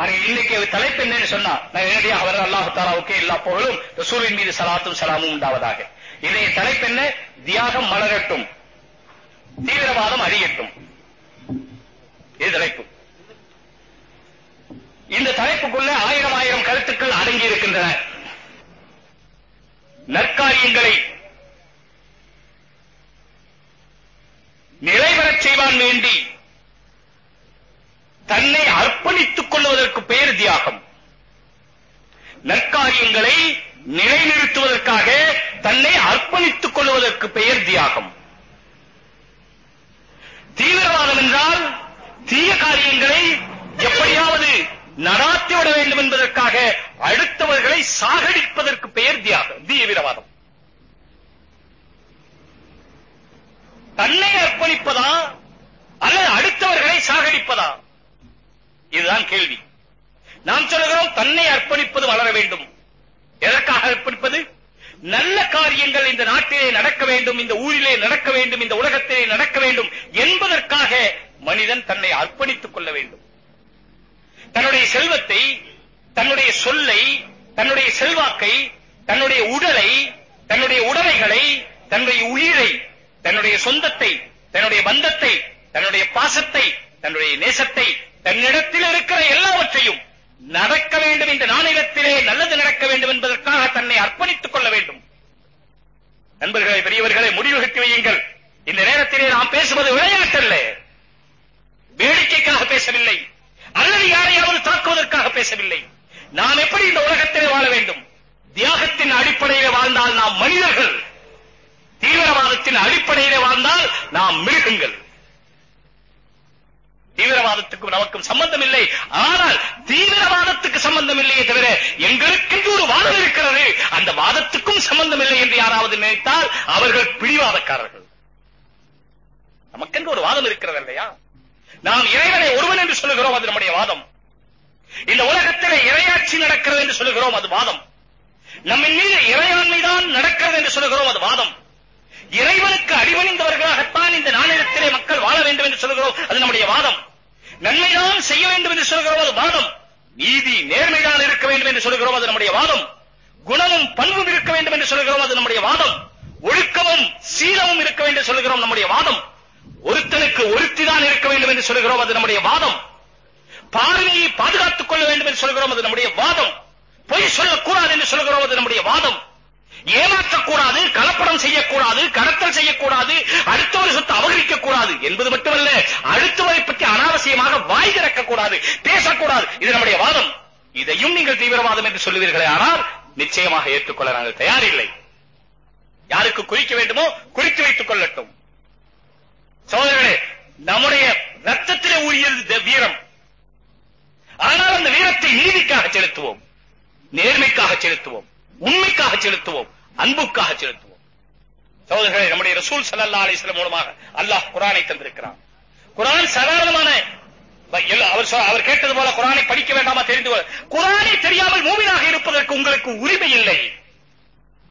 இன்னைக்கு தலைப்பு என்னன்னு சொன்னா நான் நேரடியாக அவர் அல்லாஹு தாலாவுக்கு எல்லா புகழும் ரசூலின் மீது சலாத்தும் சலாமும் உண்டாவதாக இதைய தலைப்பு என்ன தியாகம் மலரட்டும் தீவிரவாதம் அழியட்டும் இது தலைப்பு இந்த தலைப்புக்குள்ள ஆயிரம் ஆயிரம் கருத்துக்கள் அடங்கி இருக்கின்றன நற்காரியங்களை நிறைவேறச் செய்வான் வேண்டி தன்னை அர்ப்பணித்துக் கொள்வதற்கு பெயர் தியாகம். நற்காரியங்களை நிலைநிறுத்துவதற்காக தன்னை அர்ப்பணித்துக் கொள்வதற்கு பெயர் தியாகம். தீவிரவாதம் என்றால் தீய காரியங்களை எப்படியாவது நடாத்திவிட வேண்டும் என்பதற்காக அடுத்தவர்களை சாகடிப்பதற்கு பெயர் தியாகம் தீவிரவாதம். தன்னை அர்ப்பணிப்பதா அல்லது அடுத்தவர்களை சாகடிப்பதா? இதுதான் கேள்வி. நாம் சொல்கிறோம் தன்னை அர்ப்பணிப்பது வளர வேண்டும். எதற்காக அர்ப்பணிப்பது? நல்ல காரியங்கள் இந்த நாட்டிலே நடக்க வேண்டும் இந்த ஊரிலே நடக்க வேண்டும் இந்த உலகத்திலே நடக்க வேண்டும் என்பதற்காக மனிதன் தன்னை அர்ப்பணித்துக் கொள்ள வேண்டும். தன்னுடைய செல்வத்தை தன்னுடைய சொல்லை தன்னுடைய செல்வாக்கை தன்னுடைய உடலை தன்னுடைய உடமைகளை தன்னுடைய உயிரை தன்னுடைய சொந்தத்தை தன்னுடைய பந்தத்தை தன்னுடைய பாசத்தை தன்னுடைய நேசத்தை தன்னிடத்தில் இருக்கிற எல்லாவற்றையும் நடக்க வேண்டும் இந்த நானிடத்திலே நல்லது நடக்க வேண்டும் என்பதற்காக தன்னை அர்ப்பணித்துக் கொள்ள வேண்டும். நண்பர்களே பெரியவர்களை முடிவு வையுங்கள். இந்த நேரத்திலே நாம் பேசுவது விளையாட்டல்ல. வேடிக்கைக்காக பேசவில்லை. அல்லது யாரையாவது தாக்குவதற்காக பேசவில்லை. நாம் எப்படி இந்த உலகத்திலே வாழ வேண்டும்? தியாகத்தின் அடிப்படையில் வாழ்ந்தால் நாம் மனிதர்கள். தீவிரவாதத்தின் அடிப்படையிலே வாழ்ந்தால் நாம் மிருகங்கள். தீவிரவாதத்துக்கும் நமக்கும் சம்பந்தம் இல்லை ஆனால் தீவிரவாதத்துக்கு சம்பந்தம் இல்லையே தவிர எங்களுக்கென்று ஒரு வாதம் இருக்கிறது. அந்த வாதத்துக்கும் சம்பந்தம் இல்லை என்று யாராவது நினைத்தால் அவர்கள் பிடிவாதக்காரர்கள். நமக்கென்று ஒரு வாதம் இருக்கிறது இல்லையா? நாம் இறைவனை ஒருவன் என்று சொல்லுகிறோம் அது நம்முடைய வாதம். இந்த உலகத்திலே இறையாட்சி நடக்கிறது என்று சொல்லுகிறோம் அது வாதம். நம்ம மீது இறையாண்மைதான் நடக்கிறது என்று சொல்லுகிறோம் அது வாதம். இறைவனுக்கு அடிபணிந்தவர்களாகத்தான் இந்த நாளிடத்திலே மக்கள் வாழ வேண்டும் என்று சொல்லுகிறோம் அது நம்முடைய வாதம். நன்மைதான் செய்ய வேண்டும் என்று சொல்கிறோம் அது வாதம். நீதி நேர்மைதான் இருக்க வேண்டும் என்று சொல்கிறோம் அது நம்முடைய வாதம். குணமும் பண்பும் இருக்க வேண்டும் என்று சொல்கிறோம் அது நம்முடைய வாதம். ஒழுக்கமும் சீலமும் இருக்க வேண்டும் சொல்கிறோம் நம்முடைய வாதம். ஒருத்தனுக்கு ஒருத்திதான் இருக்க வேண்டும் என்று சொல்கிறோம் அது நம்முடைய வாதம். பார்வையை பாதுகாத்துக் கொள்ள வேண்டும் என்று சொல்கிறோம் அது நம்முடைய வாதம். பொய் சொல்லக்கூடாது என்று சொல்கிறோம் அது நம்முடைய வாதம். ஏமாற்றக்கூடாது கலப்படம் செய்யக்கூடாது கடத்தல் செய்யக்கூடாது அடுத்தவரை சொத்து அபகரிக்க கூடாது என்பது மட்டுமல்ல அடுத்தவரை பற்றி அனாவசியமாக வாய் திறக்கக்கூடாது பேசக்கூடாது. இது நம்முடைய வாதம். இதையும் நீங்கள் தீவிரவாதம் என்று சொல்லுவீர்களே. ஆனால் நிச்சயமாக ஏற்றுக்கொள்ள நாங்கள் தயாரில்லை. யாருக்கு குறிக்க வேண்டுமோ குறித்து வைத்துக் கொள்ளட்டும். சோதரர்களே நம்முடைய ரத்தத்திலே ஊறியது வீரம். ஆனால் அந்த வீரத்தை நீதிக்காக செலுத்துவோம். நேர்மைக்காக செலுத்துவோம். உண்மைக்காக செலுத்துவோம் அன்புக்காக செலுத்துவோம். சகோதரர்களே நம்முடைய ரசூல் சல்லா அலிஸ்லம் மூலமாக அல்லாஹ் குரானை தந்திருக்கிறான். குரான் சாதாரணமான அவர் அவர் கேட்டது போல குரானை படிக்க வேண்டாமா தெரிந்து குரானை தெரியாமல் மூவினாக இருப்பதற்கு உங்களுக்கு உரிமை இல்லை.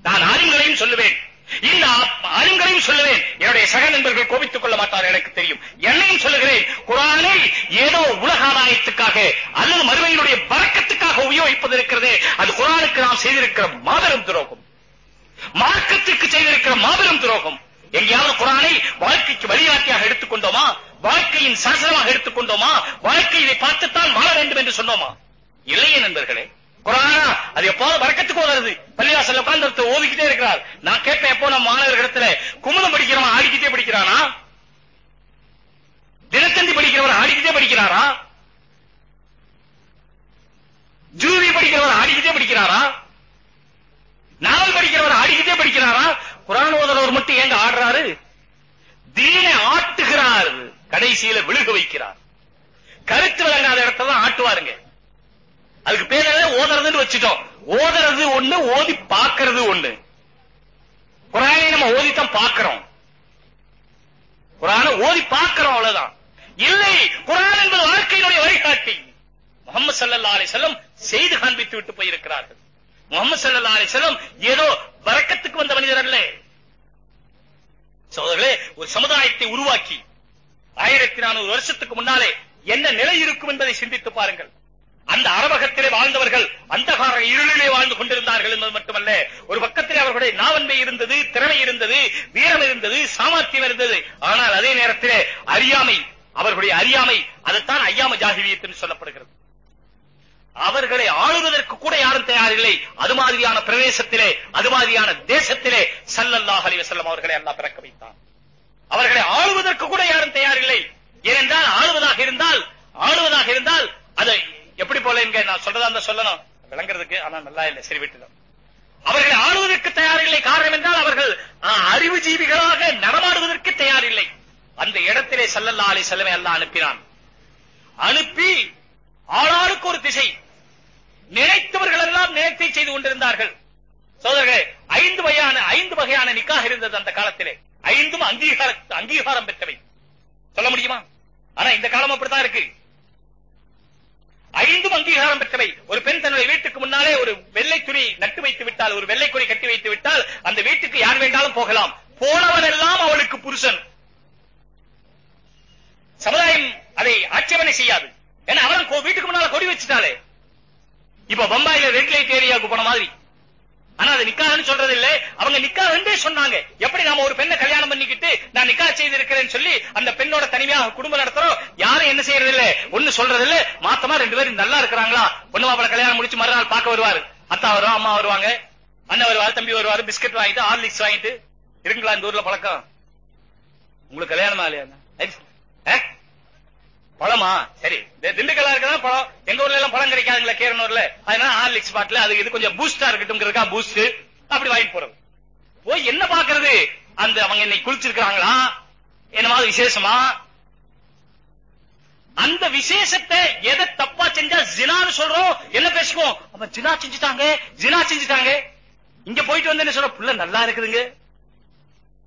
நான் ஆளுங்களையும் சொல்லுவேன். இந்த ஆளுங்களையும் சொல்லுவேன். என்னுடைய சக நண்பர்கள் கோபித்துக் கொள்ள மாட்டார் எனக்கு தெரியும். என்னையும் சொல்லுகிறேன். குரானை ஏதோ உலக ஆதாயத்துக்காக அல்லது மறுமையினுடைய பறக்கத்துக்காக உபயோகிப்பது இருக்கிறதே. அது குரானுக்கு நாம் செய்திருக்கிற மாபெரும் துரோகம். மார்க்கத்திற்கு செய்திருக்கிற மாபெரும் துரோகம். எங்கேயாவது குரானை வாழ்க்கைக்கு வழிகாட்டியாக எடுத்துக்கொண்டோமா வாழ்க்கையின் சாசனமாக எடுத்துக்கொண்டோமா வாழ்க்கை இதை பார்த்துத்தான் வாழ வேண்டும் என்று சொன்னோமா? இல்லையே நண்பர்களே. குரானா அது எப்போது வரக்கத்துக்கு ஓதுறது பள்ளிவாசல் உட்கார்ந்து ஓதிக்கிட்டே இருக்கிறார். நான் கேட்பேன் எப்போ நம்ம மாணவர்களிடத்துல குமுதம் படிக்கிறவன் ஆடிக்கிட்டே படிக்கிறானா? தினத்தந்தி படிக்கிறவர் ஆடிக்கிட்டே படிக்கிறாரா? ஜூவி படிக்கிறவர் ஆடிக்கிட்டே படிக்கிறாரா? நாவல் படிக்கிறவர் ஆடிக்கிட்டே படிக்கிறாரா? குரான் ஓதுறவர் மட்டும் ஏங்க ஆடுறாரு? தீனை ஆட்டுகிறார். கடைசியில விழுக வைக்கிறார். கருத்து விளங்காத இடத்துல தான் ஆட்டுவாருங்க. அதுக்கு பேர் ஓதுறதுன்னு வச்சுட்டோம். ஓதுறது ஒண்ணு ஓதி பார்க்கிறது ஒண்ணு. குரானை நம்ம ஓதித்தான் பார்க்கிறோம். குரான ஓதி பார்க்கிறோம் அவ்வளவுதான். இல்லை குரான் என்பது வாழ்க்கையினுடைய வழிகாட்டி. முகமது சல்லா அலி செல்லம் செய்து காண்பித்து விட்டு போயிருக்கிறார்கள். முகமது சல்லா அலி செல்லம் ஏதோ வரக்கத்துக்கு வந்த மனிதர் அல்ல. சோதர்களே ஒரு சமுதாயத்தை உருவாக்கி ஆயிரத்தி நானூறு வருஷத்துக்கு முன்னாலே என்ன நிலை இருக்கும் என்பதை சிந்தித்து பாருங்கள். அந்த அரபகத்திலே வாழ்ந்தவர்கள் அந்தகார இருளிலே வாழ்ந்து கொண்டிருந்தார்கள் என்பது மட்டுமல்ல ஒரு பக்கத்திலே அவர்களுடைய நாவன்மை இருந்தது திறமை இருந்தது வீரம் இருந்தது சாமர்த்தியம் இருந்தது. ஆனால் அதே நேரத்திலே அறியாமை அவர்களுடைய அறியாமை அதைத்தான் ஐயாம ஜாகிவியத்தின் சொல்லப்படுகிறது. அவர்களை ஆளுவதற்கு கூட யாரும் தயாரில்லை. அது மாதிரியான பிரதேசத்திலே அது மாதிரியான தேசத்திலே சல்லல்லாஹ் அலி வசல்லம் அவர்களை அல்லாஹ் பிறக்க வைத்தான். அவர்களை ஆளுவதற்கு கூட யாரும் தயாரில்லை. ஏனென்றால் ஆளுவதாக இருந்தால் ஆளுவதாக இருந்தால் அதை எப்படி போல என்க நான் சொல்றதா இருந்தா சொல்லணும். விளங்குறதுக்கு ஆனா நல்லா இல்லை. சரி விட்டுதான் அவர்களை ஆளுவதற்கு தயாரில்லை காரணம் என்றால் அவர்கள் அறிவு ஜீவிகளாக நடமாடுவதற்கு தயாரில்லை அந்த இடத்திலே செல்லல்லா அலி செல்லமை அல்ல அனுப்பினான். அனுப்பி ஆளாளுக்கு ஒரு திசை. நினைத்தவர்கள் எல்லாம் நினைத்தை செய்து கொண்டிருந்தார்கள். சோதரர்களே ஐந்து வகையான ஐந்து வகையான நிக்காக இருந்தது அந்த காலத்திலே. ஐந்தும் அங்கீகார அங்கீகாரம் பெற்றவை. சொல்ல முடியுமா? ஆனா இந்த காலம் அப்படித்தான் இருக்கு. ஐந்தும் அங்கீகாரம் பெற்றவை. ஒரு பெண் தன்னுடைய வீட்டுக்கு முன்னாலே ஒரு வெள்ளை துணி நட்டு வைத்து விட்டால் ஒரு வெள்ளை கொடி கட்டி வைத்து விட்டால் அந்த வீட்டுக்கு யார் வேண்டாலும் போகலாம். போனவன் எல்லாம் அவளுக்கு புருஷன். சமுதாயம் அதை ஆட்சேபனை செய்யாது. ஏன்னா அவன் கோ- வீட்டுக்கு முன்னால கொடி வச்சுட்டாலே இப்ப பம்பாயில ரெட் லைட் ஏரியாவுக்கு போன மாதிரி. ஆனா அது நிக்கான்னு சொல்றது இல்ல. அவங்க நிக்காஹ்ன்றே சொன்னாங்க. எப்படி நாம ஒரு பெண்ணை கல்யாணம் பண்ணிக்கிட்டு நான் நிக்கா செய்திருக்கிறேன்னு சொல்லி அந்த பெண்ணோட தனிமையாக குடும்பம் நடத்துறோம்? யாரும் என்ன செய்யறது இல்ல. ஒண்ணு சொல்றது இல்ல. மாத்தமா ரெண்டு பேரும் நல்லா இருக்கிறாங்களா? பொண்ணு மாப்பிள்ள கல்யாணம் முடிச்சு மறுநாள் பார்க்க வருவாரு. அத்தா வரும் அம்மா வருவாங்க. அண்ணன் வருவாரு தம்பி வருவாரு பிஸ்கட் வாங்கிட்டு ஹார்லிக்ஸ் வாங்கிட்டு. இருக்குங்களா இந்த ஊர்ல பழக்கம்? உங்களுக்கு கல்யாணமா இல்லையா? பழமா? சரி. திண்டுக்கல்லா இருக்கா பழம். எங்க ஊர்ல எல்லாம் பழம் கிடைக்காதுங்களா கேரனூர்ல அதனால ஹார்லிக்ஸ் பாட்டில் அது இது கொஞ்சம் பூஸ்டா இருக்கட்டும்ங்கிறதுக்கா பூஸ்ட் அப்படி வாங்கிட்டு போறது. போய் என்ன பாக்குறது அந்த அவங்க இன்னைக்கு குளிச்சிருக்கிறாங்களா? என்னமாவது விசேஷமா? அந்த விசேஷத்தை எதை தப்பா செஞ்சா ஜினான்னு சொல்றோம்? என்ன பேசுவோம் அப்ப ஜினா செஞ்சுட்டாங்க ஜினா செஞ்சுட்டாங்க. இங்க போயிட்டு வந்து என்ன சொல்ற புள்ள நல்லா இருக்குதுங்க.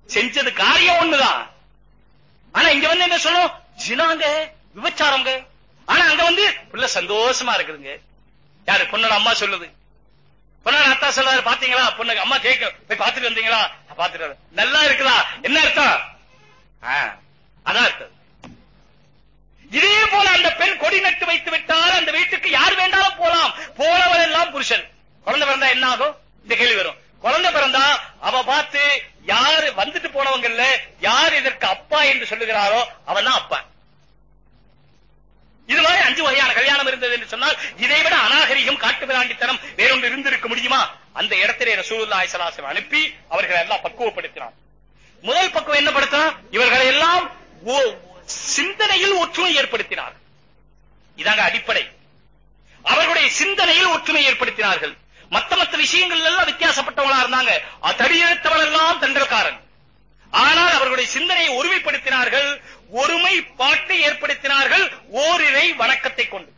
செஞ்சது காரியம் ஒண்ணுதான். ஆனா இங்க வந்து என்ன சொல்லும் ஜினாங்க. விபச்சாரங்க. ஆனா அங்க வந்து உள்ள சந்தோஷமா இருக்குதுங்க. யாரு? பொண்ணோட அம்மா சொல்லுது. பொண்ணோட அத்தா சொல்றாரு பாத்தீங்களா? பொண்ணுக்கு அம்மா கேட்க போய் பாத்துட்டு வந்தீங்களா? பாத்துட்டு நல்லா இருக்குதா? என்ன அர்த்தம்? அதான் அர்த்தம். இதே போல அந்த பெண் கொடி நட்டு வைத்து விட்டால் அந்த வீட்டுக்கு யார் வேண்டாலும் போலாம். போனவர் எல்லாம் புருஷன். குழந்தை பிறந்தா என்ன ஆகும்? இந்த கேள்வி வரும். குழந்தை பிறந்தா அவ பார்த்து யாரு வந்துட்டு போனவங்கல்ல யார் இதற்கு அப்பா என்று சொல்லுகிறாரோ அவன் தான் அப்பா. இது மாதிரி அஞ்சு வகையான கல்யாணம் இருந்தது என்று சொன்னால் இதை விட அநாகரிகம் காட்டு பிராண்டித்தனம் வேறொன்று இருந்திருக்க முடியுமா? அந்த இடத்திலே ரசூலுல்லாஹி ஸல்லல்லாஹு அனுப்பி அவர்களை எல்லாம் பக்குவப்படுத்தினார் முதல் பக்குவம் என்ன படுத்தினா இவர்களை எல்லாம் சிந்தனையில் ஒற்றுமை ஏற்படுத்தினார் இதாங்க அடிப்படை. அவர்களுடைய சிந்தனையில் ஒற்றுமை ஏற்படுத்தினார்கள். மத்த மத்த விஷயங்கள் எல்லாம் வித்தியாசப்பட்டவங்களா இருந்தாங்க. அ- எல்லாம் தண்டல்காரன் ஆனால் அவர்களுடைய சிந்தனையை ஒருமைப்படுத்தினார்கள். ஒருமை பாட்டை ஏற்படுத்தினார்கள் ஓரிரை வணக்கத்தை கொண்டு.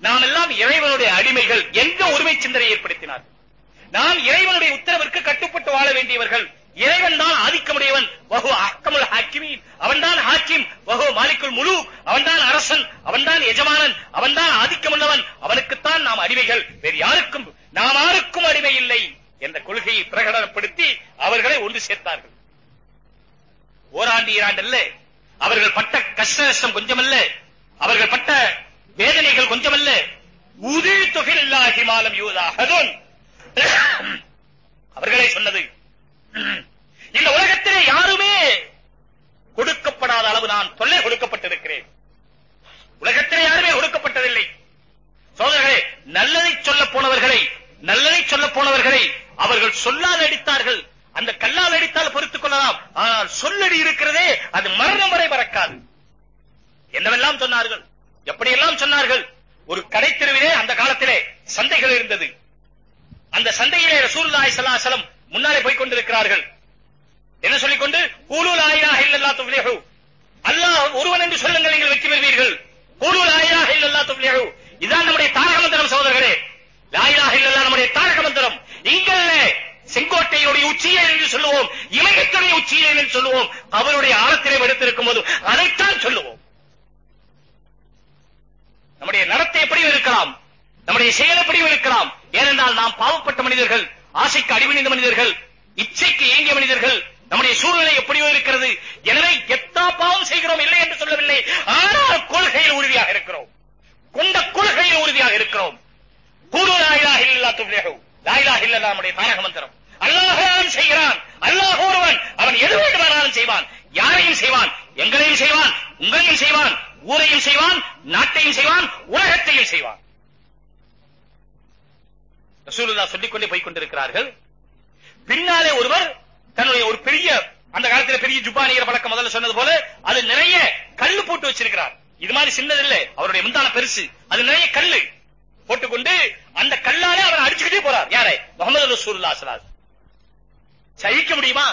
நாம் எல்லாம் இறைவனுடைய அடிமைகள். என்ற ஒருமை சிந்தனை ஏற்படுத்தினார்கள் நாம் இறைவனுடைய உத்தரவிற்கு கட்டுப்பட்டு வாழ வேண்டியவர்கள். இறைவன் தான் ஆதிக்கமுடையவன். வகு அக்கமுல் ஹாக்கிமீன். அவன்தான் ஹாக்கிம். வகு மாலிக்குள் முழு அவன்தான் அரசன். அவன்தான் எஜமானன். அவன்தான் ஆதிக்கமுள்ளவன். அவனுக்குத்தான் நாம் அடிமைகள். வேறு யாருக்கும் நாம் யாருக்கும் அடிமை இல்லை என்ற கொள்கையை பிரகடனப்படுத்தி அவர்களை ஒன்று சேர்த்தார்கள். ஓராண்டு ஈராண்டு அல்ல அவர்கள் பட்ட கஷ்ட நஷ்டம் கொஞ்சமல்ல. அவர்கள் பட்ட வேதனைகள் கொஞ்சமல்ல. உதி தொகில் இல்லாஹி மாலம் அவர்களே சொன்னது. இந்த உலகத்திலே யாருமே கொடுக்கப்படாத அளவு நான் தொல்லை கொடுக்கப்பட்டிருக்கிறேன். உலகத்திலே யாருமே கொடுக்கப்பட்டதில்லை. சோதரர்களே நல்லதை சொல்ல போனவர்களை நல்லதை சொல்ல போனவர்களை அவர்கள் சொல்லால் அடித்தார்கள். அந்த கல்லால் அடித்தால் பொறுத்துக் கொள்ளலாம். ஆனால் சொல்லடி இருக்கிறதே அது மரணம் வரை மறக்காது. என்னவெல்லாம் சொன்னார்கள்? எப்படியெல்லாம் சொன்னார்கள்? ஒரு கடைத்தெருவிலே அந்த காலத்திலே சந்தைகள் இருந்தது. அந்த சந்தையிலே ரசூலுல்லாஹி ஸல்லல்லாஹு அலைஹி வஸல்லம் முன்னாலே போய் கொண்டிருக்கிறார்கள். என்ன சொல்லிக் கொண்டு கூலு லா இலாஹ இல்லல்லாஹ் துஃப்லிஹு. அல்லாஹ் ஒருவன் என்று சொல்லுங்கள் நீங்கள் வெற்றி பெறுவீர்கள். கூலு லா இலாஹ இல்லல்லாஹ் துஃப்லிஹு. இதான் நம்முடைய தாரக மந்திரம் சகோதரர்களே. லா இலாஹ இல்லல்லாஹ் நம்முடைய தாரக மந்திரம். இங்கல்ல செங்கோட்டையுடைய உச்சியே என்று சொல்லுவோம். இமயத்துடைய உச்சியே என்று சொல்லுவோம். அவருடைய ஆழத்திலே எடுத்திருக்கும் போது அதைத்தான் சொல்லுவோம். நம்முடைய நடத்தை எப்படியும் இருக்கலாம். நம்முடைய செயல் எப்படியும் இருக்கலாம். ஏனென்றால் நாம் பாவப்பட்ட மனிதர்கள் ஆசைக்கு அடிபணிந்த மனிதர்கள் இச்சைக்கு ஏங்கிய மனிதர்கள் நம்முடைய சூழ்நிலை எப்படியோ இருக்கிறது. எனவே எத்தா பாவம் செய்கிறோம் இல்லை என்று சொல்லவில்லை. ஆனால் கொள்கையில் உறுதியாக இருக்கிறோம். கொண்ட கொள்கையில் உறுதியாக இருக்கிறோம். கூடு இல்லா துப்ளிஹு லாயிலா இல்லா நம்முடைய தாரக மந்திரம். அல்லாஹ் செய்கிறான். அல்லாஹ் ஒருவன். அவன் எது வேண்டுமானாலும் செய்வான். யாரையும் செய்வான். எங்களையும் செய்வான். உங்களையும் செய்வான். ஊரையும் செய்வான். நாட்டையும் செய்வான். உலகத்தையும் செய்வான். ரசூலுல்லாஹ் சொல்லிக் கொண்டே போய் கொண்டிருக்கிறார்கள் பின்னாலே ஒருவர் தன்னுடைய ஒரு பெரிய அந்த காலத்துல பெரிய ஜுப்பானிகிற பழக்கம் முதல்ல சொன்னது போல அது நிறைய கல்லு போட்டு வச்சிருக்கிறார். இது மாதிரி சின்னது இல்ல அவருடைய முந்தான பெருசு. அது நிறைய கல்லு. போட்டுக்கொண்டு அந்த கல்லால அவர் அடிச்சுக்கிட்டே போறார். யாரை? முகமது ரசூல்லா ஸல்லல்லாஹு சகிக்க முடியுமா?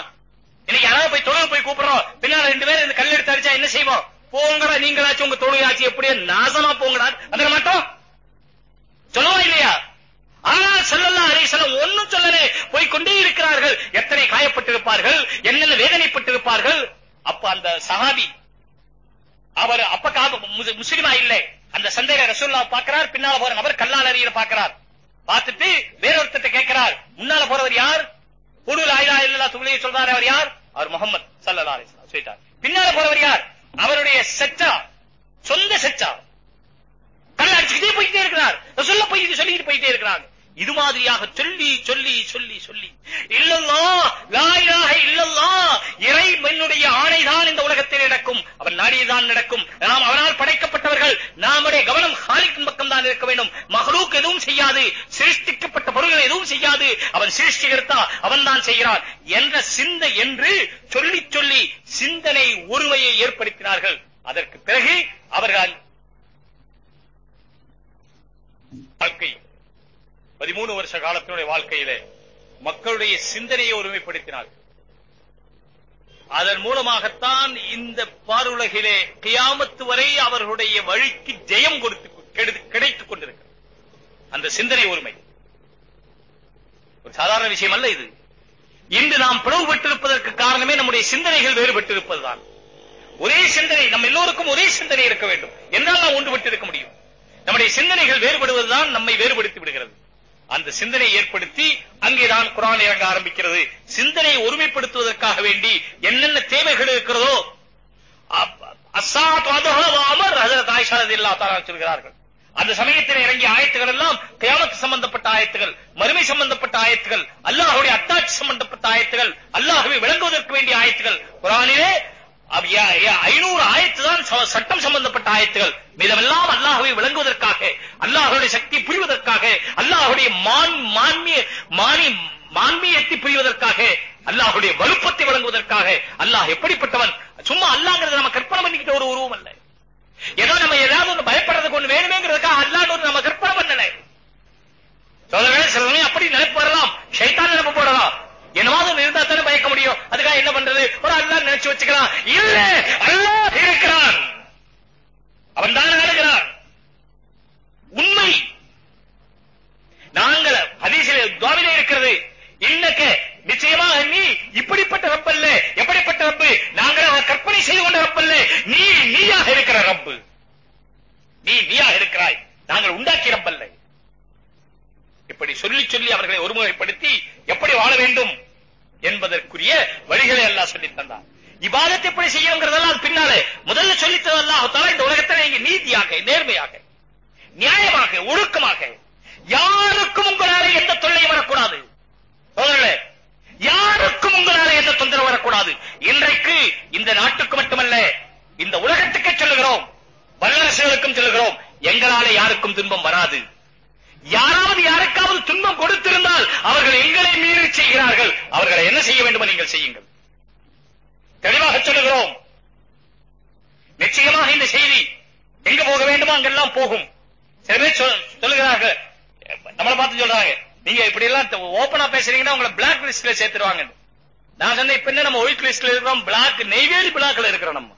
இன்னைக்கு யாராவது போய் தொழுகை போய் கூப்பிடுறோம். பின்னால ரெண்டு பேரும் இந்த கல் எடுத்து அடிச்சா என்ன செய்வோம்? போங்கடா நீங்களாச்சும் உங்க தொழுகையாச்சு எப்படியே நாசமா போங்கடா. வந்துட மாட்டோம். சொல்லுவா இல்லையா? ஆனால் ஸல்லல்லாஹு அலைஹி சொல்ல ஒண்ணும் சொல்லலே. போய் கொண்டே இருக்கிறார்கள். எத்தனை காயப்பட்டிருப்பார்கள்? என்னென்ன வேதனைப்பட்டிருப்பார்கள்? அப்ப அந்த சஹாபி அவர் அப்ப காப முஸ்லிமா இல்லை. அந்த சந்தையில ரசூல்லா பாக்குறார் பின்னால போற நபர் கல்லால் அறியிற பார்க்கிறார். பார்த்துட்டு வேறொருத்தட்ட கேட்கிறார் முன்னால போறவர் யார்? குடு லாயிலா இல்லா துளியை சொல்றாரு அவர் யார்? அவர் முகமது சல்லா அலைஹி சொல்லிட்டார். பின்னால போறவர் யார்? அவருடைய செச்சா சொந்த செச்சா கல்ல அடிச்சுக்கிட்டே போயிட்டே இருக்கிறார். ரசூலுல்லாஹ் போய் சொல்லிட்டு போயிட்டே இருக்கிறாங்க. இது மாதிரியாக சொல்லி சொல்லி சொல்லி சொல்லி. இல்லல்லா லா இலாஹ இல்லல்லா. இறை மண்ணுடைய ஆணைதான் இந்த உலகத்தில் நடக்கும். அவன் நாடியதான் நடக்கும். நாம் அவனால் படைக்கப்பட்டவர்கள் நாமுடைய கவனம் ஹாலிக்கின் பக்கம் தான் இருக்க வேண்டும். மஹ்லூக் எதுவும் செய்யாது. சிருஷ்டிக்கப்பட்ட பொருள்கள் எதுவும் செய்யாது. அவன் சிருஷ்டிகர்த்தா அவன் தான் செய்கிறான் என்ற சிந்தை என்று சொல்லி சொல்லி சிந்தனை ஒருமையை ஏற்படுத்தினார்கள். அதற்கு பிறகு அவர்கள் வாழ்க்கை பதிமூணு வருஷ காலத்தினுடைய வாழ்க்கையிலே மக்களுடைய சிந்தனையை ஒருமைப்படுத்தினார். அதன் மூலமாகத்தான் இந்த பாருலகிலே கியாமத்து வரை அவர்களுடைய வழிக்கு ஜெயம் கொடுத்து கெடு- கிடைத்துக் கொண்டிருக்கிறது. அந்த சிந்தனை ஒருமை. ஒரு சாதாரண விஷயம் அல்ல இது. இன்று நாம் பிளவுபட்டிருப்பதற்கு காரணமே நம்முடைய சிந்தனைகள் வேறுபட்டிருப்பதுதான். ஒரே சிந்தனை நம்ம எல்லோருக்கும் ஒரே சிந்தனை இருக்க வேண்டும். என்றால் நாம் ஒன்றுபட்டு இருக்க முடியும். நம்முடைய சிந்தனைகள் வேறுபடுவதுதான் நம்மை வேறுபடுத்தி விடுகிறது. அந்த சிந்தனை ஏற்படுத்தி அங்கேதான் குரான் இறங்க ஆரம்பிக்கிறது. சிந்தனையை ஒருமைப்படுத்துவதற்காக வேண்டி என்னென்ன தேவைகள் இருக்கிறதோ சொல்கிறார்கள். அந்த சமயத்தில் இறங்கிய ஆயத்துகள் எல்லாம் கியாமத் சம்பந்தப்பட்ட ஆயத்துகள் மறுமை சம்பந்தப்பட்ட ஆயத்துகள் அல்லாஹுடைய அத்தாட்சி சம்பந்தப்பட்ட ஆயத்துகள் அல்லாஹுவை விளங்குவதற்கு வேண்டிய ஆயத்துகள். குரானிலே ஐநூறு ஆயத்து தான் சட்டம் சம்பந்தப்பட்ட ஆயத்துகள். மீதமெல்லாம் அல்லாஹுவை விளங்குவதற்காக அல்லாஹுடைய சக்தி புரிவதற்காக அல்லாஹுடைய மான் மான்மிய மானி மான்மியத்தை புரிவதற்காக அல்லாஹுடைய வலுப்பத்தை வழங்குவதற்காக அல்லாஹ் எப்படிப்பட்டவன்? சும்மா அல்லாங்கிறது நம்ம கற்பனை பண்ணிக்கிட்ட ஒரு உருவம் அல்ல. ஏதோ நம்ம ஏதாவது ஒண்ணு பயப்படுறதுக்கு ஒண்ணு வேணுமேங்கிறதுக்காக அல்லாஹ் நம்ம கற்பனை பண்ணல. சொல்லுங்க சில அப்படி நினைப்பு வரலாம். ஷைத்தான் நினைப்பு போடலாம். என்னவாவது ஒண்ணு இருந்தா தானே பயக்க முடியும். அதுக்காக என்ன பண்றது? ஒரு அல்லா நினைச்சு வச்சுக்கலாம். இல்ல அல்லா இருக்கிறான். அவன் தான் ஆளுகிறான் உண்மை. நாங்கள் ஹதீஸிலே துவாவிலே இருக்கிறது. இன்னக்கு நிச்சயமாக நீ இப்படிப்பட்ட ரப்பல்ல எப்படிப்பட்ட ரப்பு? நாங்களாக கற்பனை செய்து கொண்ட ரப்பல்ல நீ நீயாக இருக்கிற ரப்பு. நீ நீயாக இருக்கிறாய். நாங்கள் உண்டாக்கிய ரப்பல்ல இப்படி சொல்லி சொல்லி அவர்களை ஒருமுறைப்படுத்தி எப்படி வாழ வேண்டும்? என்பதற்குரிய வழிகளை எல்லாம் சொல்லி தந்தார் இபாதத்தை எப்படி செய்யணுங்கிறதெல்லாம் பின்னாலே. முதல்ல சொல்லித் தந்த இந்த உலகத்தில் நீங்க நீதியாக நேர்மையாக நியாயமாக ஒழுக்கமாக யாருக்கும் உங்களால எந்த தொல்லையும் வரக்கூடாது. யாருக்கும் உங்களால எந்த தொந்தரவு வரக்கூடாது. இன்றைக்கு இந்த நாட்டுக்கு மட்டுமல்ல இந்த உலகத்துக்கு சொல்லுகிறோம். வல்லரசுகளுக்கும் சொல்லுகிறோம் எங்களால யாருக்கும் துன்பம் வராது. யாராவது யாருக்காவது துன்பம் கொடுத்திருந்தால் அவர்கள் எங்களை மீறி செய்கிறார்கள். அவர்களை என்ன செய்ய வேண்டுமோ நீங்கள் செய்யுங்கள். தெளிவாக சொல்லுகிறோம். நிச்சயமாக இந்த செய்தி எங்க போக வேண்டுமோ அங்கெல்லாம் போகும். சில பேர் சொல்லுகிறார்கள். நம்மளை பார்த்து சொல்றாங்க. நீங்க இப்படி எல்லாம் ஓபனா பேசுறீங்கன்னா உங்களை பிளாக் லிஸ்ட்ல சேர்த்துருவாங்க நான் சொன்னேன் இப்ப என்ன நம்ம ஒயிட் லிஸ்ட்ல இருக்கிறோம். பிளாக் நெய்வேலி பிளாக்ல இருக்கிறோம் நம்ம.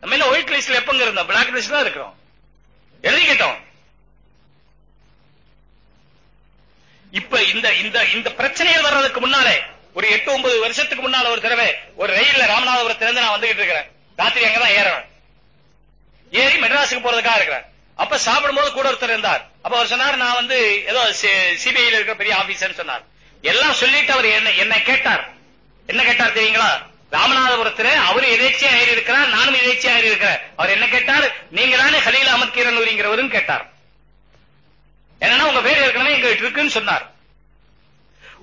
நம்ம என்ன ஒயிட் லிஸ்ட்ல எப்பங்க இருந்தோம்? பிளாக் லிஸ்ட்ல இருக்கிறோம். எழுதிக்கிட்டோம். இப்ப இந்த இந்த இந்த பிரச்சனைகள் வர்றதுக்கு முன்னாலே ஒரு எட்டு ஒன்பது வருஷத்துக்கு முன்னால ஒரு தடவை ஒரு ரயில்ல ராமநாதபுரத்துல நான் வந்துகிட்டு இருக்கிறேன். ராத்திரி அங்கதான் ஏறேன் ஏறி மெட்ராஸுக்கு போறதுக்காக இருக்கிறேன். அப்ப சாப்பிடும்போது கூட ஒருத்தர் இருந்தார். அப்ப அவர் சொன்னார் நான் வந்து ஏதோ சிபிஐல இருக்கிற பெரிய ஆபீசர் சொன்னார். எல்லாம் சொல்லிட்டு அவர் என்ன என்ன கேட்டார். என்ன கேட்டார் தெரியுங்களா? ராமநாதபுரத்துல அவரு எதேச்சியா ஏறி இருக்கிறார் நானும் எதேச்சியா ஏறி இருக்கிறேன் அவர் என்ன கேட்டார்? நீங்க தானே ஹலீல் அமத் கீரனூரிங்கிறவரும் கேட்டார். என்னன்னா உங்க பேர் ஏற்கனவே எங்ககிட்ட இருக்குன்னு சொன்னார்.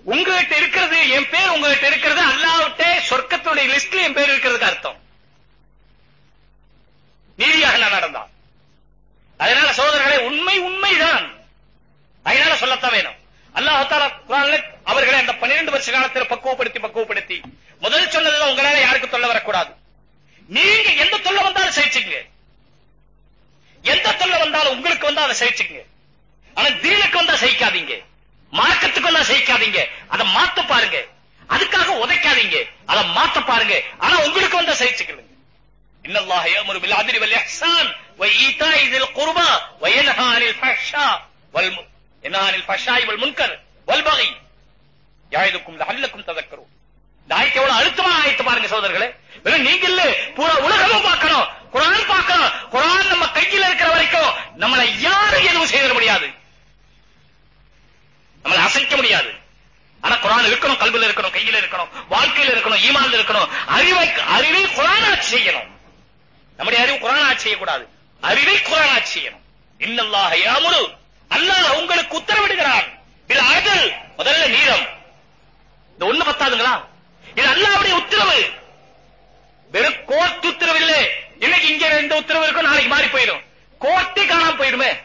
உங்ககிட்ட இருக்கிறது என் பேர் உங்ககிட்ட இருக்கிறது அல்லாவிட்டே சொர்க்கத்துடைய லிஸ்ட்ல என் பேர் இருக்கிறதுக்கு அர்த்தம். நீதியாக நான் நடந்தான். அதனால சோதரர்களே உண்மை உண்மைதான். அதனால சொல்லத்தான் வேணும். அல்லாஹால குரான்ல அவர்களை அந்த பன்னிரண்டு வருஷ காலத்தில் பக்குவப்படுத்தி பக்குவப்படுத்தி. முதல் சொன்னதுல உங்களால யாருக்கு தொல்லை வரக்கூடாது. நீங்க எந்த தொல்லை வந்தாலும் சகிச்சுக்கங்க. எந்த தொல்லை வந்தாலும் உங்களுக்கு வந்தா அதை சகிச்சுக்கங்க. ஆனா தீனுக்கு வந்தா சகிக்காதீங்க. மார்க்கத்துக்கு வந்தா சகிக்காதீங்க. அதை மாத்த பாருங்க. அதுக்காக உதைக்காதீங்க. அதை மாத்த பாருங்க. ஆனா உங்களுக்கு வந்தா சகிச்சுக்கலுங்க. இன்னல்லாஹ யஅமுரு பில் அத்லி வல் இஹ்சான் வ ஈதாஇ குர்பா வ யன்ஹா அனில் ஃபஹ்ஷா வல் என்னாரில் பஷாய் வல் முன்கர் யாயதுக்கும் அல்லக்கும் ததக்கரும் தாய்க்கு எவ்வளவு அழுத்தமான ஆயிட்டு பாருங்க சோதர்களே வெறும் நீங்க இல்ல பூரா உலகமும் பார்க்கணும். குரான் பார்க்கணும். குரான் நம்ம கையில இருக்கிற வரைக்கும் நம்மளை யாரும் எதுவும் செய்திட முடியாது. நம்மளை அசைக்க முடியாது. ஆனா குரான் இருக்கணும் கல்வியில் இருக்கணும் கையில இருக்கணும் வாழ்க்கையில இருக்கணும் ஈமான்ல இருக்கணும். அறிவை அறிவை குரான் ஆட்சி செய்யணும். நம்முடைய அறிவு குரான் ஆட்சி செய்யக்கூடாது. அறிவை குரான் ஆட்சி செய்யணும். இன்னல்லாக யாமுடு அல்லாஹ் உங்களுக்கு உத்தரவிடுகிறான். இது அழகல் முதல்ல நீதம் இந்த ஒண்ணு பத்தாதுங்களா? இது அல்லாவுடைய உத்தரவு. வெறும் கோர்ட் உத்தரவு இல்லை. இன்னைக்கு இங்க ரெண்டு உத்தரவு இருக்கும் நாளைக்கு மாறி போயிடும். கோர்ட்டே காணாம போயிடுமே.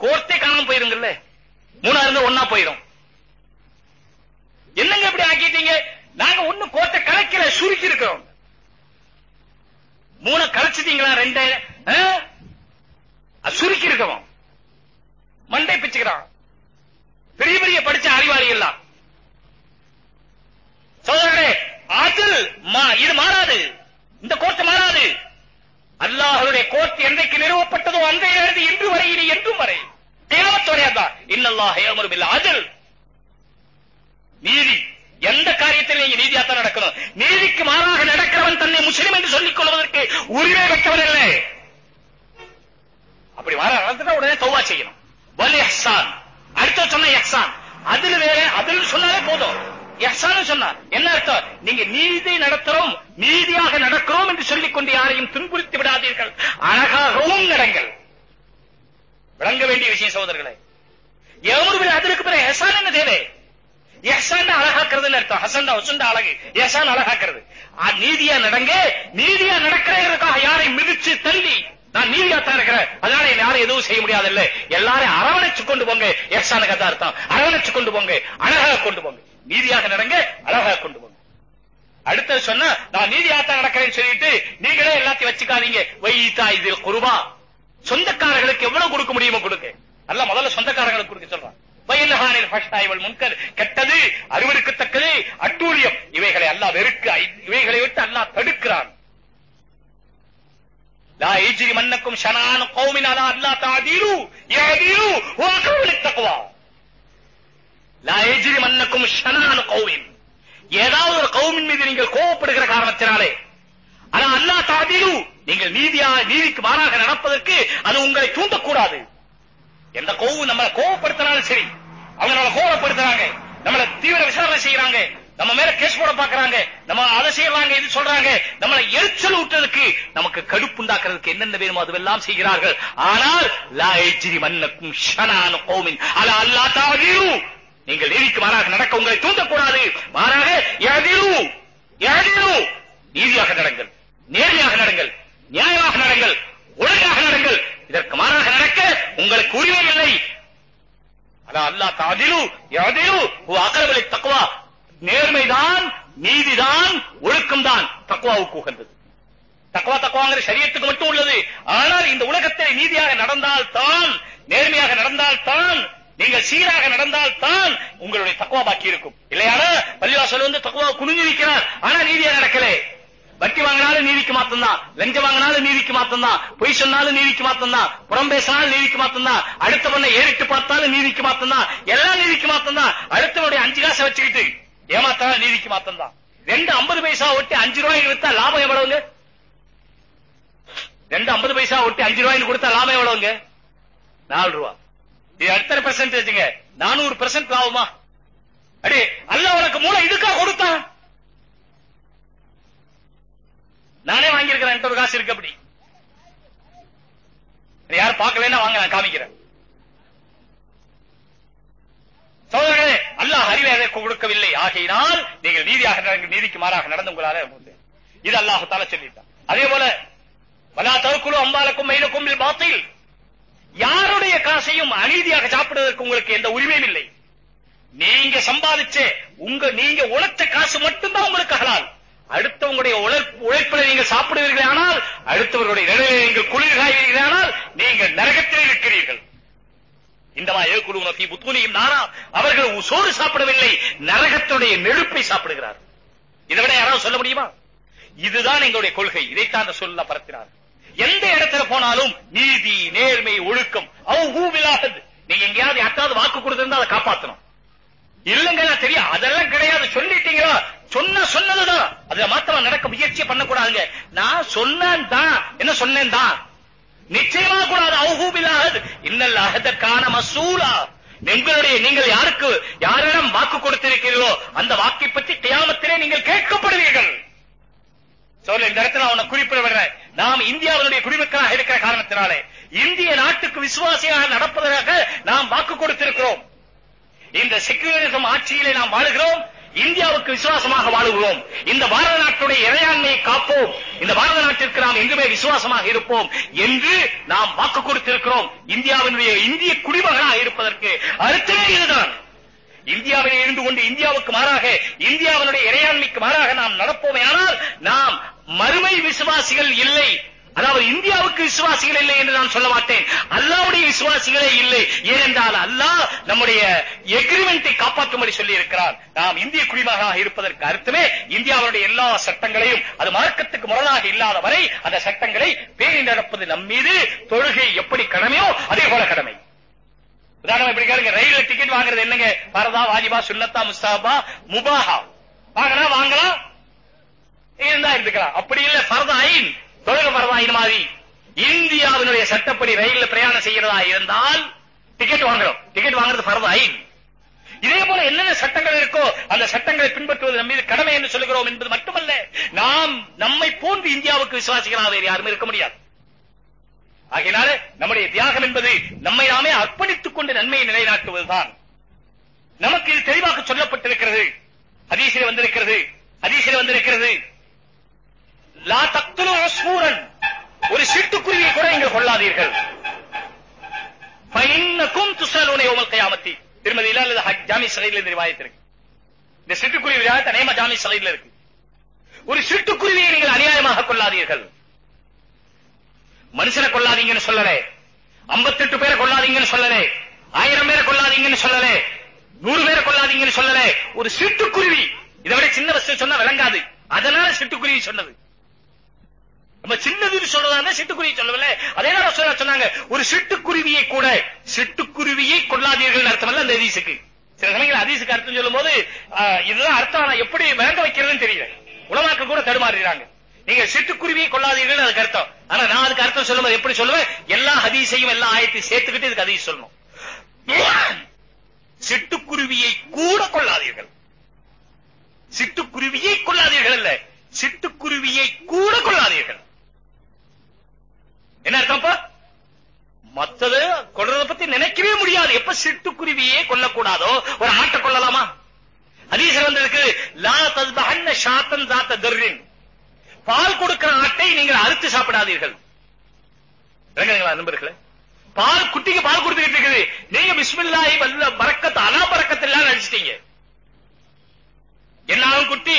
கோர்ட்டே காணாம போயிருங்கல்ல மூணா இருந்து ஒன்னா போயிடும். என்னங்க இப்படி ஆக்கிட்டீங்க? நாங்க ஒண்ணு கோர்ட்டை கலைக்கல சுருக்கி இருக்கிறோம் மூணை கலைச்சிட்டீங்களா ரெண்டு? ஆ? சுருக்கி இருக்கவன் மண்டை பிச்சுக்கிறான். பெரிய பெரிய படிச்ச அறிவாளி எல்லாம் சோதரே ஆற்றல் மா- இது மாறாது. இந்த கோர்ட் மாறாது. அல்லாஹருடைய கோர்ட் என்றைக்கு நிறுவப்பட்டதோ அன்றையிலிருந்து இன்று வரை இனி என்றும் வரை. கியாமத் இன்னல்லாஹ் நீதி. எந்த காரியத்தில் நீங்க நீதியாத்தான் நடக்கணும். நீதிக்கு மாறாக நடக்கிறவன் தன்னை முஸ்லிம் என்று சொல்லிக் கொள்வதற்கு உரிமை பெற்றவன் இல்லை அப்படி வர நடந்துட்டா உடனே தௌவா செய்யணும். வல் இஹ்சான் அடுத்து சொன்ன இஹ்சான் அதுல வேற அதுல சொன்னாலே போதும். இஹ்சான் சொன்னா என்ன அர்த்தம்? நீங்க நீதி நடத்துறோம் நீதியாக நடக்கிறோம் என்று சொல்லிக் கொண்டு யாரையும் துன்புறுத்தி விடாதீர்கள். அழகாகவும் நடங்கள். விளங்க வேண்டிய விஷயம் சகோதரர்களே. எவருவில் அதற்கு பிறகு எஹ்சான் என்ன தேவை? எஹ்சான் அழகாக்குறதுன்னு அர்த்தம். ஹசன் ஹசுண்டா அழகு. எஹ்சான் அழகாக்குறது. நீதியா நடங்க நீதியா நடக்கிறதுக்காக யாரை மிதிச்சு தள்ளி நான் நீதியா தான் இருக்கிறேன். அதனால என்னால எதுவும் செய்ய முடியாது இல்ல எல்லாரும் அரவணைச்சு கொண்டு போங்க. எஹ்சானுக்கு அதான் அர்த்தம். அரவணைச்சு கொண்டு போங்க. அழகாக கொண்டு போங்க. நீதியாக நடங்க. அழகாக கொண்டு போங்க. அடுத்தது சொன்னா நான் நீதியாத்தான் நடக்கிறேன்னு சொல்லிட்டு நீங்களே எல்லாத்தையும் வச்சுக்காதீங்க. வைத்தா இதில் குருபா. சொந்தக்காரர்களுக்கு எவ்வளவு கொடுக்க முடியுமோ கொடுங்க. அல்ல முதல்ல சொந்தக்காரங்களுக்கு கொடுக்க சொல்றான். வயல்ஹானில் ஃபஷ்டாய்வல் முன்கர். கெட்டது அருவருக்கத்தக்கது அட்டூழியம். இவைகளை அல்லாஹ் வெறுக்க இவைகளை விட்டு அல்லாஹ் தடுக்கிறான். லா யஜ்ரி மன்னக்கும் ஷனான் கௌமின் அலா அல்லாஹ் தாதீரு யதீரு ஹுவ அக்ரமுல் தக்வா லா யஜ்ரி மன்னக்கும் ஷனான் கௌமின் ஏதாவது ஒரு கௌமின் மீது நீங்கள் கோபப்படுகிற காரணத்தினாலே. ஆனா அல்லாஹ் தாதீரு நீங்கள் நீதியா நீதிக்கு மாறாக நடப்பதற்கு அது உங்களை தூண்டக்கூடாது. எந்த கோவம் நம்மளை கோவப்படுத்தினாலும் சரி அவங்க நம்மளை கோவப்படுத்துறாங்க நம்மளை தீவிர விசாரணை செய்யறாங்க நம்ம மேல கேஸ் போட பாக்குறாங்க. நம்ம அதை செய்யறாங்க இது சொல்றாங்க. நம்மளை எரிச்சல் ஊட்டுறதுக்கு நமக்கு கடுப்பு உண்டாக்குறதுக்கு என்னென்ன வேணுமோ அதுவெல்லாம் செய்கிறார்கள். ஆனால் லா எஜ்ரி மன்னக்கும் ஷனான கோமின் அல அல்லா தாவீரு நீங்கள் நீதிக்கு மாறாக நடக்க உங்களை தூண்டக்கூடாது. மாறாக எதிரு எதிரு நீதியாக நடங்கள். நேர்மையாக நடங்கள். நியாயமாக நடங்கள். ஒழுங்காக நடங்கள். இதற்கு மாறாக நடக்க உங்களுக்கு உரிமை இல்லை. அதான் அல்லாஹ் தாதிலு யாதிலு அகரவலை தக்குவா நேர்மைதான் நீதிதான் ஒழுக்கம்தான். தக்குவாவுக்கு உகந்தது. தக்குவா தக்குவாங்கிற சரியத்துக்கு மட்டும் உள்ளது. ஆனால் இந்த உலகத்தில் நீதியாக நடந்தால் தான் நேர்மையாக நடந்தால் தான் நீங்கள் சீராக நடந்தால் தான் உங்களுடைய தக்குவா பாக்கி இருக்கும். இல்லையானா? பள்ளிவாசல் வந்து தக்குவா குனிஞ்சு நிற்கிறார். ஆனா நீதியா நடக்கலே. வட்டி வாங்கினாலும் நீதிக்கு மாத்தம்தான். லஞ்சம் வாங்கினாலும் நீதிக்கு மாத்தம்தான். பொய் சொன்னாலும் நீதிக்கு மாத்தம்தான். புறம் பேசினாலும் நீதிக்கு மாத்தம்தான். அடுத்த பொண்ணை ஏறிட்டு பார்த்தாலும் நீதிக்கு மாத்தம்தான். எல்லாம் நீதிக்கு மாத்தம்தான். அடுத்தவனுடைய அஞ்சு காசை வச்சுக்கிட்டு ஏமாத்தாலும் நீதிக்கு மாத்தம்தான் ரெண்டு ஐம்பது பைசா ஒட்டி அஞ்சு ரூபாய்க்கு வித்தா லாபம் எவ்வளவுங்க? ரெண்டு ஐம்பது பைசா ஒட்டி அஞ்சு ரூபாய்க்கு கொடுத்தா லாபம் எவ்வளவுங்க? நாலு ரூபா. இது எத்தனை பெர்சன்டேஜுங்க நானூறு பெர்சன்ட் லாபமா? அடி அல்ல உனக்கு மூளை இதுக்கா கொடுத்தான் என்கிட்ட ஒரு காசு இருக்கு அப்படி. யாரும் பார்க்கலன்னா வாங்க நான் காமிக்கிறேன். சோதரர்களே அல்லாஹ் அறிவை அதற்கு கொடுக்கவில்லை. ஆகையினால் நீங்கள் நீதியாக நீதிக்கு மாறாக நடந்து உங்களால இது அல்லாஹ் தால சொல்லிட்டான் அதே போல வலா தவக்குழு அம்பாலக்கும் மயிலுக்கும் பாத்தில். யாருடைய காசையும் அநீதியாக சாப்பிடுவதற்கு உங்களுக்கு எந்த உரிமையும் இல்லை. நீங்க சம்பாதிச்ச உங்க நீங்க உழைச்ச காசு மட்டும்தான் உங்களுக்கு ஹலால் அடுத்தவங்களுடைய உழைப்பில் நீங்கள் சாப்பிடுவீர்களானால் அடுத்தவர்களுடைய நிலையை நீங்கள் குளிர் ஆனால் நீங்கள் நரகத்தில் இருக்கிறீர்கள் இந்த குழு நபி புத்தூனியும் நானா அவர்கள் சோறு சாப்பிடவில்லை நரகத்துடைய நெருப்பை சாப்பிடுகிறார். இதை விட யாராவது சொல்ல முடியுமா? இதுதான் எங்களுடைய கொள்கை. இதைத்தான் அந்த சொல்ல பரத்தினார். எந்த இடத்துல போனாலும் நீதி நேர்மை ஒழுக்கம் அவ் அவுகூவிலாகது நீங்க எங்கேயாவது யாருக்காவது வாக்கு கொடுத்திருந்தா அதை காப்பாத்தணும். இல்லங்க நான் தெரியும். அதெல்லாம் கிடையாது. சொல்லிட்டீங்களா? சொன்ன சொன்னதுதான். அதுல மாத்திரம் நடக்க முயற்சி பண்ணக்கூடாதுங்க. நான் சொன்னேன் தான். என்ன சொன்னேன் தான்? நிச்சயமா கூடாது அவுகூபிலாகது இன்னல் அகதக்கான மசூலா. எங்களுடைய நீங்கள் யாருக்கு யாரிடம் வாக்கு கொடுத்திருக்கிறீர்களோ அந்த வாக்கை பற்றி கியாமத்திலே நீங்கள் கேட்கப்படுவீர்கள். சோழ இந்த இடத்துல அவனை குறிப்பிட விடுறேன் நாம் இந்தியாவினுடைய குடிமக்களாக இருக்கிற காரணத்தினாலே இந்திய நாட்டுக்கு விசுவாசியாக நடப்பதற்காக நாம் வாக்கு கொடுத்திருக்கிறோம். இந்த செக்யூலரிசம் ஆட்சியிலே நாம் வாழுகிறோம். இந்தியாவுக்கு விசுவாசமாக வாழுகிறோம். இந்த பாரத நாட்டுடைய இறையாண்மையை காப்போம். இந்த பாரத நாட்டிற்கு நாம் எங்குமே விசுவாசமாக இருப்போம் என்று நாம் வாக்கு கொடுத்திருக்கிறோம். இந்தியாவினுடைய இந்திய குடிமகனாக இருப்பதற்கு அர்த்தமே இதுதான். இந்தியாவிலே இருந்து கொண்டு இந்தியாவுக்கு மாறாக இந்தியாவினுடைய இறையாண்மைக்கு மாறாக நாம் நடப்போமே ஆனால் நாம் மறுமை விசுவாசிகள் இல்லை. அதாவது இந்தியாவுக்கு விசுவாசிகள் இல்லை என்று நான் சொல்ல மாட்டேன். அல்லாவுடைய விசுவாசிகளே இல்லை. ஏனென்றால் அல்லாஹ் நம்முடைய எக்ரிமெண்ட்டை காப்பாற்றும்படி சொல்லி இருக்கிறார் நாம் இந்திய குடிமகனாக இருப்பதற்கு அர்த்தமே இந்தியாவுடைய எல்லா சட்டங்களையும் அது மார்க்கத்துக்கு முரணாக இல்லாத வரை அந்த சட்டங்களை பேணி நடப்பது நம் மீது தொழுகை எப்படி கடமையோ அதே போல கடமை. உதாரணம் இப்படி கேளுங்க ரயில்ல டிக்கெட் வாங்குறது என்னங்க? பரதா வாஜிபா சுன்னத்தா முஸ்தாபா முபாஹா. வாங்கலாம் வாங்கலாம் இருந்தா இருந்துக்கலாம். அப்படி இல்ல பரதா ஐன். தொழில் பரதா ஐன் மாதிரி இந்தியாவினுடைய சட்டப்படி ரயில்ல பிரயாணம் செய்யறதா இருந்தால் டிக்கெட் வாங்குறோம் டிக்கெட் வாங்குறது பரதா இதே போல என்னென்ன சட்டங்கள் இருக்கோ அந்த சட்டங்களை பின்பற்றுவது நம்ம மீது கடமை என்று சொல்லுகிறோம் என்பது மட்டுமல்ல நாம் நம்மை போன்று இந்தியாவுக்கு விசுவாசிகளாக வேறு யாரும் இருக்க முடியாது. ஆகையினால நம்முடைய தியாகம் என்பது நம்மை நாமே அர்ப்பணித்துக் கொண்டு நன்மையை நிலைநாட்டுவதுதான். நமக்கு இது தெளிவாக சொல்லப்பட்டிருக்கிறது. அதிசயம் வந்திருக்கிறது. அதிசயம் வந்திருக்கிறது. லா தக்துலு உஸ்பூரன். ஒரு சிட்டுக்குருவியை கூட நீங்கள் கொள்ளாதீர்கள். ஃபைன்னக்கும் துஸலூன யௌமல் கியாமத்தி. திருமதியில அல்லது ஹஜ் ஜாமி சஹீஹ்ல இந்த ரிவாயத் இருக்கு. இந்த சிட்டுக்குருவி ரிவாயத் அநேமா ஜாமி சஹீஹ்ல இருக்கு. ஒரு சிட்டுக்குருவியை நீங்கள் அநியாயமாக கொள்ளாதீர்கள். மனுஷனை கொள்ளாதீங்கன்னு சொல்லலே. 58 பேரை கொள்ளாதீங்கன்னு சொல்லலே. ஆயிரம் பேரை கொள்ளாதீங்கன்னு சொல்லலே. நூறு பேரை கொள்ளாதீங்கன்னு சொல்லலே. ஒரு சிட்டுக்குருவி. இதை விட சின்ன வசதி சொன்னா விளங்காது. அதனால சிட்டுக்குருவி சொன்னது. நம்ம சின்னதுன்னு சொல்றதா சிட்டுக்குருவி சொல்லவில்லை. அதே தான் சொன்னாங்க. ஒரு சிட்டுக்குருவியை கூட சிட்டுக்குருவியை கொள்ளாதீர்கள் அர்த்தமல்ல அந்த ஹதீஸுக்கு. சில சமயங்கள் ஹதீஸுக்கு அர்த்தம் சொல்லும் போது இதுதான் அர்த்தம். ஆனா எப்படி விளங்க வைக்கிறதுன்னு தெரியல. உலமாக்கள் கூட தடுமாறுறாங்க நீங்க சிட்டுக்குருவியை கொள்ளாதீர்கள் அதுக்கு அர்த்தம். ஆனா நான் அதுக்கு அர்த்தம் சொல்லும்போது எப்படி சொல்லுவேன்? எல்லா ஹதீஸையும் எல்லா ஆயத்தையும் சேர்த்துக்கிட்டு இதுக்கு ஹதீஸ் சொல்லணும். சிட்டுக்குருவியை கூட கொள்ளாதீர்கள் சிட்டுக்குருவியை கொள்ளாதீர்கள் இல்ல சிட்டுக்குருவியை கூட கொள்ளாதீர்கள் என்ன அர்த்தம்ப்பா மத்தது கொள்றத பத்தி நினைக்கவே முடியாது. எப்ப சிட்டுக்குருவியே கொல்லக்கூடாதோ ஒரு ஆட்டை கொள்ளலாமா ஹதீஸ்ல வந்திருக்கு லா தஸ்பஹன்ன ஷாத்தன் தாத்த தர்ரின். பால் கொடுக்கிற ஆட்டை நீங்கள் அறுத்து சாப்பிடாதீர்கள். விளங்குதுங்களா நண்பர்களே? பால் குட்டிக்கு பால் கொடுத்துக்கிட்டு இருக்குது. நீங்க பிஸ்மில்லாஹி வல்ல பரக்கத் அலா பரக்கத் எல்லாம் நினைச்சிட்டீங்க என்னாலும் குட்டி?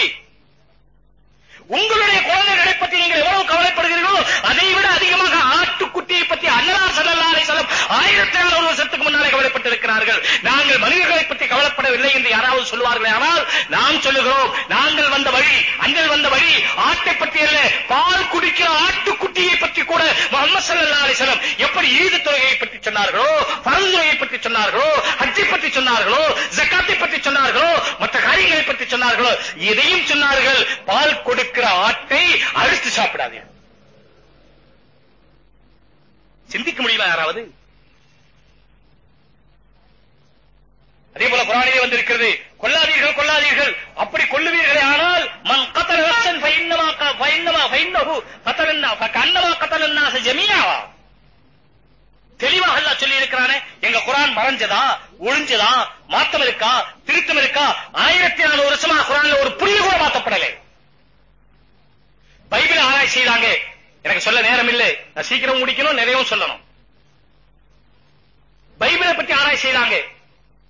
உங்களுடைய குழந்தைகளை பற்றி நீங்கள் எவ்வளவு கவலைப்படுகிறீர்களோ அதை விட அதிகமாக ஆட்டுக்குட்டியை பற்றி அன்னலார் ஸல்லல்லாஹு அலைஹி வஸல்லம் ஆயிரத்தி அறுநூறு வருஷத்துக்கு முன்னாலே கவலைப்பட்டிருக்கிறார்கள். நாங்கள் மனிதர்களை பற்றி கவலைப்படவில்லை என்று யாராவது சொல்லுவார்களே ஆனால் நாம் சொல்லுகிறோம் நாங்கள் வந்த வழி அங்கள் வந்த வழி ஆட்டை பற்றி அல்ல பால் குடிக்கிற ஆட்டுக்குட்டியை பற்றி கூட முகமது ஸல்லல்லாஹு அலைஹி வஸல்லம் எப்படி ஈது தொழுகையை பற்றி சொன்னார்களோ பரது தொழுகையை பற்றி சொன்னார்களோ ஹஜ்ஜை பற்றி சொன்னார்களோ ஜக்காத்தை பற்றி சொன்னார்களோ மற்ற காரியங்களை பற்றி சொன்னார்களோ எதையும் சொன்னார்கள் பால் கொடுக்க இருக்கிற ஆட்டை அழுத்து சாப்பிடாதே. சிந்திக்க முடியுமா யாராவது? அதே போல குரானிலே வந்திருக்கிறது கொல்லாதீர்கள் கொல்லாதீர்கள். அப்படி கொல்லுவீர்களே ஆனால் மன் கத்தல நஃப்ஸன் ஃபைன்னமா க- ஃபைன்னமா ஃபைன் கத்தலன்னா கண்ணமா கத்தலன்னா ஜமியாவா தெளிவாக அல்லாஹ் சொல்லி இருக்கிறானே எங்க குரான் மறைஞ்சதா ஒளிஞ்சதா மாத்தம் இருக்கா திருத்தம் இருக்கா ஆயிரத்தி நாலு வருஷமா குரான்ல ஒரு புரிய கூட மாத்தப்படலை. பைபிள் ஆராய்ச்சி செய்தாங்க. எனக்கு சொல்ல நேரம் இல்லை நான் சீக்கிரம் முடிக்கணும் நிறையவும் சொல்லணும். பைபிளை பத்தி ஆராய்ச்சி செய்தாங்க.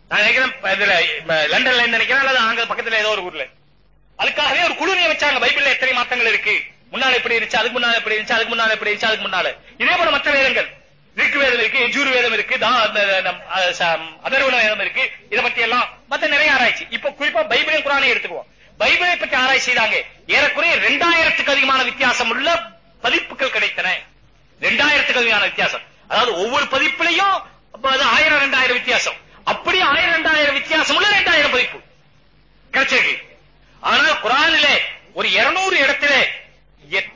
நான் நினைக்கிறேன் இதுல லண்டன்ல நினைக்கிறேன் அல்லது அங்க பக்கத்துல ஏதோ ஒரு ஊர்ல. அதுக்காகவே ஒரு குழு நியமிச்சாங்க பைபிள்ல எத்தனை மாற்றங்கள் இருக்கு. முன்னால எப்படி இருந்துச்சு அதுக்கு முன்னால எப்படி இருந்துச்சு அதுக்கு முன்னால எப்படி இருந்துச்சு அதுக்கு முன்னால. இதே போல மற்ற வேதங்கள். ரிக்கு வேதம் இருக்கு எஜூர் வேதம் இருக்கு தான் அந்த- அதர்வன வேதம் இருக்கு. இத பத்தி எல்லாம் மத்த நிறைய ஆராய்ச்சி. இப்ப குறிப்பா பைபிளையும் குரானை எடுத்துக்குவோம். பைபிளை பற்றி ஆராய்ச்சி செய்தாங்க. ஏறக்குறைய ரெண்டாயிரத்துக்கு அதிகமான வித்தியாசம் உள்ள பதிப்புகள் கிடைத்தன. ரெண்டாயிரத்துக்கு அதிகமான வித்தியாசம். அதாவது ஒவ்வொரு பதிப்புலையும் ஆயிரம் ரெண்டாயிரம் வித்தியாசம். அப்படி ஆயிரம் ரெண்டாயிரம் வித்தியாசம் உள்ள ரெண்டாயிரம் பதிப்பு கிடைச்சிருக்கு. ஆனா குரானில ஒரு 200 இடத்திலே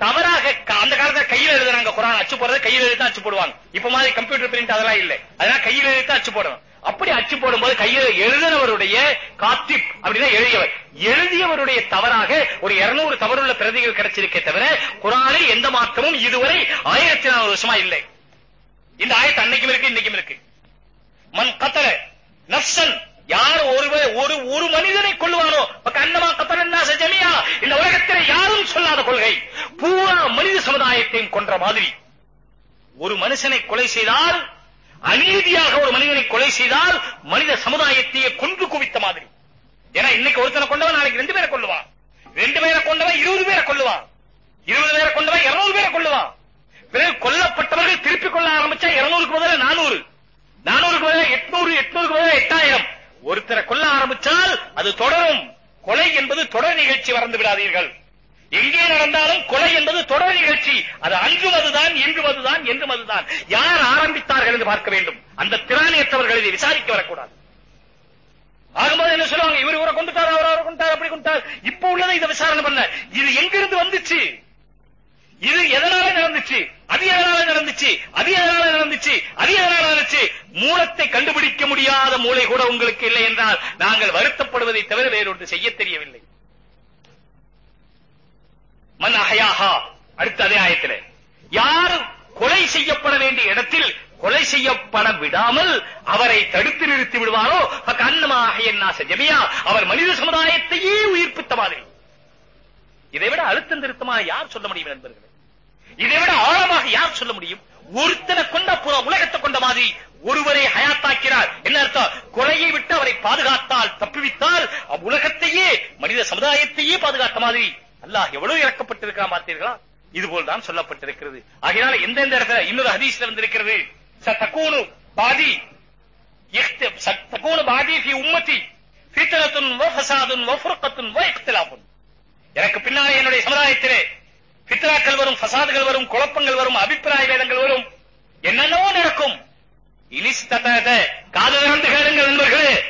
தவறாக அந்த காலத்துல கையில் எழுதுறாங்க குரான். அச்சு போடுறது கையில எழுதி தான் அச்சு போடுவாங்க. இப்ப மாதிரி கம்ப்யூட்டர் பிரிண்ட் அதெல்லாம் இல்ல. அதெல்லாம் கையில் எழுதி அச்சு போடணும். அப்படி அச்சு போடும்போது கையில எழுதினவருடைய காத்திப் அப்படின்னா எழுதியவர். எழுதியவருடைய தவறாக ஒரு 200 தவறுள்ள பிரதிகள் கிடைச்சிருக்கே தவிர குரானில் எந்த மாற்றமும் இதுவரை ஆயிரத்தி நானூறு வருஷமா இல்லை. இந்த ஆயத்து அன்னைக்கும் இருக்கு இன்னைக்கும் இருக்கு. மண் கத்தல நஃப்சன் யார் ஒருவர் ஒரு ஒரு மனிதனை கொள்ளுவானோ கண்ணமா கத்தனா ஜமியா. இந்த உலகத்தில் யாரும் சொல்லாத கொள்கை. பூரா மனித சமுதாயத்தையும் கொன்ற மாதிரி. ஒரு மனுஷனை கொலை செய்தால் அநீதியாக ஒரு மனிதனை கொலை செய்தால் மனித சமுதாயத்தையே கொன்று குவித்த மாதிரி. ஏன்னா இன்னைக்கு ஒருத்தனை கொண்டவன் நாளைக்கு ரெண்டு பேரை கொள்ளுவான் ரெண்டு பேரை கொண்டவன் இருபது பேரை கொள்ளுவான் இருபது பேரை கொண்டவன் இருநூறு பேரை கொள்ளுவான் பிறகு கொல்லப்பட்டவர்கள் திருப்பிக் கொள்ள ஆரம்பிச்சா இருநூறுக்கு பதிலா நானூறு. நானூறுக்கு பதிலா எட்நூறு எட்நூறுக்கு பதிலா எட்டாயிரம். ஒருத்தரை கொல்ல ஆரம்பிச்சால் அது தொடரும். கொலை என்பது தொடர் நிகழ்ச்சி வறந்து விடாதீர்கள். எங்கே நடந்தாலும் கொலை என்பது தொடர் நிகழ்ச்சி. அது அன்றும் அதுதான் இன்றும் அதுதான் என்றும் அதுதான் யார் ஆரம்பித்தார்கள் என்று பார்க்க வேண்டும். அந்த திராணியற்றவர்கள் இதை விசாரிக்க வரக்கூடாது. ஆகும்போது என்ன சொல்லுவாங்க? இவர் இவரை கொண்டுட்டார் அவர் அவரை கொண்டுட்டார் அப்படி கொண்டுட்டார். இப்ப உள்ளதை இதை விசாரணை பண்ண இது எங்கிருந்து வந்துச்சு? இது எதனால நடந்துச்சு? அது எதனால நடந்துச்சு? அது எதனால நடந்துச்சு? அது எதனால நடந்துச்சு? மூலத்தை கண்டுபிடிக்க முடியாத மூளை கூட உங்களுக்கு இல்லை என்றால் நாங்கள் வருத்தப்படுவதை தவிர வேறொன்று செய்ய தெரியவில்லை. மன் அஹயாஹா அடுத்த அதே ஆயத்தில் யார் கொலை செய்யப்பட வேண்டிய இடத்தில் கொலை செய்யப்பட விடாமல் அவரை தடுத்து நிறுத்தி விடுவாரோ? கண்ணமாக ஜமியா. அவர் மனித சமுதாயத்தையே உயிர்ப்பித்த மாதிரி இதை விட அழுத்தம் திருத்தமா யார் சொல்ல முடியும் நண்பர்களே? இதைவிட ஆழமாக யார் சொல்ல முடியும்? ஒருத்தனை கொண்ட புற உலகத்தை கொண்ட மாதிரி ஒருவரை ஹயாத்தாக்கிறார். என்ன அர்த்தம்? கொலையை விட்டு அவரை பாதுகாத்தால் தப்புவித்தால் உலகத்தையே மனித சமுதாயத்தையே பாதுகாத்த மாதிரி அல்லாஹ் எவ்வளவு இறக்கப்பட்டிருக்கான் பார்த்தீர்களா? இதுபோல் தான் சொல்லப்பட்டிருக்கிறது. ஆகையால எந்தெந்த இடத்துல இன்னொரு ஹதீஸ்ல வந்திருக்கிறது? சத்தகூனு பாதி இஹ்தி- சத்தகூனு பாதி ஃபி உம்மத்தி ஃபித்னத்துன் வ ஃபஸாதுன் வ ஃபுர்கத்துன் வ இக்திலாஃபுன். எனக்கு பின்னாலே என்னுடைய சமுதாயத்திலே பித்ராக்கள் வரும் ஃபசாதுகள் வரும் குழப்பங்கள் வரும் அபிப்பிராய வேதங்கள் வரும். என்னென்னவோ நடக்கும். இனிஸ்தத காது திறந்து கேளுங்கள் நண்பர்களே.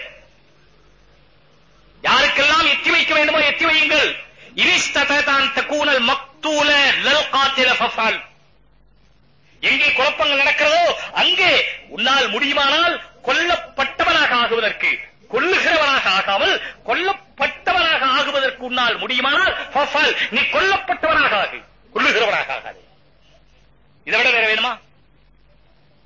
யாருக்கெல்லாம் எத்தி வைக்க வேண்டுமோ எத்தி வையுங்கள். இனிஸ்ததான் மக்தூல லல் காத்தில ஃபஃபால் எங்கே குழப்பங்கள் நடக்கிறதோ அங்கே உன்னால் முடியுமானால் கொல்லப்பட்டவனாக ஆகுவதற்கு கொல்லுகிறவனாக ஆகாமல் கொல்லப்பட்டவனாக ஆகுவதற்கு உன்னால் முடியுமானால் ஃபஃபால் நீ கொல்லப்பட்டவனாக ஆகு கொல்லுகிறவனாக ஆகாது. இதை விட வேற வேணுமா?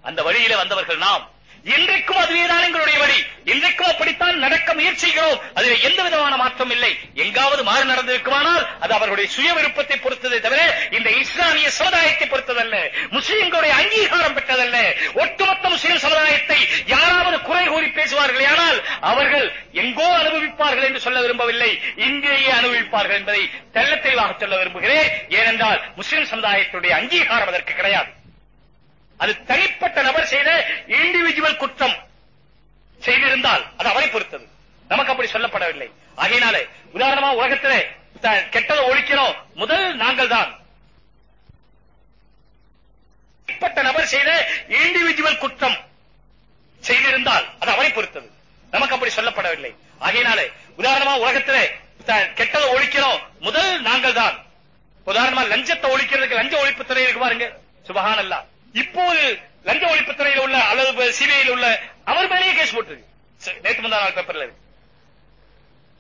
அந்த வழியில வந்தவர்கள் நாம். இன்றைக்கும் அதுவேதான் எங்களுடைய வழி. இன்றைக்கும் அப்படித்தான் நடக்க முயற்சிக்கிறோம். அதில் எந்த விதமான மாற்றம் இல்லை. எங்காவது மாறு நடந்திருக்குமானால் அது அவர்களுடைய சுய விருப்பத்தை பொறுத்ததை தவிர இந்த இஸ்லாமிய சமுதாயத்தை பொறுத்ததல்ல. முஸ்லிம்களுடைய அங்கீகாரம் பெற்றதல்ல. ஒட்டுமொத்த முஸ்லிம் சமுதாயத்தை யாராவது குறை கூறி பேசுவார்கள் ஆனால் அவர்கள் எங்கோ அனுபவிப்பார்கள் என்று சொல்ல விரும்பவில்லை. இங்கேயே அனுபவிப்பார்கள் என்பதை தெள்ள தெளிவாக சொல்ல விரும்புகிறேன். ஏனென்றால் முஸ்லிம் சமுதாயத்துடைய அங்கீகாரம் அதற்கு கிடையாது. அது தனிப்பட்ட நபர் செய்த இண்டிவிஜுவல் குற்றம் செய்திருந்தால் அது அவரை பொறுத்தது. நமக்கு அப்படி சொல்லப்படவில்லை. ஆகையினாலே உதாரணமா உலகத்திலே கெட்டதை ஒழிக்கிறோம். முதல் நாங்கள் தான். தனிப்பட்ட நபர் செய்த இண்டிவிஜுவல் குற்றம் செய்திருந்தால் அது அவரை பொறுத்தது. நமக்கு அப்படி சொல்லப்படவில்லை. ஆகையினாலே உதாரணமா உலகத்திலே கெட்டதை ஒழிக்கிறோம். முதல் நாங்கள் தான். உதாரணமா லஞ்சத்தை ஒழிக்கிறதுக்கு லஞ்ச ஒழிப்பு துறை இருக்கு பாருங்க. சுபஹானல்லா இப்போது லஞ்ச ஒழிப்பு துறையில் உள்ள அல்லது சிபிஐயில் உள்ள அவர் மேலேயே கேஸ் போட்டிருக்கு நேற்று நேத்து முந்தா நாள் பேப்பர்ல இருக்கு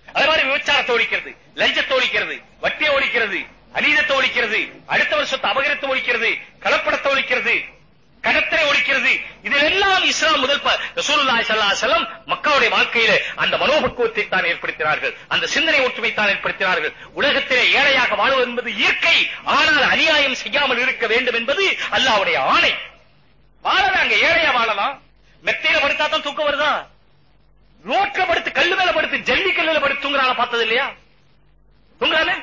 அதே மாதிரி விபச்சாரத்தை ஒழிக்கிறது லஞ்சத்தை ஒழிக்கிறது வட்டியை ஒழிக்கிறது அநீதத்தை ஒழிக்கிறது அடுத்த வருஷத்தை அபகரத்தை ஒழிக்கிறது கலப்படத்தை ஒழிக்கிறது கடத்தலை ஒழிக்கிறது இதிலெல்லாம் இஸ்லாம் முதல் ரசூலுல்லாஹி ஸல்லல்லாஹு அலைஹி வஸல்லம் மக்காவுடைய வாழ்க்கையிலே அந்த மனோபக்குவத்தை தான் ஏற்படுத்தினார்கள். அந்த சிந்தனை ஒற்றுமை தான் ஏற்படுத்தினார்கள். உலகத்திலே ஏழையாக வாழ்வது என்பது இயற்கை. ஆனால் அநியாயம் செய்யாமல் இருக்க வேண்டும் என்பது அல்லாஹ்வுடைய ஆணை. வாழறாங்க ஏழையா வாழலாம். மெத்தையில படுத்தா தான் தூக்கம் வருதா? ரோட்ல படுத்து கல்லு மேல படுத்து ஜல்லி கல்லுல படுத்து தூங்குறாங்க பார்த்தது இல்லையா? தூங்குறானே?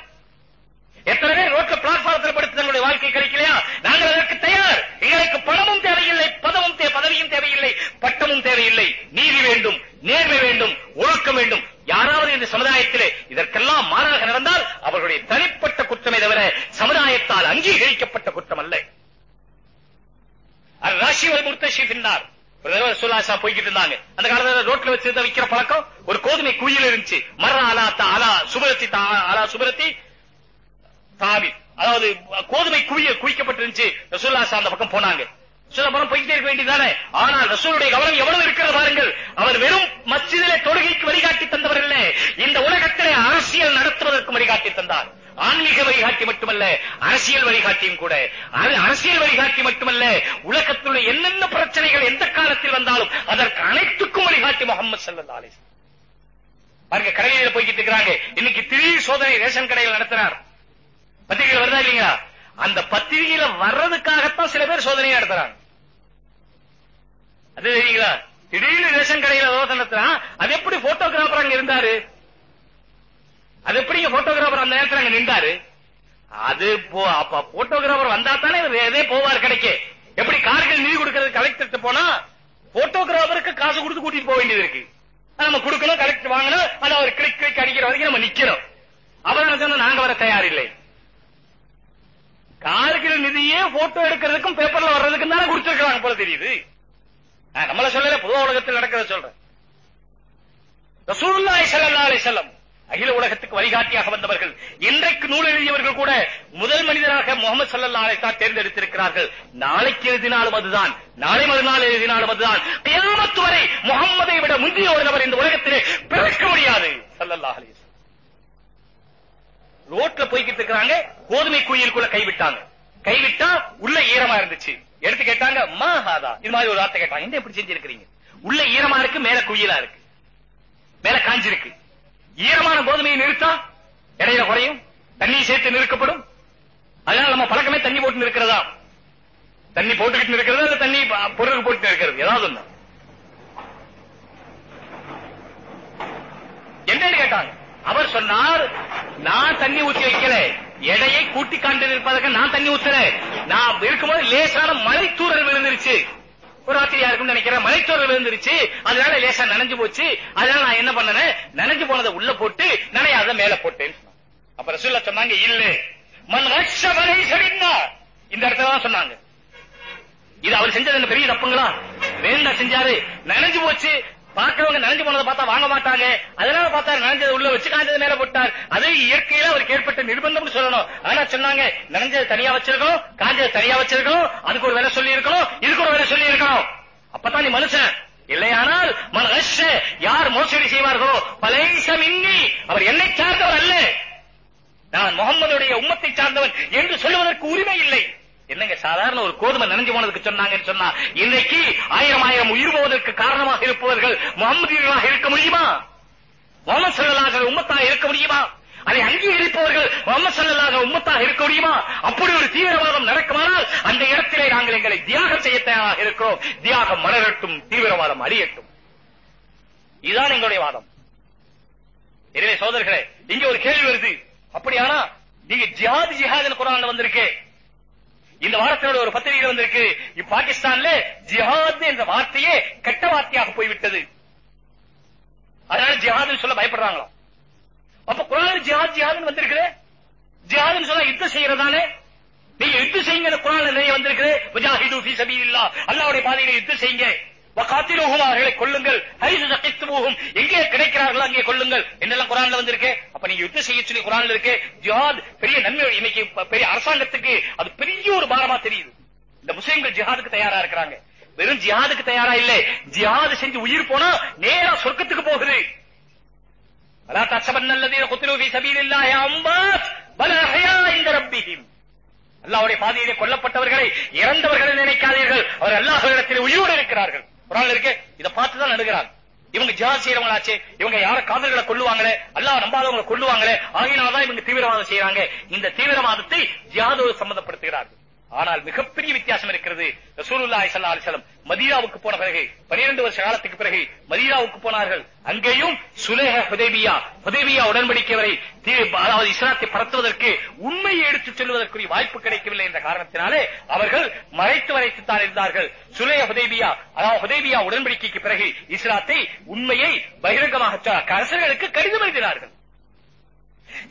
எத்தனை பேர் ரோட்ல பிளாட்பாரத்தில் படுத்து தங்களுடைய வாழ்க்கை கிடைக்கலையா நாங்கள் அதற்கு தயார். எங்களுக்கு பணமும் தேவையில்லை பதமும் பதவியும் தேவையில்லை பட்டமும் தேவையில்லை. நீதி வேண்டும் நேர்மை வேண்டும் ஒழுக்கம் வேண்டும். யாராவது இந்த சமுதாயத்திலே இதற்கெல்லாம் மாறாக நடந்தால் அவர்களுடைய தனிப்பட்ட குற்றமே தவிர சமுதாயத்தால் அங்கீகரிக்கப்பட்ட குற்றம் அல்ல ராசிவல் முர்த்தஷி பின்னார் ஒரு தடவை சுல்லாசா போய்கிட்டு இருந்தாங்க. அந்த காலத்துல ரோட்ல வச்சிருந்த வைக்கிற விக்கிற பழக்கம் ஒரு கோதுமை குயில் இருந்துச்சு மர அலா தா அலா சுபரத்தி தா அலா சுபரத்தி தாவில் அதாவது கோதுமை குவிய குவிக்கப்பட்டிருந்துச்சு ரசூல்லாசா அந்த பக்கம் போனாங்க. ரசூலாபுரம் போய்கிட்டே இருக்க வேண்டியதானே ஆனால் ரசூலுடைய கவனம் எவ்வளவு இருக்கிறது பாருங்கள். அவர் வெறும் மச்சிதிலே தொழுகைக்கு வழிகாட்டி தந்தவர் இல்ல இந்த உலகத்திலே அரசியல் நடத்துவதற்கு வழிகாட்டி தந்தார். ஆன்மீக வழிகாட்டி மட்டுமல்ல அரசியல் வழிகாட்டியும் கூட. அரசியல் வழிகாட்டி மட்டுமல்ல உலகத்தினுடைய என்னென்ன பிரச்சனைகள் எந்த காலத்தில் வந்தாலும் அதற்கு அனைத்துக்கும் வழிகாட்டி முகமது சல்லா அலிஸ் பாருங்க கடைகளில் போய்கிட்டு இருக்கிறாங்க. இன்னைக்கு திடீர் சோதனை ரேஷன் கடையில் நடத்தினார் பத்திரிகையில் வருதா இல்லையா? அந்த பத்திரிகையில வர்றதுக்காகத்தான் சில பேர் சோதனையா நடத்துறாங்க. அது தெரியுங்களா? திடீர்னு ரேஷன் கடையில சோதனை நடத்துறான் அது எப்படி போட்டோகிராஃபர் அங்க இருந்தாரு? அது எப்படி போட்டோகிராஃபர் அந்த நேரத்துல அங்க நின்றாரு? அது போ அப்ப போட்டோகிராஃபர் வந்தா தானே இதே போவார் கிடைக்கே. எப்படி கார்கள் நிதி கொடுக்கறது கலெக்டர் போனா போட்டோகிராஃபருக்கு காசு கொடுத்து கூட்டிட்டு போக வேண்டியது இருக்கு. நம்ம கொடுக்கணும் கலெக்டர் வாங்கணும் அது அவர் கிளிக் கிளிக் அடிக்கிற வரைக்கும் நம்ம நிக்கிறோம் அவர் சொன்னா நாங்க வர தயாரில்லை. கார்கில் நிதியே போட்டோ எடுக்கிறதுக்கும் பேப்பர்ல வர்றதுக்கும் தானே கொடுத்திருக்காங்க போல தெரியுது. நம்மள சொல்லல பொது உலகத்தில் நடக்கிறத சொல்றேன். ரசூலுல்லாஹி ஸல்லல்லாஹு அலைஹி வஸல்லம் அகில உலகத்துக்கு வழிகாட்டியாக வந்தவர்கள் இன்றைக்கு நூல் எழுதியவர்கள் கூட முதல் மனிதராக முகமது சல்லல்லா அலைஹி தேர்ந்தெடுத்திருக்கிறார்கள். நாளைக்கு எழுதினாலும் அதுதான். நாளை மறுநாள் எழுதினாலும் அதுதான். கியாமத்து வரை முகம்மதை விட முந்திய ஒரு நபர் இந்த உலகத்திலே பிறக்க முடியாது. ஸல்லல்லாஹு அலைஹி ரோட்ல போய்கிட்டு இருக்காங்க கோதுமை குயிலுக்குள்ள கைவிட்டாங்க. கைவிட்டா உள்ள ஈரமா இருந்துச்சு. எடுத்து கேட்டாங்க மா ஹாதா? இது மாதிரி ஒரு வார்த்தை கேட்டாங்க. என்ன எப்படி செஞ்சிருக்கிறீங்க? உள்ள ஈரமா இருக்கு மேல குயிலா இருக்கு. மேல காஞ்சிருக்கு. ஈரமான கோதுமையை நிறுத்தா இடையில குறையும். தண்ணி சேர்த்து நிறுக்கப்படும். அதனால நம்ம பழக்கமே தண்ணி போட்டு நிற்கிறதா? தண்ணி போட்டுக்கிட்டு இருக்கிறது இல்ல தண்ணி பொருள் போட்டு இருக்கிறது ஏதாவது ஒண்ணு. என்னன்னு கேட்டாங்க. அவர் சொன்னார் நான் தண்ணி ஊற்றி வைக்கல. எடையை கூட்டி காண்டு இருப்பதற்கு நான் தண்ணி ஊத்தல. நான் இருக்கும்போது லேசான மலை தூரல் விழுந்துருச்சு. ஒரு ராத்திரியா இருக்கும்னு நினைக்கிறேன் மலைத்தூரல் விழுந்துருச்சு. அதனால லேசா நனைஞ்சு போச்சு. அதனால நான் என்ன பண்ணனேன் நனைஞ்சு போனதை உள்ள போட்டு நனையாத மேல போட்டேன் சொன்னாங்க. அப்ப ரசூல்லா சொன்னாங்க இல்ல. மன் ரஷ வலைஸ இந்த இடத்துல தான் சொன்னாங்க. இது அவர் செஞ்சது என்ன பெரிய தப்புங்களா? வேண்டாம் செஞ்சாரு. நனைஞ்சு போச்சு. பாக்குறவங்க நனைஞ்சு போனதை பார்த்தா வாங்க மாட்டாங்க. அதனால பார்த்தாரு நனைஞ்சது உள்ள வச்சு காஞ்சது மேல போட்டார். அது இயற்கையில அவருக்கு ஏற்பட்ட நிர்பந்தம்னு சொல்லணும். ஆனா சொன்னாங்க நனைஞ்சது தனியா வச்சிருக்கணும் காஞ்சது தனியா வச்சிருக்கணும் அதுக்கு ஒரு வேலை சொல்லி இருக்கணும் இதுக்கு ஒரு வேலை சொல்லி இருக்கணும் அப்பதான் நீ மனுஷன். இல்லையானால் மனஷ யார் மோசடி செய்வார்களோ பலேசம் இன்னி அவர் என்னை சார்ந்தவர் அல்ல. நான் முகம்மதுடைய உம்மத்தை சார்ந்தவன் என்று சொல்லுவதற்கு உரிமை இல்லை. என்னங்க சாதாரண ஒரு கோதுமை நனைஞ்சு போனதுக்கு சொன்னாங்கன்னு சொன்னா இன்னைக்கு ஆயிரம் ஆயிரம் உயிர் போவதற்கு காரணமாக இருப்பவர்கள் முகமதியர்களாக இருக்க முடியுமா? முகமது சல்லல்லாஹு உம்மத்தாக இருக்க முடியுமா? அதை அங்கீகரிப்பவர்கள் முகமது சல்லல்லாஹு உம்மத்தாக இருக்க முடியுமா? அப்படி ஒரு தீவிரவாதம் நடக்குமானால் அந்த இடத்திலே நாங்கள் எங்களை தியாகம் செய்ய தயாராக இருக்கிறோம். தியாகம் மலரட்டும் தீவிரவாதம் அழியட்டும். இதுதான் எங்களுடைய வாதம். எனவே சோதர்களே இங்க ஒரு கேள்வி வருது. அப்படியானா நீங்க ஜிஹாத் ஜிஹாத் குரான்ல வந்திருக்கேன் இந்த வார்த்தையோட ஒரு பத்திரிகை வந்திருக்கு. பாகிஸ்தான்ல ஜிஹாத் என்ற வார்த்தையே கெட்ட வார்த்தையாக போய்விட்டது. அதனால ஜிஹாத் சொல்ல பயப்படுறாங்களாம் அப்ப குரான் ஜிஹாத் ஜிஹாத் வந்திருக்குது? ஜிஹாத் சொல்ல யுத்தம் செய்யறதானே? நீங்க யுத்தம் செய்யுங்க குரான் நிறைய வந்திருக்கு முஜாஹிது ஃபீ சபீலில்லாஹ். அல்லாஹ்வுடைய பாதையில யுத்தம் செய்யுங்க. வகாத்திலுஹும் அவர்களை கொல்லுங்கள் ஹைசு தகித்துமுஹும் எங்கே கிடைக்கிறார்களோ அங்கே கொல்லுங்கள் என்னெல்லாம் குரான்ல வந்திருக்கு அப்ப நீங்க யுத்தம் செய்ய சொல்லி குரான்ல இருக்கு ஜிஹாத் பெரிய நன்மை இன்னைக்கு ப- பெரிய அரசாங்கத்துக்கு அது பெரிய ஒரு பாரமா தெரியுது இந்த முஸ்லிம்கள் ஜிஹாதுக்கு தயாரா இருக்கிறாங்க வெறும் ஜிஹாதுக்கு தயாரா இல்ல ஜிஹாது செஞ்சு உயிர் போனா நேரா சொர்க்கத்துக்கு போகுது ولا تحسبن الذين قتلوا في سبيل الله أموات بل أحياء عند ربهم அல்லாஹ்வுடைய பாதையிலே கொல்லப்பட்டவர்களை இறந்தவர்களை நினைக்காதீர்கள் அவர் அல்லாஹ்விடத்தில் உயிரோடு இருக்கிறார்கள் குரான்ல இருக்கு இதை பார்த்து தான் நடுகிறாங்க இவங்க ஜிஹாத் செய்யறவங்களாச்சே இவங்க யார காதல்களை கொள்ளுவாங்களே அல்லாஹ் நம்பாதவங்களை கொள்ளுவாங்களே ஆகினால்தான் இவங்க தீவிரவாதம் செய்யறாங்க இந்த தீவிரவாதத்தை ஜிஹாதோடு சம்பந்தப்படுத்துகிறார்கள். ஆனால் மிகப்பெரிய வித்தியாசம் இருக்கிறது. ரசூலுல்லாஹி ஸல்லல்லாஹு அலைஹி வஸல்லம் மதீனாவுக்கு போன பிறகு 12 வருஷ காலத்துக்கு பிறகு மதீனாவுக்கு போனார்கள். அங்கேயும் சுலேஹ ஹுதைபியா ஹுதைபியா உடன்படிக்கை வரை அதாவது இஸ்லாத்தை பரத்துவதற்கு உண்மையை எடுத்துச் செல்வதற்குரிய வாய்ப்பு கிடைக்கவில்லை என்ற காரணத்தினாலே அவர்கள் மறைத்து மறைத்து தான் இருந்தார்கள். சுலேஹ ஹுதைபியா அதாவது ஹுதைபியா உடன்படிக்கைக்கு பிறகு இஸ்லாத்தை உண்மையை பகிரங்கமாக அரசர்களுக்கு கடிதம் எழுதினார்கள்.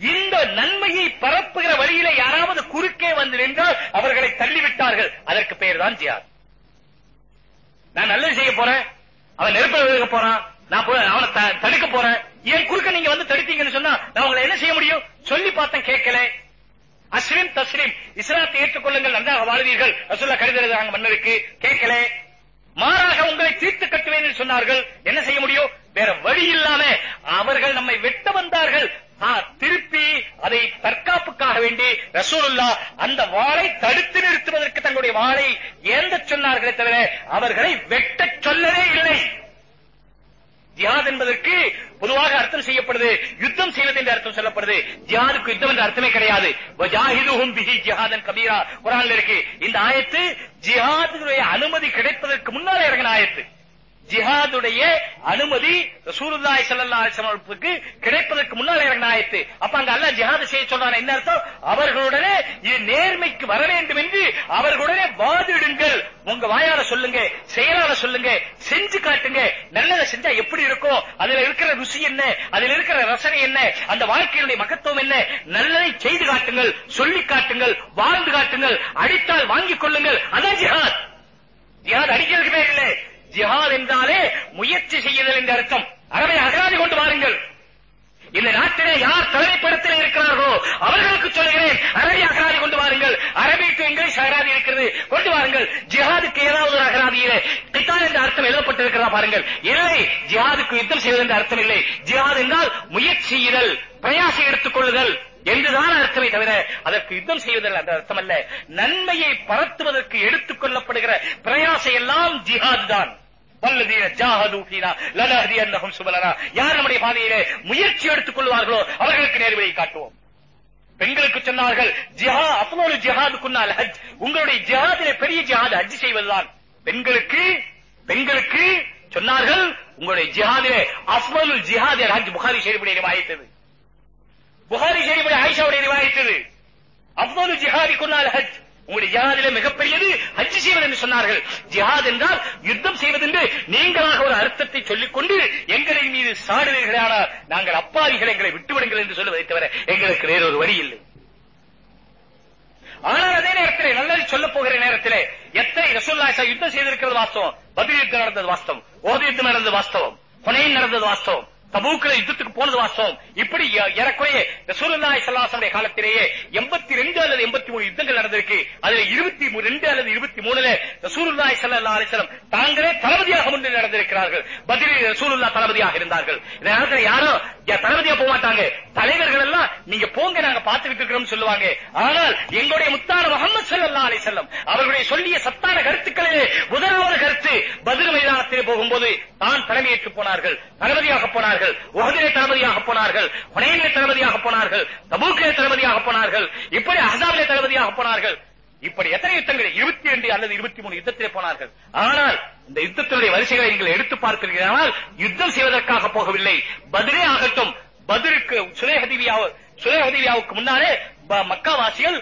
இந்த நன்மையை பரப்புகிற வழியில யாராவது குறுக்கே வந்து நின்றால் அவர்களை தள்ளிவிட்டார்கள். அதற்கு பெயர் தான் ஜியாத் நான் நல்லது செய்ய போறேன். அவன் நெருப்பில் விழுக போறான். நான் அவனை தடுக்க போறேன். ஏன் குறுக்க நீங்க வந்து தடுத்தீங்கன்னு சொன்னா நான் உங்களை என்ன செய்ய முடியும்? சொல்லி பார்த்தேன் கேட்கல. அஸ்லிம் தஸ்லிம் இஸ்லாத்தை ஏற்றுக்கொள்ளுங்கள் நன்றாக வாழ்வீர்கள். ரசூல்லா கடிதம் மன்னருக்கு. கேட்கல. மாறாக உங்களை தீர்த்து கட்டுவேன் சொன்னார்கள். என்ன செய்ய முடியும்? வேற வழி இல்லாம அவர்கள் நம்மை வெட்ட வந்தார்கள். திருப்பி அதை தற்காப்புக்காக வேண்டி ரசூலுல்லா அந்த வாளை தடுத்து நிறுத்துவதற்கு தங்களுடைய வாளை ஏந்த சொன்னார்களே தவிர அவர்களை வெட்டச் சொல்லவே இல்லை. ஜியாத் என்பதற்கு பொதுவாக அர்த்தம் செய்யப்படுது யுத்தம் செய்வது என்று அர்த்தம் சொல்லப்படுது. ஜியாதுக்கு யுத்தம் என்ற அர்த்தமே கிடையாது. வஜாஹிதுஹும் பிஹி ஜிஹாதன் கபீரா குர்ஆன்ல இருக்கு. இந்த ஆயத்து ஜிஹாதுடைய அனுமதி கிடைப்பதற்கு முன்னால் இறங்கின ஆயத்து. ஜிஹாதுடைய அனுமதி ரசூலுல்லாஹி ஸல்லல்லாஹு சமர்ப்புக்கு கிடைப்பதற்கு முன்னால் இறங்கின ஆயத்து. அப்ப அங்க அல்ல ஜிஹாது செய்ய சொன்னார் என்ன அர்த்தம்? அவர்களுடனே நேர்மைக்கு வர வேண்டும் என்று அவர்களுடனே வாதிடுங்கள். உங்க வாயால சொல்லுங்க செயலால சொல்லுங்க செஞ்சு காட்டுங்க. நல்லதை செஞ்சா எப்படி இருக்கும்? அதுல இருக்கிற ருசி என்ன? அதுல இருக்கிற ரசனை என்ன? அந்த வாழ்க்கையினுடைய மகத்துவம் என்ன? நல்லதை செய்து காட்டுங்கள் சொல்லி காட்டுங்கள் வாழ்ந்து காட்டுங்கள் அடித்தால் வாங்கிக் கொள்ளுங்கள். அதான் ஜிஹாத். ஜிஹாத் அடிக்கிறதுக்கு பேர் இல்லை. ஜிஹாத் என்றாலே முயற்சி செய்யுதல் என்ற அர்த்தம். அறவை அகராதி கொண்டு வாருங்கள். இந்த நாட்டிலே யார் தலைமைப்படத்தில் இருக்கிறார்களோ அவர்களுக்கு சொல்கிறேன் அரபி அகராதி கொண்டு வாருங்கள். அரபி இங்கிலீஷ் அகராதி இருக்கிறது கொண்டு வாருங்கள். ஜிஹாதுக்கு ஏதாவது ஒரு அகராதியிலே கித்தால் என்ற அர்த்தம் எழுதப்பட்டிருக்கிறதா பாருங்கள். இல்லை ஜிஹாதுக்கு யுத்தம் செய்வது என்ற அர்த்தம் இல்லை. ஜிஹாத் என்றால் முயற்சி செய்யுதல் பிரயாசம் எடுத்துக் கொள்ளுதல் என்றுதான் அர்த்தமே தவிர அதற்கு யுத்தம் செய்வதில் அந்த அர்த்தம் அல்ல. நன்மையை பரத்துவதற்கு எடுத்துக் கொள்ளப்படுகிற பிரயாசம் எல்லாம் ஜிஹாத் தான். வல்லதீன ஜாஹது ஃபீனா லனஹதியன்னஹும் சுபலனா. யார் நம்முடைய பாதையிலே முயற்சி எடுத்துக் கொள்வார்களோ அவர்களுக்கு நேர்வழியை காட்டுவோம். பெண்களுக்கு சொன்னார்கள் ஜிஹா அப்னோலு ஜிஹாதுக்குன்னால் ஹஜ். உங்களுடைய ஜிஹாதிலே பெரிய ஜிஹாத் ஹஜ் செய்வதுதான். பெண்களுக்கு பெண்களுக்கு சொன்னார்கள் உங்களுடைய ஜிஹாதிலே அஃமலுல் ஜிஹாத் ஹஜ். புகாரி ஷெரீஃபுடைய ரிவாயத்தது புகாரி ஷெரீஃபுடைய ஆயிஷாவுடைய ரிவாயத்தது அஃமலு ஜிஹாதி குன்னால் ஹஜ். உங்களுடைய ஜிஹாதிலே மிகப்பெரியது ஹஜ் செய்வது என்று சொன்னார்கள். ஜிஹாத் என்றால் யுத்தம் செய்வது என்று நீங்களாக ஒரு அர்த்தத்தை சொல்லிக் கொண்டு எங்களை மீது சாடுவீர்களானால் நாங்கள் அப்பாவிகள் எங்களை விட்டுவிடுங்கள் என்று சொல்லுவதை தவிர எங்களுக்கு வேறொரு வழி இல்லை. ஆனால் அதே நேரத்தில் நல்லது சொல்ல போகிற நேரத்திலே எத்தனை ரசூல்லா யுத்தம் செய்திருக்கிறது வாஸ்தவம். பதில் யுத்தம் நடந்தது வாஸ்தவம். ஓது யுத்தம் நடந்தது வாஸ்தவம். புனையின் நடந்தது வாஸ்தவம். தபூக்கில் யுத்தத்துக்கு போனது வாசம். இப்படி ஏறக்குறைய ரசூலுல்லாஹி ஸல்லல்லாஹு காலத்திலேயே 82 அல்லது 83 யுத்தங்கள் நடந்திருக்கு. அதுல 22 அல்லது 23ல ரசூலுல்லாஹி ஸல்லல்லாஹு அலைஹி வஸல்லம் தாங்களே தளபதியாக முன்னே நடந்திருக்கிறார்கள். பதிலில் ரசூலுல்லாஹ் தளபதியாக இருந்தார்கள். இந்த நேரத்தில் யாரும் தளபதியா போக மாட்டாங்க. தலைவர்கள் எல்லாம் நீங்க போங்க நாங்க பார்த்துக்கிட்டு இருக்கிறோம் சொல்லுவாங்க. ஆனால் எங்களுடைய முத்தான முகமது சல்லா அலைஹி செல்லம் அவர்களுடைய சொல்லிய சத்தான கருத்துக்களிலே முதலாவது கருத்து பதில் மைதானத்திலே போகும்போது தான் தலைமையேற்று போனார்கள். தளபதியாக போனார்கள். போனார்கள் உஹதிலே தளபதியாக போனார்கள் ஹுனைனிலே தளபதியாக போனார்கள் தபூக்கிலே தளபதியாக போனார்கள் இப்படி அஹ்ஸாபிலே தளபதியாக போனார்கள். இப்படி எத்தனை யுத்தங்கள் இருபத்தி ரெண்டு அல்லது இருபத்தி மூணு யுத்தத்திலே போனார்கள். ஆனால் இந்த யுத்தத்தினுடைய வரிசைகளை நீங்கள் எடுத்து பார்க்கிறீர்களானால் யுத்தம் செய்வதற்காக போகவில்லை. பதிலே ஆகட்டும். பதிலுக்கு சுலேஹதிவியாவு சுலேஹதிவியாவுக்கு முன்னாலே மக்காவாசிகள்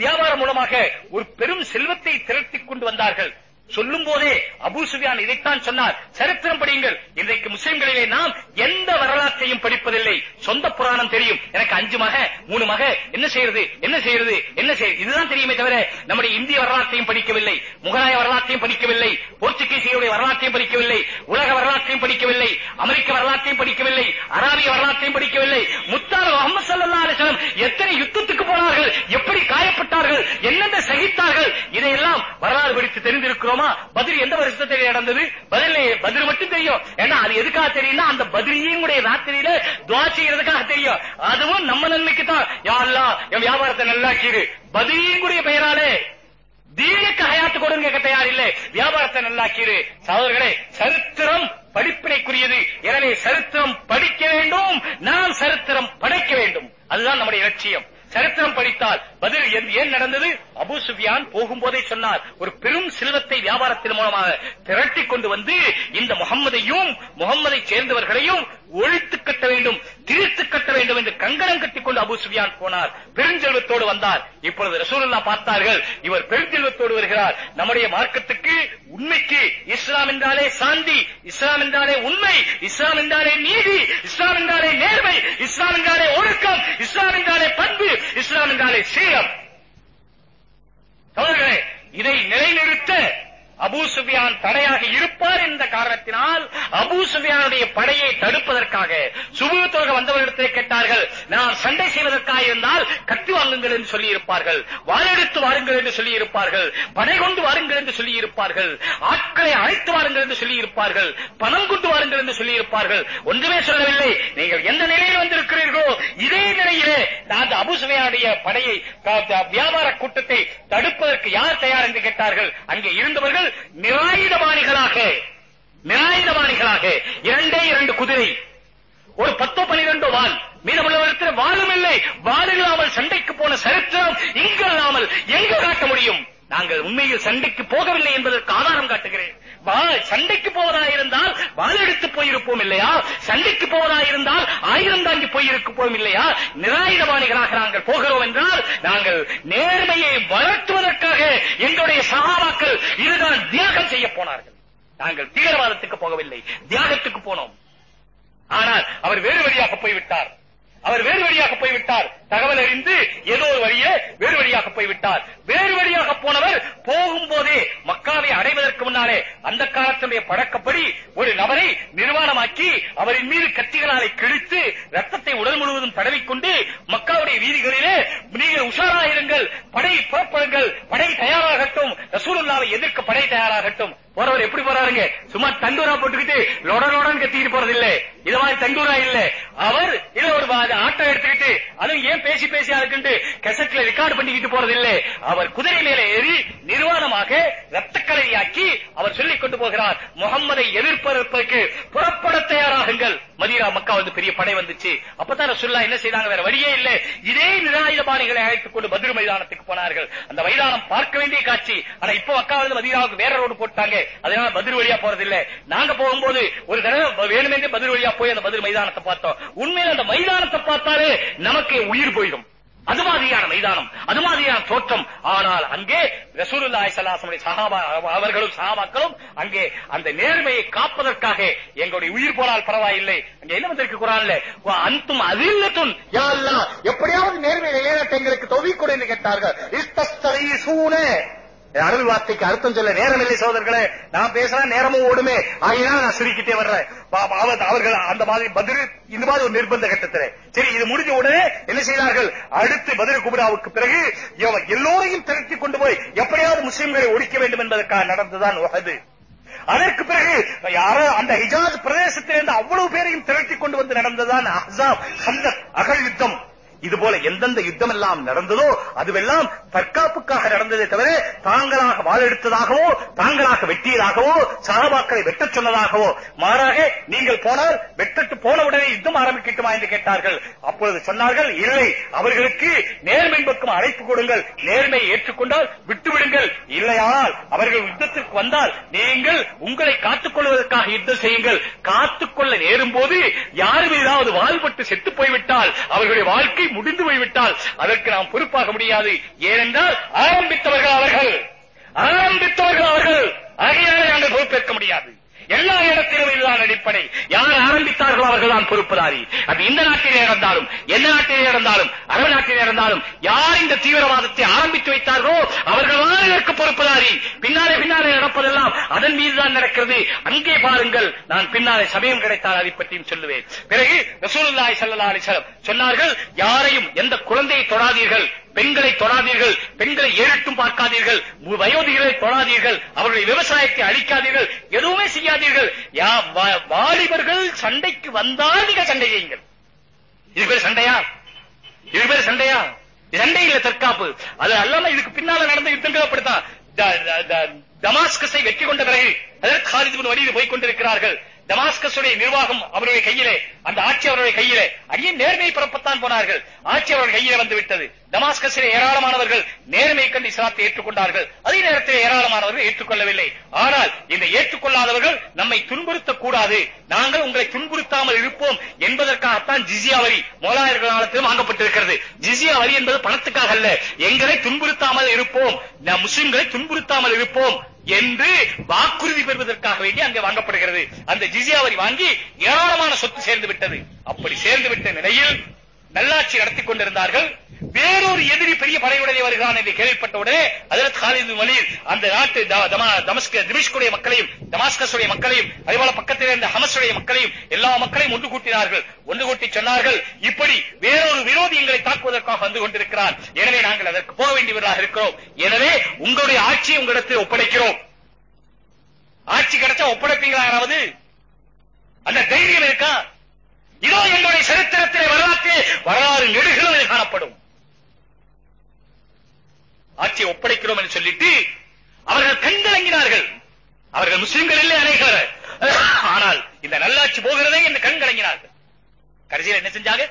வியாபாரம் மூலமாக ஒரு பெரும் செல்வத்தை திரட்டிக் கொண்டு வந்தார்கள். சொல்லும் போதே அபு சுஃபியான் இதைத்தான் சொன்னார். சரித்திரம் படியுங்கள். இன்றைக்கு முஸ்லிம்களிலே நாம் எந்த வரலாற்றையும் படிப்பதில்லை. சொந்த புராணம் தெரியும். எனக்கு அஞ்சு மக மூணு மக என்ன செய்யறது? என்ன செய்யறது? என்ன செய்யறது இதுதான் தெரியுமே தவிர நம்முடைய இந்திய வரலாற்றையும் படிக்கவில்லை. முகலாய வரலாற்றையும் படிக்கவில்லை. போர்ச்சுகீசியருடைய வரலாற்றையும் படிக்கவில்லை உலக வரலாற்றையும் படிக்கவில்லை அமெரிக்க வரலாற்றையும் படிக்கவில்லை அராபிய வரலாற்றையும் படிக்கவில்லை. முத்தார் முகமது சல்லா அலைஹி எத்தனை யுத்தத்துக்கு போனார்கள் எப்படி காயப்பட்டார்கள் என்னென்ன சகித்தார்கள் இதையெல்லாம் வரலாறு படித்து தெரிந்திருக்கிறோமா? பதில் எந்த வருஷத்துல நடந்தது? பதில் பதில் மட்டும் தெரியும். ஏன்னா அது எதுக்காக தெரியும்னா அந்த பதிரியும் ராத்திரியில துவா செய்யறதுக்காக தெரியும். அதுவும் நம்ம நன்மைக்கு தான் யா என் வியாபாரத்தை நல்லாக்கிடு. பதிரியும் பெயராலே தீனுக்கு ஹயாத்து கொடுங்க கேட்க தயார் இல்லை? வியாபாரத்தை நல்லாக்கிடு சகோதரர்களே சரித்திரம் படிப்பினைக்குரியது. எனவே சரித்திரம் படிக்க வேண்டும். நாம் சரித்திரம் படைக்க வேண்டும். அதுதான் நம்முடைய லட்சியம். சரித்திரம் படித்தால் பதில் ஏன் ஏன் நடந்தது? அபு சுஃபியான் போகும்போதே சொன்னார் ஒரு பெரும் செல்வத்தை வியாபாரத்தின் மூலமாக திரட்டி கொண்டு வந்து இந்த முகம்மதையும் முகம்மதை சேர்ந்தவர்களையும் ஒழித்து கட்ட வேண்டும் தீர்த்து கட்ட வேண்டும் என்று கங்கணம் கட்டிக்கொண்டு அபு சுஃபியான் போனார். பெருஞ்செல்வத்தோடு வந்தார். இப்பொழுது ரசூலுல்லா பார்த்தார்கள் இவர் பெருஞ்செல்வத்தோடு வருகிறார். நம்முடைய மார்க்கத்துக்கு உண்மைக்கு இஸ்லாம் என்றாலே சாந்தி இஸ்லாம் என்றாலே உண்மை இஸ்லாம் என்றாலே நீதி இஸ்லாம் என்றாலே நேர்மை இஸ்லாம் என்றாலே ஒழுக்கம் இஸ்லாம் என்றாலே பண்பு இஸ்லாம் என்றாலே சீரம் சோதர்களே இதை நிலைநிறுத்த அபூ சுஃபியான் தடையாக இருப்பார் என்ற காரணத்தினால் அபூ சுஃபியானுடைய படையை தடுப்பதற்காக சுபு தொழுக வந்தவர்களிடத்தை கேட்டார்கள் நான் சண்டை செய்வதற்காக இருந்தால் கத்தி வாங்குங்கள் என்று சொல்லி இருப்பார்கள் வாழெடுத்து வாருங்கள் என்று சொல்லி இருப்பார்கள் படை கொண்டு வாருங்கள் என்று சொல்லி இருப்பார்கள் ஆட்களை அழைத்து வாருங்கள் என்று சொல்லி இருப்பார்கள் பணம் கொண்டு வாருங்கள் என்று சொல்லி இருப்பார்கள் ஒன்றுமே சொல்லவில்லை. நீங்கள் எந்த நிலையில் வந்திருக்கிறீர்களோ இதே நிலையிலே நான் அபு சுஃபியானுடைய படையை வியாபார கூட்டத்தை தடுப்பதற்கு யார் தயார்? என்று கேட்டார்கள். அங்கே இருந்தவர்கள் நிராயுதபாணிகளாக நிராயுதபாணிகளாக இரண்டே இரண்டு குதிரை ஒரு பத்தோ பனிரெண்டோ வால் மீதமுள்ளவரிடத்தில் வாழும் இல்லை வாள் இல்லாமல் சண்டைக்கு போன சரித்திரம் இங்கு இல்லாமல் எங்கு காட்ட முடியும்? நாங்கள் உண்மையில் சண்டைக்கு போகவில்லை என்பதற்கு ஆதாரம் காட்டுகிறேன். சண்டைக்கு போவதாயிருந்தால் வாள் எடுத்து போயிருப்போம் இல்லையா? சண்டைக்கு போவதாயிருந்தால் ஆயுதம் தாங்கி போயிருப்போம் இல்லையா? நிராயுதபாணிகளாக நாங்கள் போகிறோம் என்றால் நாங்கள் நேர்மையை வளர்த்துவதற்காக எங்களுடைய சகாபாக்கள் இதுதான் தியாகம் செய்ய போனார்கள். நாங்கள் தீவிரவாதத்துக்கு போகவில்லை தியாகத்துக்கு போனோம். ஆனால் அவர் வேறு வழியாக போய்விட்டார். அவர் வேறு வழியாக போய்விட்டார். தகவல் அறிந்து ஏதோ ஒரு வழியே வேறு வழியாக போய்விட்டார். வேறு வழியாக போனவர் போகும்போதே மக்காவை அடைவதற்கு முன்னாலே அந்த காலத்துடைய பழக்கப்படி ஒரு நபரை நிர்வாணமாக்கி அவரின் மீது கத்திகளாலே கிழித்து ரத்தத்தை உடல் முழுவதும் தடவிக்கொண்டு மக்காவுடைய வீதிகளிலே நீங்கள் உஷாராயிருங்கள் படை புறப்படுங்கள் படை தயாராகட்டும் ரசூலுல்லாவை எதிர்க்க படை தயாராகட்டும். போறவர் எப்படி போறாருங்க? சும்மா தண்டூரா போட்டுக்கிட்டு லொட லொடன்னு கத்திக்கிட்டு போறது இல்ல இது மாதிரி தண்டூரா இல்ல. அவர் இல்ல ஒரு ஆட்டோ எடுத்துக்கிட்டு அதுவும் ஏன் பேசி பேசி அதுக்குண்டு கெசட்ல ரெக்கார்டு பண்ணிக்கிட்டு போறது இல்ல அவர் குதிரை மேல ஏறி நிர்வாணமாக ரத்தக்கலையாக்கி அவர் சொல்லிக் கொண்டு போகிறார் முகம்மதை எதிர்ப்பதற்கு புறப்பட தயாராகுங்கள். மதீரா மக்கா வந்து பெரிய படை வந்துச்சு. அப்பதான் சொல்லா என்ன செய்தாங்க? வேற வழியே இல்ல. இதே நிராயுதபாணிகளை அழைத்துக் கொண்டு பதில் மைதானத்துக்கு போனார்கள். அந்த மைதானம் பார்க்க வேண்டிய காட்சி. ஆனா இப்போ மக்கா வந்து மதீனாவுக்கு வேற ரோடு போட்டாங்க. அதனால பதில் வழியா போறது இல்ல நாங்க போகும்போது ஒரு தடவை வேணுமென்றே பதில் வழியா போய் அந்த பதில் மைதானத்தை பார்த்தோம். உண்மையில அந்த மைதானத்தை பார்த்தாலே நமக்கு உயிர் போயிடும். அது மாதிரியான மைதானம் அது மாதிரியான தோற்றம். ஆனால் அங்கே ரசூலுல்லாஹி ஸல்லல்லாஹு அலைஹி சஹாபா அவர்களும் சஹாபாக்களும் அங்கே அந்த நேர்மையை காப்பதற்காக எங்களுடைய உயிர் போனால் பரவாயில்லை. அங்கே என்ன வந்திருக்கு குரான்ல? அந்தும் அன்தும் அதில்லத்துன் யா அல்லாஹ் எப்படியாவது நேர்மையை நிலைநாட்ட எங்களுக்கு தொவி கொடு என்று கேட்டார்கள். இஸ்தஸ்தரீசூன அருள் வார்த்தைக்கு அர்த்தம் சொல்ல நேரம் இல்லை சோதர்களே நான் பேசுறேன் நேரமும் ஓடுமே. ஆகினால் நான் சுருக்கிட்டே வர்றேன். அவர்கள் அந்த மாதிரி பதில் இந்த மாதிரி ஒரு நிர்பந்த கட்டத்தில். சரி இது முடிஞ்ச உடனே என்ன செய்தார்கள்? அடுத்து பதில் குபராவுக்கு பிறகு எல்லோரையும் திரட்டி கொண்டு போய் எப்படியாவது முஸ்லிம்களை ஒழிக்க வேண்டும் என்பதற்காக நடந்ததுதான் உகது அதற்கு பிறகு யாரோ அந்த ஹிஜாஸ் பிரதேசத்திலிருந்து அவ்வளவு பேரையும் திரட்டி கொண்டு வந்து நடந்ததுதான் அஹ்ஸாப் ஹந்தக் யுத்தம். இது போல எந்தெந்த யுத்தம் எல்லாம் நடந்ததோ அதுவெல்லாம் தற்காப்புக்காக நடந்ததே தவிர தாங்களாக வாழெடுத்ததாகவோ தாங்களாக வெட்டியதாகவோ சகாபாக்களை வெட்டச் சொன்னதாகவோ. மாறாக நீங்கள் போனால் வெட்டட்டு போன உடனே யுத்தம் ஆரம்பிக்கட்டுமா என்று கேட்டார்கள். அப்பொழுது சொன்னார்கள் இல்லை அவர்களுக்கு நேர்மை பக்கம் அழைப்பு கொடுங்கள். நேர்மையை ஏற்றுக்கொண்டால் விட்டுவிடுங்கள். இல்லையானால் அவர்கள் யுத்தத்திற்கு வந்தால் நீங்கள் உங்களை காத்துக் கொள்வதற்காக யுத்தம் செய்யுங்கள். காத்துக்கொள்ள நேரும் போது யாரும் ஏதாவது வாழ்பட்டு செத்து போய்விட்டால் அவர்களுடைய வாழ்க்கை முடிந்து போய்விட்டால் அதற்கு நாம் பொறுப்பாக முடியாது. ஏனென்றால் ஆரம்பித்தவர்கள் அவர்கள். ஆரம்பித்தவர்கள் அவர்கள். ஆகையாலே நாங்கள் பொறுப்பேற்க முடியாது. எல்லா இடத்திலும் இதுதான் அடிப்படை. யார் ஆரம்பித்தார்களோ அவர்கள் தான் பொறுப்புதாரி. அது இந்த நாட்டிலே நடந்தாலும் எந்த நாட்டிலே நடந்தாலும் அரபு நாட்டிலே நடந்தாலும் யார் இந்த தீவிரவாதத்தை ஆரம்பித்து வைத்தார்களோ அவர்களால் இதற்கு பொறுப்புதாரி. பின்னாலே பின்னாலே நடப்பதெல்லாம் அதன் மீதுதான் நடக்கிறது. அங்கே பாருங்கள் நான் பின்னாலே சமயம் கிடைத்தால் அதை பற்றியும் சொல்லுவேன். பிறகு ரசூலுல்லாஹி ஸல்லல்லாஹு அலைஹி வஸல்லம் சொன்னார்கள் யாரையும் எந்த குழந்தையை தொடாதீர்கள். பெண்களை தொடாதீர்கள் பெண்களை ஏறிட்டும் பார்க்காதீர்கள் வயோதிகளை தொடாதீர்கள் அவருடைய விவசாயத்தை அழிக்காதீர்கள் எதுவுமே செய்யாதீர்கள். யா- வா- வாலிபர்கள் சண்டைக்கு வந்தால் நீங்க சண்டை செய்யுங்கள். இது பேர் சண்டையா? இது பேர் சண்டையா? சண்டை இல்ல தற்காப்பு. அது அல்லாம இதுக்கு பின்னால நடந்த யுத்தங்கள் அப்படித்தான். தமாஸ்கஸை வெற்றி கொண்ட பிறகு அதற்கு ஹாரிஜிபின் வழியில் போய் கொண்டிருக்கிறார்கள். தமாஸ்கஸுடைய நிர்வாகம் அவருடைய கையிலே அந்த ஆட்சி அவருடைய கையிலே. அங்கே நேர்மை பிறப்பத்தான் போனார்கள். ஆட்சி அவருடைய கையிலே வந்து விட்டது. ஏராளமானவர்கள் நேர்மை கண்டு இஸ்லாத்தை ஏற்றுக்கொண்டார்கள். அதே நேரத்தில் ஏராளமானவர்கள் ஏற்றுக்கொள்ளவில்லை. ஆனால் இந்த ஏற்றுக்கொள்ளாதவர்கள் நம்மை துன்புறுத்தக் கூடாது நாங்கள் உங்களை துன்புறுத்தாமல் இருப்போம் என்பதற்காகத்தான் ஜிசியா வரி மோலாயர்களாலத்திலும் வாங்கப்பட்டிருக்கிறது. ஜிசியா வரி என்பது பணத்துக்காக அல்ல. எங்களை துன்புறுத்தாமல் இருப்போம். முஸ்லிம்களை துன்புறுத்தாமல் இருப்போம். என்று வாக்குறுதி பெறுவதற்காக வேண்டி அங்கே வாங்கப்படுகிறது. அந்த ஜிசியா வரி வாங்கி ஏராளமான சொத்து சேர்ந்து விட்டது. அப்படி சேர்ந்து விட்ட நிலையில் நல்லாட்சி நடத்தி கொண்டிருந்தார்கள். வேறொரு எதிரி பெரிய படையுடைய வருகிறான் என்று கேள்விப்பட்டவுடனே அதற்கு காலிது வழியில் அந்த நாட்டு தமஸ்க திமிஷ்குடைய மக்களையும் தமாஸ்கஸுடைய மக்களையும் அதேபோல பக்கத்தில் இருந்த ஹமஸுடைய மக்களையும் எல்லா மக்களையும் ஒன்று கூட்டினார்கள். ஒன்று கூட்டி சொன்னார்கள் இப்படி வேறொரு விரோதி எங்களை தாக்குவதற்காக வந்து கொண்டிருக்கிறார் எனவே நாங்கள் அதற்கு போக வேண்டியவர்களாக இருக்கிறோம். எனவே உங்களுடைய ஆட்சியை உங்களிடத்தில் ஒப்படைக்கிறோம். ஆட்சி கிடைச்சா ஒப்படைப்பீங்களா யாராவது? அந்த தைரியம் இருக்கா? இதோ எங்களுடைய சரித்திரத்திலே வரலாற்றிலே வரலாறு நெடுகளும் காணப்படும். ஆட்சியை ஒப்படைக்கிறோம் என்று சொல்லிட்டு அவர்கள் கண்கலங்கினார்கள். அவர்கள் முஸ்லிம்கள் இல்லை அனைகர் ஆனால் இந்த நல்லாட்சி போகிறதே என்று கண்கலங்கினார்கள். கடைசியில் என்ன செஞ்சாங்க?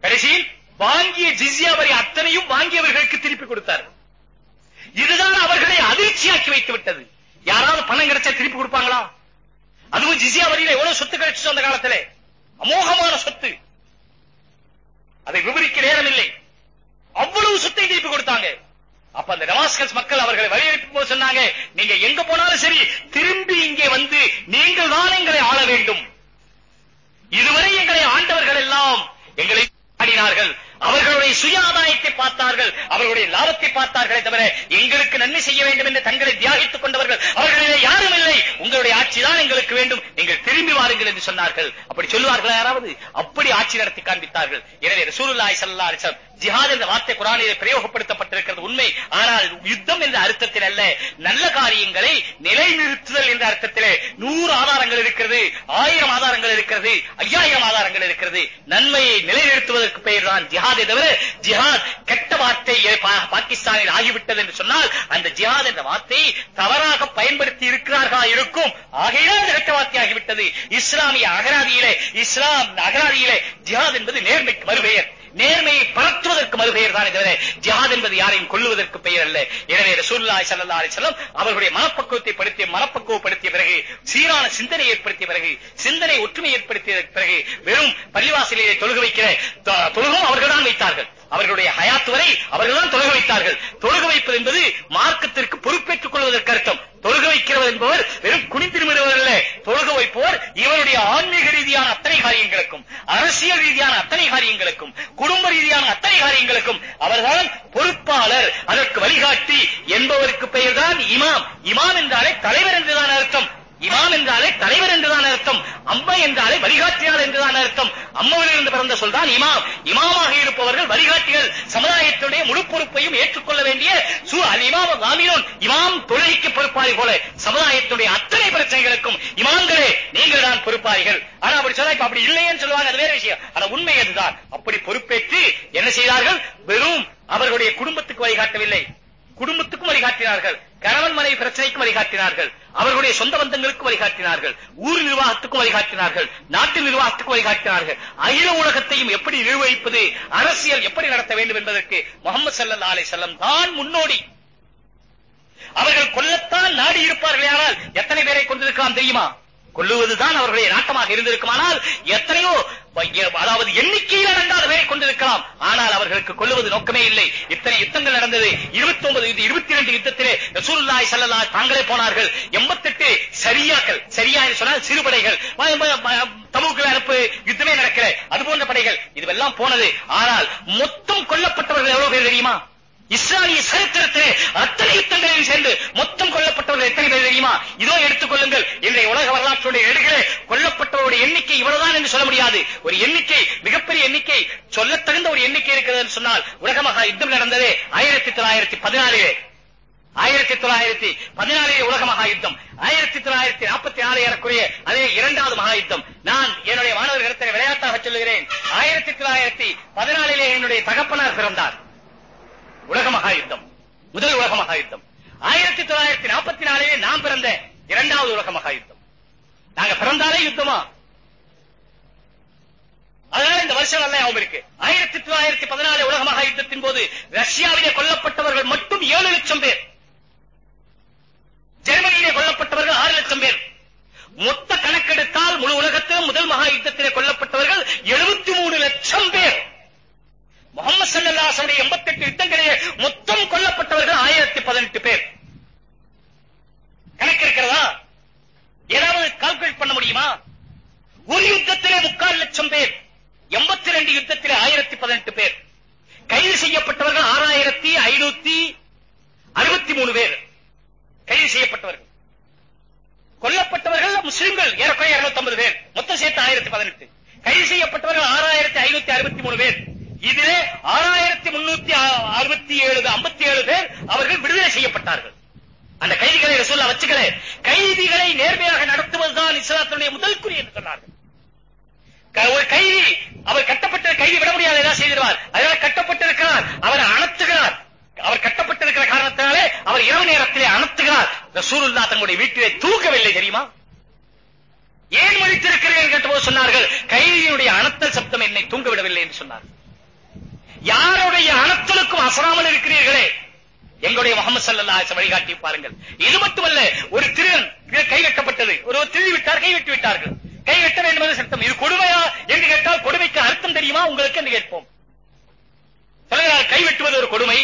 கடைசியில் வாங்கிய ஜிஸ்யா வரி அத்தனையும் வாங்கியவர்களுக்கு திருப்பி கொடுத்தார்கள். இதுதான் அவர்களை அதிர்ச்சியாக்கி வைத்து விட்டது. யாராவது பணம் கிடைச்சா திருப்பி கொடுப்பாங்களா? அதுவும் ஜிசியா வரியில எவ்வளவு சொத்து கிடைச்சு அந்த காலத்திலே. அமோகமான சொத்து. அதை விவரிக்க நேரம் இல்லை அவ்வளவு சொத்தை திருப்பி கொடுத்தாங்க. அப்ப அந்த டமாஸ்கஸ் மக்கள் அவர்களை வழியனுப்பும் போது சொன்னாங்க நீங்க எங்க போனாலும் சரி திரும்பி இங்கே வந்து நீங்கள் தான் எங்களை ஆள வேண்டும். இதுவரை எங்களை ஆண்டவர்கள் எல்லாம் எங்களை ஆடினார்கள். அவர்களுடைய சுய ஆதாயத்தை பார்த்தார்கள் அவர்களுடைய லாபத்தை பார்த்தார்களே தவிர எங்களுக்கு நன்மை செய்ய வேண்டும் என்று தங்களை தியாகித்துக் கொண்டவர்கள் அவர்களிலே யாரும் இல்லை. உங்களுடைய ஆட்சிதான் எங்களுக்கு வேண்டும். நீங்கள் திரும்பி வாருங்கள் என்று சொன்னார்கள். அப்படி சொல்லுவார்கள் யாராவது? அப்படி ஆட்சி நடத்தி காண்பித்தார்கள். எனவே ரசூலுல்லாஹி சல்லா அலைஹி ஜிஹாத் என்ற வார்த்தை குரானிலே பிரயோகப்படுத்தப்பட்டிருக்கிறது உண்மை. ஆனால் யுத்தம் என்ற அர்த்தத்தில் அல்ல. நல்ல காரியங்களை நிலைநிறுத்துதல் என்ற அர்த்தத்திலே நூறு ஆதாரங்கள் இருக்கிறது ஆயிரம் ஆதாரங்கள் இருக்கிறது ஐயாயிரம் ஆதாரங்கள் இருக்கிறது. நன்மையை நிலைநிறுத்துவதற்கு பெயர் தான் ஜிஹாதை தவிர ஜிஹாத் கெட்ட வார்த்தை பாகிஸ்தானில் ஆகிவிட்டது என்று சொன்னால் அந்த ஜிஹாத் என்ற வார்த்தை தவறாக பயன்படுத்தி இருக்கிறார்களா இருக்கும். ஆகையால் கெட்ட வார்த்தை ஆகிவிட்டது. இஸ்லாமிய அகராதியிலே இஸ்லாம் அகராதியிலே ஜிஹாத் என்பது நேர்மைக்கு மறுபெயர். நேர்மையை பரத்துவதற்கு மறுபெயர் தானே தவிர ஜிஹாத் என்பது யாரையும் கொல்லுவதற்கு பெயர் அல்ல. எனவே ரசூல்லாய் சல்லா அலைஹி அவர்களுடைய மனப்பக்குவத்தை படுத்திய மனப்பக்குவப்படுத்திய பிறகு சீரான சிந்தனை ஏற்படுத்திய பிறகு சிந்தனை ஒற்றுமை ஏற்படுத்திய பிறகு வெறும் பள்ளிவாசலிலே தொழுக வைக்கிற தொழுகும் அவர்கள்தான் வைத்தார்கள். அவர்களுடைய ஹயாத் வரை அவர்கள்தான் தொழுக வைத்தார்கள். தொழுக வைப்பது என்பது மார்க்கத்திற்கு பொறுப்பேற்றுக் கொள்வதற்கு அர்த்தம். தொழுக வைக்கிறவர் என்பவர் வெறும் குனிந்திருமிடுவர் அல்ல தொழுக வைப்பவர் இவருடைய ஆன்மீக ரீதியான அத்தனை காரியங்களுக்கும் அரசியல் ரீதியான அத்தனை காரியங்களுக்கும் குடும்ப ரீதியான அத்தனை காரியங்களுக்கும் அவர்தான் பொறுப்பாளர். அதற்கு வழிகாட்டி என்பவருக்கு பெயர்தான் இமாம். இமாம் என்றாலே தலைவர் என்றுதான் அர்த்தம். இமாம் என்றாலே தலைவர் என்றுதான் அர்த்தம் அம்மா என்றாலே வழிகாட்டியார் என்றுதான் அர்த்தம். அம்மாவிலிருந்து பிறந்த சொல்தான் இமாம். இமாமாக இருப்பவர்கள் வழிகாட்டிகள் சமுதாயத்துடைய முழு பொறுப்பையும் ஏற்றுக்கொள்ள வேண்டிய சு அல் இமாம் காமினோன். இமாம் தொழிலைக்கு பொறுப்பாளி போல சமுதாயத்துடைய அத்தனை பிரச்சனைகளுக்கும் இமாம்களே நீங்கள் தான் பொறுப்பாளிகள். ஆனா அப்படி சொன்னா இப்ப அப்படி இல்லையேன்னு சொல்லுவாங்க அது வேற விஷயம். ஆனா உண்மை அதுதான். அப்படி பொறுப்பேற்று என்ன செய்தார்கள்? வெறும் அவர்களுடைய குடும்பத்துக்கு வழிகாட்டவில்லை. குடும்பத்துக்கும் வழிகாட்டினார்கள். கணவன் மனைவி பிரச்சனைக்கும் வழிகாட்டினார்கள். அவர்களுடைய சொந்த பந்தங்களுக்கும் வழிகாட்டினார்கள். ஊர் நிர்வாகத்துக்கும் வழிகாட்டினார்கள். நாட்டு நிர்வாகத்துக்கும் வழிகாட்டினார்கள். அகில உலகத்தையும் எப்படி நிர்வகிப்பது அரசியல் எப்படி நடத்த வேண்டும் என்பதற்கு முகமது சல்லா அலை செல்லம் தான் முன்னோடி. அவர்கள் கொல்லத்தான் நாடி இருப்பார்கள் ஆனால் எத்தனை பேரை கொண்டிருக்கலாம் தெரியுமா? கொல்லுவதுதான் அவர்களுடைய நாட்டமாக இருந்திருக்குமானால் எத்தனையோ அதாவது எண்ணிக்கையில் அடங்காத பேரை கொண்டிருக்கலாம். ஆனால் அவர்களுக்கு கொல்லுவது நோக்கமே இல்லை. இத்தனை யுத்தங்கள் நடந்தது. 29 இது 22 யுத்தத்திலே ரசூலுல்லாஹி ஸல்லல்லாஹு தாங்களே போனார்கள். 88 சரியாக்கள் சரியா என்று சொன்னால் சிறுபடைகள். தமுக்கில் அனுப்பு யுத்தமே நடக்கிற அது போன்ற படைகள். இதுவெல்லாம் போனது. ஆனால் மொத்தம் கொல்லப்பட்டவர்கள் எவ்வளவு பேர் தெரியுமா? இஸ்ராலிய சரித்திரத்திலே அத்தனை யுத்தங்களையும் சேர்ந்து மொத்தம் கொல்லப்பட்டவர்கள் எத்தனை பேர் தெரியுமா? இதோ எடுத்துக் கொள்ளுங்கள். இன்றைய உலக வரலாற்றுடைய எடுகளே கொல்லப்பட்டவருடைய எண்ணிக்கை இவ்வளவுதான் என்று சொல்ல முடியாது. ஒரு எண்ணிக்கை மிகப்பெரிய எண்ணிக்கை சொல்லத்தகுந்த ஒரு எண்ணிக்கை இருக்கிறது சொன்னால் உலகமாக யுத்தம் நடந்ததே ஆயிரத்தி தொள்ளாயிரத்தி பதினாலிலே. ஆயிரத்தி தொள்ளாயிரத்தி பதினாலிலே உலக மகா யுத்தம். ஆயிரத்தி தொள்ளாயிரத்தி நாற்பத்தி நாலு ஏறக்குரிய அதே இரண்டாவது மகா யுத்தம். நான் என்னுடைய மாணவர்களிடத்தில் விளையாட்டாக சொல்லுகிறேன். ஆயிரத்தி தொள்ளாயிரத்தி பதினாலிலே என்னுடைய தகப்பனார் பிறந்தார். உலக மகா யுத்தம் முதல் உலக மகா யுத்தம் ஆயிரத்தி தொள்ளாயிரத்தி நாற்பத்தி நாலிலே நான் பிறந்த இரண்டாவது உலக மகா யுத்தம் நாங்க பிறந்தாலே யுத்தமா? அதனால இந்த வருஷம் நல்லா ஞாபகம் இருக்கு. ஆயிரத்தி தொள்ளாயிரத்தி பதினாலு உலக மகா யுத்தத்தின் போது ரஷ்யாவிலே கொல்லப்பட்டவர்கள் மட்டும் ஏழு லட்சம் பேர். ஜெர்மனியிலே கொல்லப்பட்டவர்கள் ஆறு லட்சம் பேர். மொத்த கணக்கெடுத்தால் முழு உலகத்திலும் முதல் மகா யுத்தத்திலே கொல்லப்பட்டவர்கள் எழுபத்தி மூணு முகமது சல்லாசனுடைய எண்பத்தி எட்டு யுத்தங்களிலே மொத்தம் கொல்லப்பட்டவர்கள் ஆயிரத்தி பதினெட்டு பேர். கணக்கு இருக்கிறதா? ஏதாவது கால்குலேட் பண்ண முடியுமா? ஒரு யுத்தத்திலே முக்கால் லட்சம் பேர் எண்பத்தி ரெண்டு யுத்தத்திலே ஆயிரத்தி பதினெட்டு பேர். கைது செய்யப்பட்டவர்கள் ஆறாயிரத்தி ஐநூத்தி அறுபத்தி மூணு பேர். கைது செய்யப்பட்டவர்கள். கொல்லப்பட்டவர்கள் முஸ்லிம்கள் ஏறக்குறைய இருநூத்தி ஐம்பது பேர். மொத்தம் சேர்த்து ஆயிரத்தி பதினெட்டு. கைது செய்யப்பட்டவர்கள் ஆறாயிரத்தி ஐநூத்தி அறுபத்தி மூணு பேர். இதிலே ஆறாயிரத்தி முன்னூத்தி அறுபத்தி ஏழு ஐம்பத்தி ஏழு பேர் அவர்கள் விடுதலை செய்யப்பட்டார்கள். அந்த கைதிகளை ரசூல்லா வச்சுக்கல கைதிகளை நேர்மையாக நடத்துவதுதான் இஸ்லாத்தினுடைய முதல் குறி என்று சொன்னார்கள். ஒரு கைதி அவர் கட்டப்பட்ட கைதி விட முடியாது ஏதாவது செய்திருவார் அதனால கட்டப்பட்டிருக்கிறார் அவர் அணத்துகிறார். அவர் கட்டப்பட்டிருக்கிற காரணத்தினாலே அவர் இரவு நேரத்திலே அணத்துகிறார். ரசூலுல்லா தங்களுடைய வீட்டிலே தூங்கவில்லை தெரியுமா? ஏன் மழித்திருக்கிறேன் கேட்டபோது சொன்னார்கள். கைதியினுடைய அனத்தல் சப்தம் என்னை தூங்கவிடவில்லை என்று சொன்னார் யாருடைய அனத்தலுக்கும் அசராமல் இருக்கிறீர்களே? எங்களுடைய முகமது சல்லல்லாஹு வழிகாட்டி பாருங்கள். இது மட்டுமல்ல ஒரு திருடன் கை வெட்டப்பட்டது. ஒரு திருடி விட்டார் கை வெட்டி விட்டார்கள். கை வெட்ட வேண்டும் என்று சட்டம். இது கொடுமையா என்று கேட்டால் கொடுமைக்கு அர்த்தம் தெரியுமா? உங்களுக்கு என்று கேட்போம். சொல்லுகிறார் கை வெட்டுவது ஒரு கொடுமை.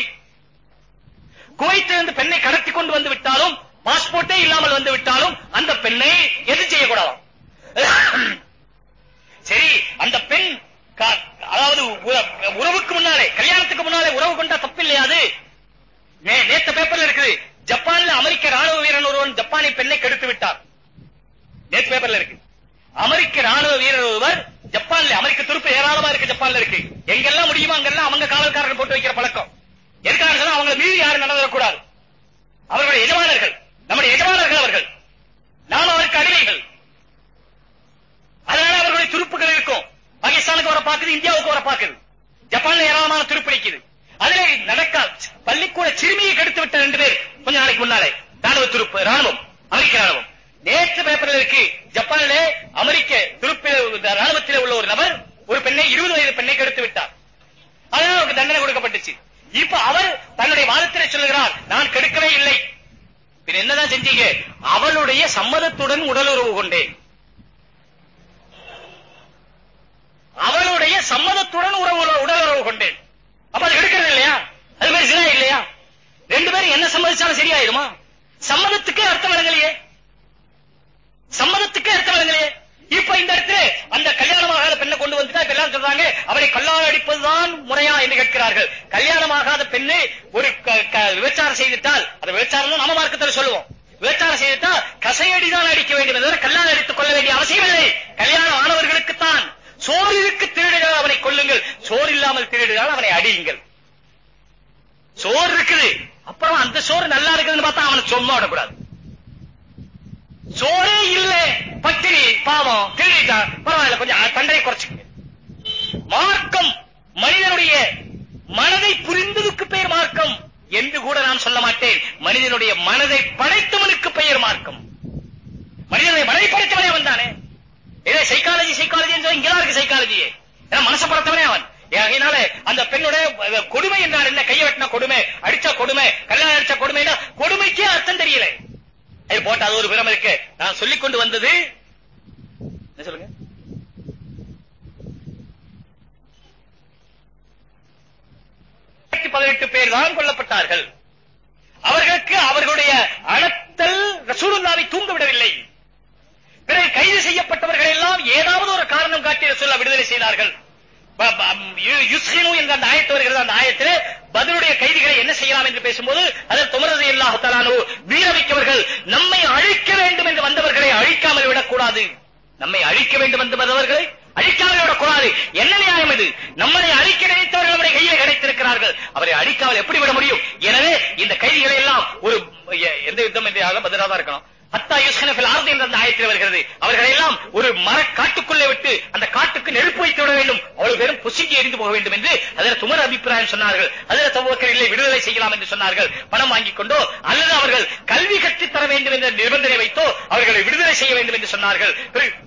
குவைத்திலிருந்து பெண்ணை கடத்தி கொண்டு வந்து விட்டாலும் பாஸ்போர்ட்டே இல்லாமல் வந்து விட்டாலும் அந்த பெண்ணை எது செய்யக்கூடாதாம் சரி அந்த பெண் அதாவது உற- உறவுக்கு முன்னாலே கல்யாணத்துக்கு முன்னாலே உறவு கொண்டா தப்பில்லையாது அது? நே- பேப்பர்ல இருக்குது. ஜப்பான்ல அமெரிக்க ராணுவ வீரன் ஒருவன் ஜப்பானை பெண்ணை கெடுத்து விட்டார். நேத்து பேப்பர்ல இருக்கு. அமெரிக்க ராணுவ வீரர் ஒருவர் ஜப்பான்ல அமெரிக்க துருப்பு ஏராளமா இருக்கு ஜப்பான்ல இருக்கு. எங்கெல்லாம் முடியுமோ அங்கெல்லாம் அவங்க காவல்காரர்கள் போட்டு வைக்கிற பழக்கம். எதுக்காக சொன்னா அவங்களை மீறி யாரும் நடந்துடக்கூடாது. அவர்களுடைய எஜமானர்கள் நம்முடைய எஜமானர்கள் அவர்கள். நாம் அவருக்கு அடிமைகள். அதனால அவர்களுடைய துருப்புகள் இருக்கும். பாகிஸ்தானுக்கு வர பாக்குது இந்தியாவுக்கு வர பாக்குது ஜப்பான்ல ஏராளமான துருப்பிடிக்குது அதிலே நடக்க பள்ளிக்கூட சிறுமியை கெடுத்து விட்ட ரெண்டு பேர் கொஞ்ச நாளைக்கு முன்னாலே. ராணுவ துருப்பு ராணுவம் அமெரிக்க ராணுவம். நேற்று பேப்பர்ல இருக்கு ஜப்பானிலே அமெரிக்க துருப்பில் ராணுவத்தில் உள்ள ஒரு நபர் ஒரு பெண்ணை இருபது வயது பெண்ணை கெடுத்து விட்டார். அதனால அவருக்கு தண்டனை கொடுக்கப்பட்டுச்சு. இப்ப அவர் தன்னுடைய வாதத்திலே சொல்லுகிறார் நான் கெடுக்கவே இல்லை. பின் என்னதான் செஞ்சீங்க? அவளுடைய சம்மதத்துடன் உடலுறவு கொண்டேன். அவளுடைய சம்மதத்துடன் உறவு உடல் உறவு கொண்டேன். அப்ப அது எடுக்கிறது இல்லையா? அது மாதிரி சினா இல்லையா? ரெண்டு பேரும் என்ன சம்மதிச்சாலும் சரியாயிருமா? சம்மதத்துக்கே அர்த்தம் விளங்கலையே சம்மதத்துக்கே அர்த்தம் விளங்கலையே இப்ப இந்த இடத்துல அந்த கல்யாணமாகாத பெண்ணை கொண்டு வந்துட்டா எல்லாம் சொல்றாங்க அவரை கல்லால் அடிப்பதுதான் முறையா என்று கேட்கிறார்கள். கல்யாணமாகாத பெண்ணை ஒரு க- க- விபச்சாரம் செய்துட்டால் அது விபச்சாரம் நம்ம மார்க்கத்தில் சொல்லுவோம். விபச்சாரம் செய்துட்டால் கசையடிதான் அடிக்க வேண்டும். என்பதை கல்லால் அடித்துக் கொள்ள வேண்டிய அவசியம் இல்லை கல்யாணம் ஆனவர்களுக்குத்தான். சோறிற்கு திருடுகிறால் அவனை கொல்லுங்கள். சோறு இல்லாமல் திருடுகிறால் அவனை அடியுங்கள். சோறு இருக்குது. அப்புறம் அந்த சோறு நல்லா இருக்குதுன்னு பார்த்தா அவனை சும்மா விடக்கூடாது. சோறே இல்ல. பட்டினி பாவம் திருடிட்டான் பரவாயில்ல கொஞ்சம் தண்டனை குறைச்சுங்க மார்க்கம் மனிதனுடைய மனதை புரிந்ததுக்கு பெயர் மார்க்கம் என்று கூட நான் சொல்ல மாட்டேன். மனிதனுடைய மனதை படைத்தவனுக்கு பெயர் மார்க்கம் மனிதனுடைய மனதை படைத்தவனே அவன் தானே இதே சைக்காலஜி சைக்காலஜி இருக்கு சைக்காலஜியே ஏன்னா மனசை படைத்தவனே அவன். அதனால அந்த பெண்ணுடைய கொடுமை என்றால் என்ன? கையை வெட்டினா கொடுமை அடிச்சா கொடுமை கல்யாணம் அடிச்சா கொடுமைன்னா கொடுமைக்கே அர்த்தம் தெரியல. அது போட்டு அது ஒரு விரம் இருக்கு. நான் சொல்லிக் கொண்டு வந்தது என்ன சொல்லுங்க? பதினெட்டு பேர் தான் கொல்லப்பட்டார்கள். அவர்களுக்கு அவர்களுடைய அணத்தல் ரசூலுல்லாவை தூங்க விடவில்லை. பிறகு கைது செய்யப்பட்டவர்கள் எல்லாம் ஏதாவது ஒரு காரணம் காட்டி ரசூல்லா விடுதலை செய்தார்கள். என்ற அந்த ஆயத்து வருகிறது. அந்த ஆயத்தில் பதிலுடைய கைதிகளை என்ன செய்யலாம் என்று பேசும்போது அதில் துமரது இல்லாஹு தலானு வீரமிக்கவர்கள் நம்மை அழிக்க வேண்டும் என்று வந்தவர்களை அழிக்காமல் விடக்கூடாது. நம்மை அழிக்க வேண்டும் என்று வந்தவர்களை அழிக்காமல் விடக்கூடாது. என்ன நியாயம் இது? நம்மளை அழிக்க நினைத்தவர்கள் நம்முடைய கையில் கிடைத்திருக்கிறார்கள். அவரை அழிக்காமல் எப்படி விட முடியும்? எனவே இந்த கைதிகளை எல்லாம் ஒரு எந்த யுத்தம் என்று பதிலாக தான் இருக்கணும். ஹத்தா யுஸ்கனஃபில் ஆர்தி என்ற அந்த ஆயத்தில் வருகிறது. அவர்களை எல்லாம் ஒரு மர காட்டுக்குள்ளே விட்டு அந்த காட்டுக்கு நெருப்பு வைத்து விட வேண்டும். அவள் வெறும் பொசுங்கி எரிந்து போக வேண்டும் என்று அதில் துமர் அபிப்பிராயம் சொன்னார்கள். அதில் தவக்கர் இல்லை விடுதலை செய்யலாம் என்று சொன்னார்கள். பணம் வாங்கிக் கொண்டோ அல்லது அவர்கள் கல்வி கற்றுத் தர வேண்டும் என்ற நிபந்தனை வைத்தோ அவர்களை விடுதலை செய்ய வேண்டும் என்று சொன்னார்கள்.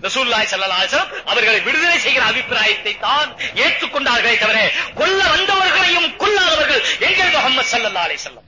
ரசூல்லாய் ஸல்லல்லாஹு அவர்களை விடுதலை செய்கிற அபிப்பிராயத்தை தான் ஏற்றுக்கொண்டார்களே தவிர கொல்ல வந்தவர்களையும் கொல்லாதவர்கள் எங்கள் முகமது சல்லா அலை செல்லம்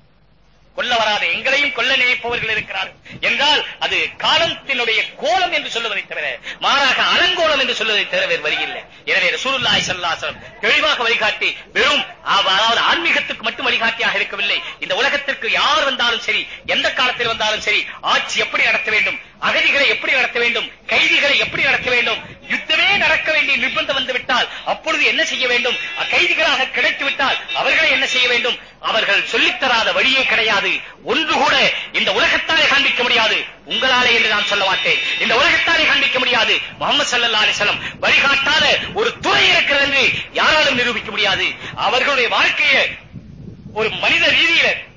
கொல்ல வராத எங்களையும் கொல்ல நினைப்பவர்கள் இருக்கிறார்கள். என்றால் அது காலத்தினுடைய கோலம் என்று சொல்லுவதை தவிர மாறாக அலங்கோலம் என்று சொல்லுவதை தவிர வேறு வழியில்லை. எனவே ரசூலுல்லாஹி ஸல்லல்லாஹு தெளிவாக வழிகாட்டி வெறும் அதாவது ஆன்மீகத்துக்கு மட்டும் வழிகாட்டியாக இருக்கவில்லை. இந்த உலகத்திற்கு யார் வந்தாலும் சரி எந்த காலத்தில் வந்தாலும் சரி ஆட்சி எப்படி நடத்த வேண்டும் அகதிகளை எப்படி நடத்த வேண்டும்? கைதிகளை எப்படி நடத்த வேண்டும்? யுத்தமே நடக்க வேண்டிய நிர்பந்தம் வந்து விட்டால் அப்பொழுது என்ன செய்ய வேண்டும்? கைதிகளாக கிடைத்துவிட்டால் அவர்களை என்ன செய்ய வேண்டும்? அவர்கள் சொல்லித் தராத வழியே கிடையாது. ஒன்று கூட இந்த உலகத்தாலே காண்பிக்க முடியாது. உங்களாலே என்று நான் சொல்ல மாட்டேன். இந்த உலகத்தாலே காண்பிக்க முடியாது. முகமது சல்லா அலிசலம் வழிகாட்டாத ஒரு துறை இருக்கிறது என்று யாராலும் நிரூபிக்க முடியாது. அவர்களுடைய வாழ்க்கையை ஒரு மனித ரீதியில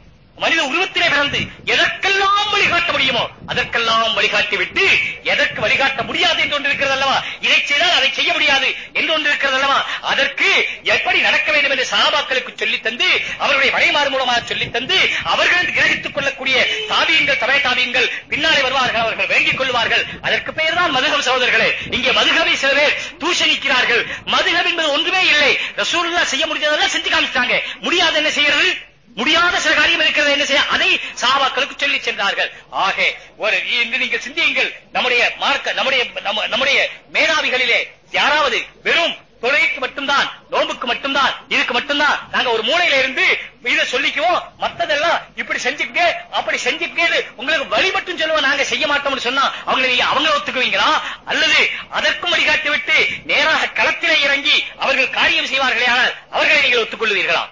மனித உருவத்திலே பிறந்து எதற்கெல்லாம் வழிகாட்ட முடியுமோ அதற்கெல்லாம் வழிகாட்டி விட்டு எதற்கு வழிகாட்ட முடியாது என்று ஒன்று இருக்கிறது அல்லவா இதை செய்தால் அதை செய்ய முடியாது என்று ஒன்று இருக்கிறது அல்லவா அதற்கு எப்படி நடக்க வேண்டும் என்று சகாபாக்களுக்கு சொல்லித் தந்து அவருடைய வழிமாறு மூலமாக சொல்லித் தந்து அவர்கள் கிரகித்துக் கொள்ளக்கூடிய தாவியங்கள் தலை தாவியங்கள் பின்னாலே வருவார்கள் அவர்கள் வேண்டிக் கொள்வார்கள். அதற்கு பெயர் தான் மதுகப் சகோதரர்களே. இங்கே மதுகவை சில பேர் தூஷணிக்கிறார்கள். மதுகப் என்பது ஒன்றுமே இல்லை. ரசூலுல்லாஹ் செய்ய முடியாதெல்லாம் செஞ்சு காமிச்சாங்க முடியாது என்ன செய்யறது? முடியாத சில காரியம் இருக்கிறது என்ன செய்ய அதை சாபாக்களுக்கு சொல்லி சென்றார்கள். ஆக ஒரு இன்று நீங்கள் சிந்தியுங்கள். நம்முடைய மார்க்க நம்முடைய நம்ம- நம்முடைய மேதாவிகளிலே யாராவது வெறும் தொழிலுக்கு மட்டும்தான் நோம்புக்கு மட்டும்தான் இதுக்கு மட்டும்தான் நாங்க ஒரு மூலையில இருந்து இதை சொல்லிக்குவோம். மத்ததெல்லாம் இப்படி செஞ்சுக்கிட்டே அப்படி செஞ்சுக்கிட்டே உங்களுக்கு வழி மட்டும் சொல்லுவோம் நாங்க செய்ய மாட்டோம்னு சொன்னா அவங்க நீங்க அவங்க ஒத்துக்குவீங்களா? அல்லது அதற்கும் வழிகாட்டி விட்டு நேராக களத்திலே இறங்கி அவர்கள் காரியம் செய்வார்களே ஆனால் அவர்களை நீங்கள் ஒத்துக்கொள்வீர்களா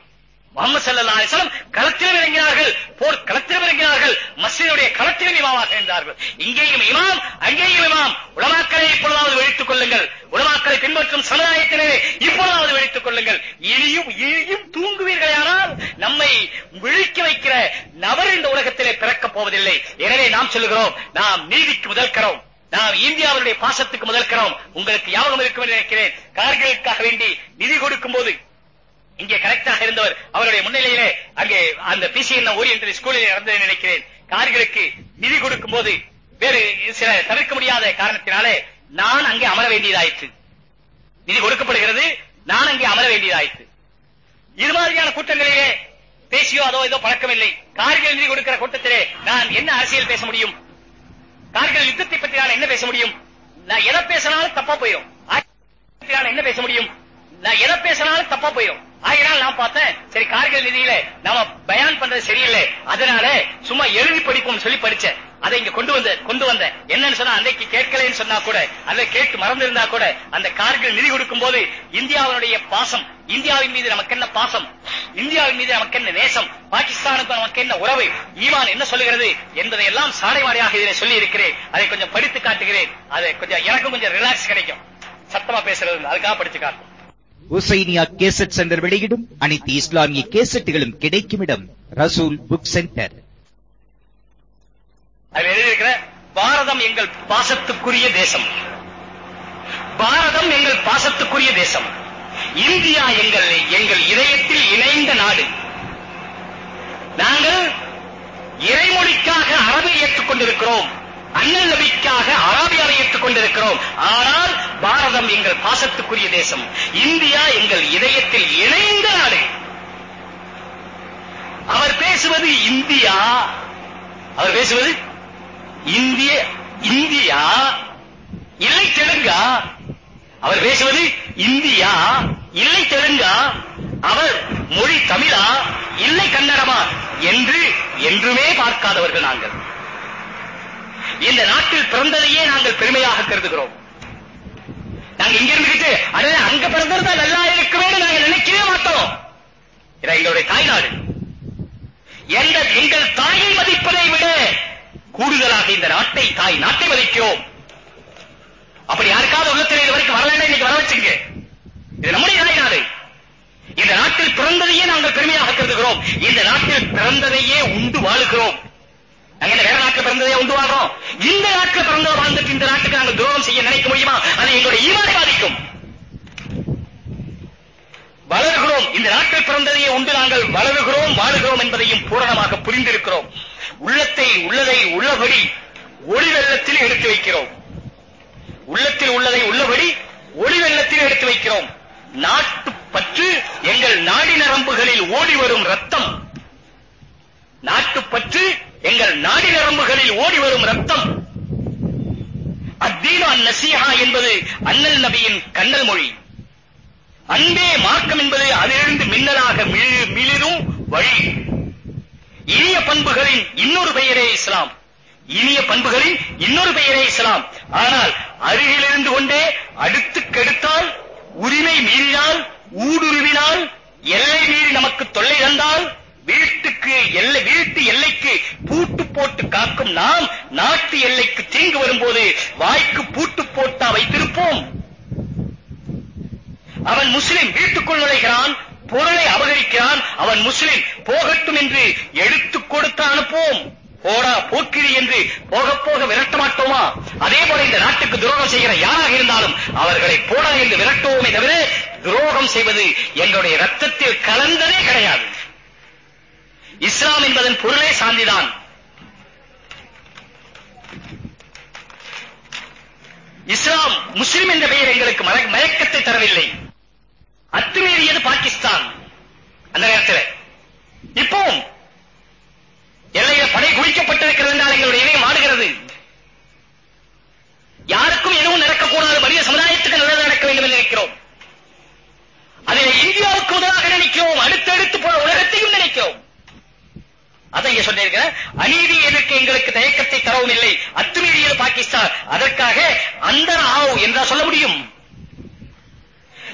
முகமது ஸல்லல்லாஹு அலைஹி களத்திலும் இறங்கினார்கள். போர் களத்திலும் இறங்கினார்கள். மஸ்ஜிதுடைய களத்திலும் இமாமாக இருந்தார்கள். இங்கேயும் இமாம் அங்கேயும் இமாம். உலமாக்களை இப்பொழுதாவது வெடித்துக் கொள்ளுங்கள். உலமாக்களை பின்பற்றும் சமுதாயத்தினரே இப்பொழுதாவது வெடித்துக் கொள்ளுங்கள். இனியும் இனியும் தூங்குவீர்களானால் நம்மை விழிக்க வைக்கிற நபர் இந்த உலகத்திலே பிறக்கப் போவதில்லை. எனவே நாம் சொல்லுகிறோம் நாம் நீதிக்கு முதல்கிறோம் நாம் இந்தியாவுடைய பாசத்துக்கு முதல்கிறோம் உங்களுக்கு ஞாபகம் இருக்கும் என்று நினைக்கிறேன். கார்களுக்காக வேண்டி நிதி கொடுக்கும் போது இங்கே கரெக்டாக இருந்தவர் அவருடைய முன்னிலையிலே அங்கே அந்த பிசிஎன் ஓரியன்டல் ஸ்கூலில் நடந்ததை நினைக்கிறேன். கார்களுக்கு நிதி கொடுக்கும் போது வேறு சில தவிர்க்க முடியாத காரணத்தினாலே நான் அங்கே அமர வேண்டியதாயிற்று. நிதி கொடுக்கப்படுகிறது நான் அங்கே அமர வேண்டியதாயிற்று. இது மாதிரியான கூட்டங்களிலே பேசியோ அதோ ஏதோ பழக்கமில்லை. கார்கள் நிதி கொடுக்கிற கூட்டத்திலே நான் என்ன அரசியல் பேச முடியும்? கார்கள் யுத்தத்தை பற்றி நான் என்ன பேச முடியும்? நான் எதை பேசினாலும் தப்பா போயிடும் என்ன பேச முடியும்? நான் எதை பேசினாலும் தப்பா போயிடும் ஆகினால் நான் பார்த்தேன் சரி கார்கள் நிதியில நாம பயான் பண்றது சரியில்லை. அதனால சும்மா எழுதி படிப்போம் சொல்லி படிச்சேன். அதை இங்க கொண்டு வந்த கொண்டு வந்தேன். என்னன்னு சொன்னா அன்னைக்கு கேட்கலன்னு சொன்னா கூட அதை கேட்டு மறந்திருந்தா கூட அந்த கார்கள் நிதி கொடுக்கும் போது இந்தியாவினுடைய பாசம் இந்தியாவின் மீது நமக்கு என்ன பாசம்? இந்தியாவின் மீது நமக்கு என்ன நேசம்? பாகிஸ்தானுக்கு நமக்கு என்ன உறவு? ஈவான் என்ன சொல்லுகிறது என்பதை எல்லாம் சாடை மாடையாக இதில் சொல்லி இருக்கிறேன் அதை கொஞ்சம் படித்து காட்டுகிறேன். அதை கொஞ்சம் எனக்கும் கொஞ்சம் ரிலாக்ஸ் கிடைக்கும். சத்தமா பேசுறது அதுக்காக படிச்சு காட்டும் உசைனியா கேசட் சென்டர் வெளியிடும் அனைத்து இஸ்லாமிய கேசட்டுகளும் கிடைக்கும் இடம் ரசூல் புக் சென்டர். பாரதம் எங்கள் பாசத்துக்குரிய தேசம். பாரதம் எங்கள் பாசத்துக்குரிய தேசம். இந்தியா எங்கள் எங்கள் இதயத்தில் இணைந்த நாடு. நாங்கள் இறைமொழிக்காக அரபை ஏற்றுக் கொண்டிருக்கிறோம் அண்ணல் நபிக்காக அராபியாவை ஏற்றுக் கொண்டிருக்கிறோம். ஆனால் பாரதம் எங்கள் பாசத்துக்குரிய தேசம். இந்தியா எங்கள் இதயத்தில் இணைந்த நாடு. அவர் பேசுவது இந்தியா. அவர் பேசுவது இந்திய இந்தியா. இல்லை தெலுங்கா. அவர் பேசுவது இந்தியா. இல்லை தெலுங்கா. அவர் மொழி தமிழா. இல்லை கன்னடமா. என்று என்றுமே பார்க்காதவர்கள் நாங்கள். இந்த நாட்டில் பிறந்ததையே நாங்கள் பெருமையாக கருதுகிறோம். நாங்க இங்க இருந்துகிட்டு அடே அங்க பிறந்திருந்தா நல்லா இருக்குமே நாங்க நினைக்கவே மாட்டோம். இது எங்களுடைய தாய்நாடு. எந்த எங்கள் தாயை மதிப்பதை விட கூடுதலாக இந்த நாட்டை தாய் நாட்டை மதிக்கிறோம். அப்படி யாருக்காவது உள்ளத்தில் இது வரைக்கும் வரலன்னா இன்னைக்கு வர வச்சுங்க இது நம்முடைய தாய்நாடு. இந்த நாட்டில் பிறந்ததையே நாங்கள் பெருமையாக கருதுகிறோம். இந்த நாட்டில் பிறந்ததையே உண்டு வாழுகிறோம். நாங்க வேற நாட்டில் பிறந்ததே உண்டு வாழ்றோம். இந்த நாட்டில் பிறந்த வாழ்ந்துட்டு இந்த நாட்டுக்கு நாங்கள் துரோகம் செய்ய நினைக்க முடியுமா? அது எங்களுடைய ஈமானை பாதிக்கும். வளர்கிறோம். இந்த நாட்டில் பிறந்ததையே உண்டு நாங்கள் வளர்கிறோம் வாழுகிறோம் என்பதையும் பூரணமாக புரிந்திருக்கிறோம். உள்ளத்தை உள்ளதை உள்ளபடி ஒளி வெள்ளத்தில் எடுத்து வைக்கிறோம். உள்ளத்தில் உள்ளதை உள்ளபடி ஒளி வெள்ளத்தில் எடுத்து வைக்கிறோம். நாட்டு பற்று எங்கள் நாடி நரம்புகளில் ஓடி வரும் ரத்தம். நாட்டுப்பற்று எங்கள் நாடி நரம்புகளில் ஓடி வரும் ரத்தம். அத்தீனு நசீஹா என்பது அண்ணல் நபியின் கண்ணல் மொழி. அன்பே மார்க்கம் என்பது அதிலிருந்து மின்னலாக மிளிரும் வழி. இனிய பண்புகளின் இன்னொரு பெயரே இஸ்லாம். இனிய பண்புகளின் இன்னொரு பெயரே இஸ்லாம். ஆனால் அருகிலிருந்து கொண்டே அடுத்து கெடுத்தால் உரிமை மீறினால் ஊடுருவினால் எல்லை மீறி நமக்கு தொல்லை தந்தால் வீட்டுக்கு எல்லை வீட்டு எல்லைக்கு பூட்டு போட்டு காக்கும் நாம் நாட்டு எல்லைக்கு தீங்கு வரும்போது வாய்க்கு பூட்டு போட்டா வைத்திருப்போம். அவன் முஸ்லிம் வீட்டுக்குள் நுழைகிறான் பொருளை அபகரிக்கிறான் அவன் முஸ்லிம் போகட்டும் என்று எடுத்துக் கொடுத்து அனுப்புவோம். போடா போக்கிரி என்று போக போக விரட்ட மாட்டோமா? அதே போல இந்த நாட்டுக்கு துரோகம் செய்கிற யாராக இருந்தாலும் அவர்களை போடா என்று விரட்டுவோமே தவிர துரோகம் செய்வது எங்களுடைய ரத்தத்தில் கலந்ததே கிடையாது. இஸ்லாம் என்பதன் பொருளே சாந்திதான். இஸ்லாம் முஸ்லிம் என்ற பெயர் எங்களுக்கு மயக்கத்தை தரவில்லை. அத்துமீறியது பாகிஸ்தான். அந்த நேரத்தில். இப்போ எல்லையில படை குவிக்கப்பட்டிருக்கிறது என்றால் எங்களுடைய இதயம் ஆடுகிறது. யாருக்கும் எதுவும் நடக்கக்கூடாது. மனித சமுதாயத்துக்கு நல்லது நடக்க வேண்டும் என்று நினைக்கிறோம். அதில் இந்தியாவுக்கு முதலாக நினைக்கிறோம். அடுத்தடுத்து போல உலகத்தையும் நினைக்கிறோம். அதான் இங்க சொல்லியிருக்கிறேன் அநீதி எதற்கு எங்களுக்கு தயக்கத்தை தரவும் இல்லை? அத்துமீறியது பாகிஸ்தான். அதற்காக அந்த ஆவ் என்றா சொல்ல முடியும்.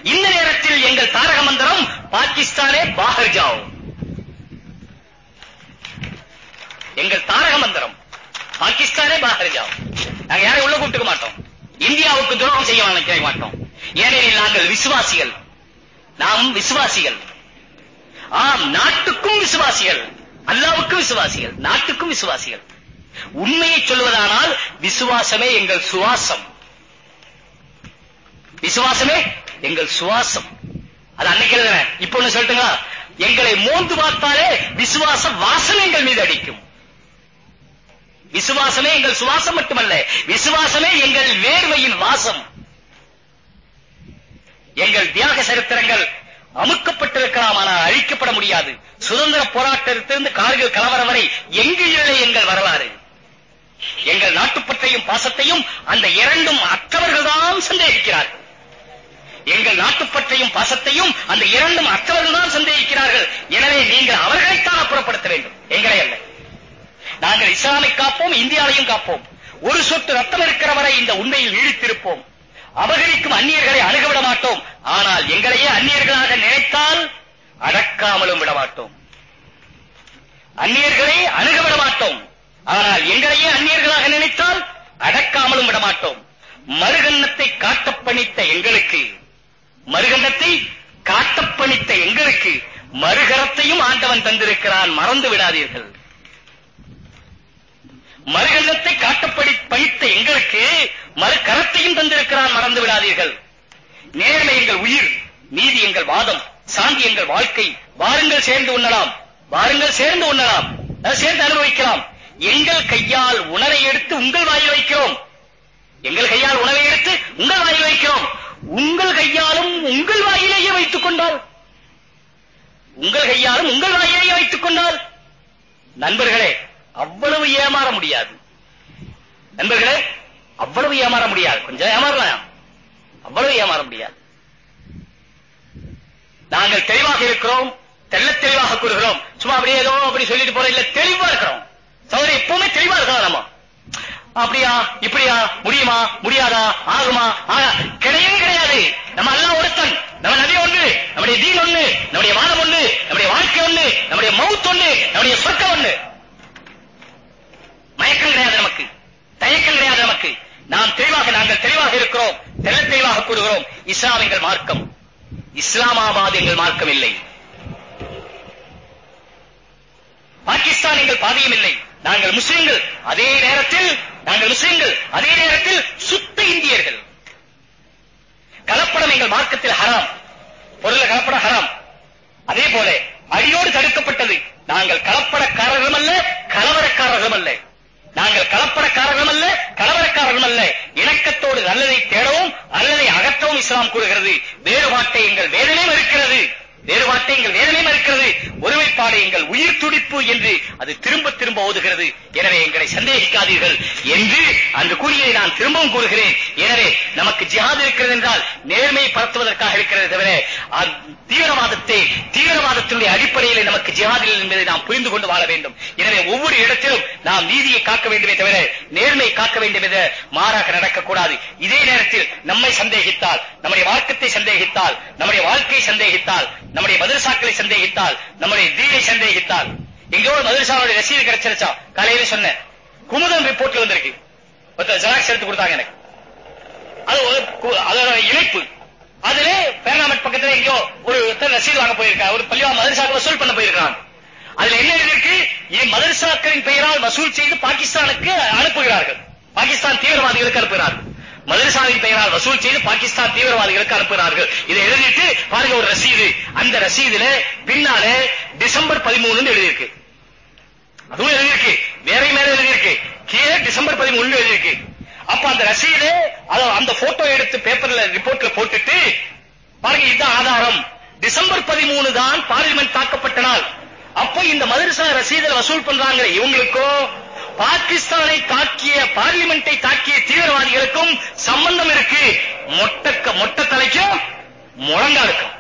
இந்த நேரத்தில் எங்கள் தாரக மந்திரம் பாகிஸ்தானே பாகர் ஜாவ். எங்கள் தாரக மந்திரம் பாகிஸ்தானே பாகர் ஜாவ். நாங்க யாரையும் உள்ள கூப்பிட்டுக்க மாட்டோம். இந்தியாவுக்கு துரோகம் செய்ய நினைக்க மாட்டோம். ஏனெனில் நாங்கள் விசுவாசிகள். நாம் விசுவாசிகள். ஆம் நாட்டுக்கும் விசுவாசிகள். அல்லாவுக்கும் விசுவாசிகள் நாட்டுக்கும் விசுவாசிகள். உண்மையை சொல்வதானால் விசுவாசமே எங்கள் சுவாசம். விசுவாசமே எங்கள் சுவாசம். அது அன்னைக்கு இப்ப ஒண்ணு சொல்லட்டுங்களா? எங்களை மோந்து பார்த்தாலே விசுவாச வாசனை எங்கள் மீது அடிக்கும். விசுவாசமே எங்கள் சுவாசம் மட்டுமல்ல விசுவாசமே எங்கள் வேர்வையின் வாசம். எங்கள் தியாக சரித்திரங்கள் அமுக்கப்பட்டிருக்கலாம் ஆனால் அழிக்கப்பட முடியாது. சுதந்திர போராட்டத்திலிருந்து கார்கில் கலவரம் வரை எங்கு இல்லை எங்கள் வரலாறு. எங்கள் நாட்டுப்பற்றையும் பாசத்தையும் அந்த இரண்டும் அற்றவர்கள்தான் சந்தேகிக்கிறார்கள். எங்கள் நாட்டுப்பற்றையும் பாசத்தையும் அந்த இரண்டும் அற்றவர்கள்தான் சந்தேகிக்கிறார்கள். எனவே நீங்கள் அவர்களைத்தான் அப்புறப்படுத்த வேண்டும். எங்களை அல்ல. நாங்கள் இஸ்லாமை காப்போம் இந்தியாவையும் காப்போம். ஒரு சொட்டு ரத்தம் இருக்கிற வரை இந்த உண்மையில் நீடித்திருப்போம். அபகரிக்கும் அந்நியர்களை அணுகவிட மாட்டோம் ஆனால் எங்களையே அந்நியர்களாக நினைத்தால் அடக்காமலும் விட மாட்டோம் அந்நியர்களை அணுகவிட மாட்டோம் ஆனால் எங்களையே அந்நியர்களாக நினைத்தால் அடக்காமலும் விட மாட்டோம் மறுகண்ணத்தை காட்டப்பணித்த எங்களுக்கு மறுகண்ணத்தை காட்டப்பணித்த எங்களுக்கு மறுகரத்தையும் ஆண்டவன் தந்திருக்கிறான். மறந்து விடாதீர்கள். மறுகண்ணத்தை காட்டப்படி பணித்த எங்களுக்கு மறுகரத்தையும் தந்திருக்கிறான் மறந்து விடாதீர்கள். நேர்மை எங்கள் உயிர் நீதி எங்கள் வாதம் சாந்தி எங்கள் வாழ்க்கை வாருங்கள் சேர்ந்து உண்ணலாம் வாருங்கள் சேர்ந்து உண்ணலாம் சேர்ந்து அனுபவிக்கலாம். எங்கள் கையால் உணவை எடுத்து உங்கள் வாயில் வைக்கிறோம். எங்கள் கையால் உணவை எடுத்து உங்கள் வாயில் வைக்கிறோம். உங்கள் கையாலும் உங்கள் வாயிலேயே வைத்துக் கொண்டால். உங்கள் கையாலும் உங்கள் வாயிலேயே வைத்துக் கொண்டால். நண்பர்களே அவ்வளவு ஏமாற முடியாது. நண்பர்களே அவ்வளவு ஏமாற முடியாது. கொஞ்சம் ஏமாறலாம். அவ்வளவு ஏமாற முடியாது. நாங்கள் தெளிவாக இருக்கிறோம். தெல்ல தெளிவாக கூறுகிறோம். சும்மா அப்படியே ஏதோ அப்படி சொல்லிட்டு போறோம். இல்ல தெளிவா இருக்கிறோம். சோதரி எப்பவுமே தெளிவா இருக்கலாம் நம்ம. அப்படியா? இப்படியா? முடியுமா? முடியாதா? ஆகுமா? ஆகா கிடையவே கிடையாது. நம்ம எல்லாம் ஒருத்தன். நம்ம நதி ஒன்று. நம்முடைய தீன் ஒண்ணு நம்முடைய வானம் ஒண்ணு நம்முடைய வாழ்க்கை ஒண்ணு நம்முடைய மவுத் ஒண்ணு நம்முடைய சொர்க்கம் ஒண்ணு மயக்கம் கிடையாது நமக்கு. தயக்கம் கிடையாது நமக்கு. நாம் தெளிவாக நாங்கள் தெளிவாக இருக்கிறோம். தெள்ள தெளிவாக கூறுகிறோம். இஸ்லாம் எங்கள் மார்க்கம். இஸ்லாமாபாத் எங்கள் மார்க்கம் இல்லை. பாகிஸ்தான் எங்கள் பாதியம் இல்லை. நாங்கள் முஸ்லிம்கள் அதே நேரத்தில் நாங்கள் முஸ்லிம்கள் அதே நேரத்தில் சுத்த இந்தியர்கள். கலப்படம் எங்கள் மார்க்கத்தில் ஹராம். பொருள் கலப்படம் ஹராம். அதே போல அடியோடு தடுக்கப்பட்டது. நாங்கள் கலப்படக்காரர்களும் அல்ல கலவரக்காரர்களும் அல்ல. நாங்கள் கலப்படக்காரர்களும் அல்ல கலவரக்காரர்களும் அல்ல இணக்கத்தோடு நல்லதை தேடவும் அல்லதை அகற்றவும் இஸ்லாம் கூறுகிறது. வேறுபாட்டை எங்கள் வேதனையும் இருக்கிறது வேறுபாட்டை எங்கள் வேதனை இருக்கிறது ஒருமைப்பாடு எங்கள் உயிர் துடிப்பு என்று அது திரும்ப திரும்ப ஓதுகிறது. எனவே எங்களை சந்தேகிக்காதீர்கள் என்று அந்த கூறியதை நான் திரும்பவும் கூறுகிறேன். எனவே நமக்கு ஜிஹாத் இருக்கிறது என்றால் நேர்மையை பரத்துவதற்காக இருக்கிறது தவிர தீவிரவாதத்தை தீவிரவாதத்தினுடைய அடிப்படையில் நமக்கு ஜிஹாத் இல்லை என்பதை நாம் புரிந்து கொண்டு வாழ வேண்டும். எனவே ஒவ்வொரு இடத்திலும் நாம் நீதியை காக்க வேண்டுமே தவிர நேர்மையை காக்க வேண்டும் என்ற மாறாக நடக்கக்கூடாது. இதே நேரத்தில் நம்மை சந்தேகித்தால் நம்முடைய மார்க்கத்தை சந்தேகித்தால் நம்முடைய வாழ்க்கையை சந்தேகித்தால் நம்முடைய மதரசாக்களை சந்தேகித்தால் நம்முடைய தீனை சந்தேகித்தால். எங்கேயோ மதரசாவுடைய ரசீது கிடைச்சிருச்சா? காலையில சொன்னேன். குமுதம் ரிப்போர்ட்ல வந்திருக்கு. ஜெராக்ஸ் எடுத்து கொடுத்தாங்க எனக்கு. அது ஒரு அதோட இணைப்பு. அதுல பேரணாமட் பக்கத்துல எங்கேயோ ஒரு ஒருத்தர் ரசீது வாங்க போயிருக்கா ஒரு பள்ளிவா மதரசாக்கு வசூல் பண்ண போயிருக்கான் அதுல என்ன எழுதியிருக்கு இது மதரசாக்களின் பெயரால் வசூல் செய்து பாகிஸ்தானுக்கு அனுப்புகிறார்கள். பாகிஸ்தான் தீவிரவாதிகளுக்கு அனுப்புகிறார்கள். மதரசாவின் பெயரால் வசூல் செய்து பாகிஸ்தான் தீவிரவாதிகளுக்கு அனுப்புகிறார்கள் இதை எழுதிட்டு பாருங்க ஒரு ரசீது. அந்த ரசீதுல பின்னாலே டிசம்பர் பதிமூணு எழுதியிருக்கு. அதுவும் எழுதியிருக்கு. வேற மேல எழுதியிருக்கு. கீழே டிசம்பர் பதிமூணு எழுதியிருக்கு. அப்ப அந்த ரசீது அத- அந்த போட்டோ எடுத்து பேப்பர்ல ரிப்போர்ட்ல போட்டுட்டு பாருங்க இதுதான் ஆதாரம். டிசம்பர் பதிமூணு தான் பார்லிமெண்ட் தாக்கப்பட்ட நாள். அப்போ இந்த மதரசா ரசீதில் வசூல் பண்றாங்க இவங்களுக்கோ? பாகிஸ்தானை தாக்கிய பார்லிமெண்டை தாக்கிய தீவிரவாதிகளுக்கும் சம்பந்தம் இருக்கு. மொட்டக்க மொட்டை தலைக்கும் முழங்காலுக்கும்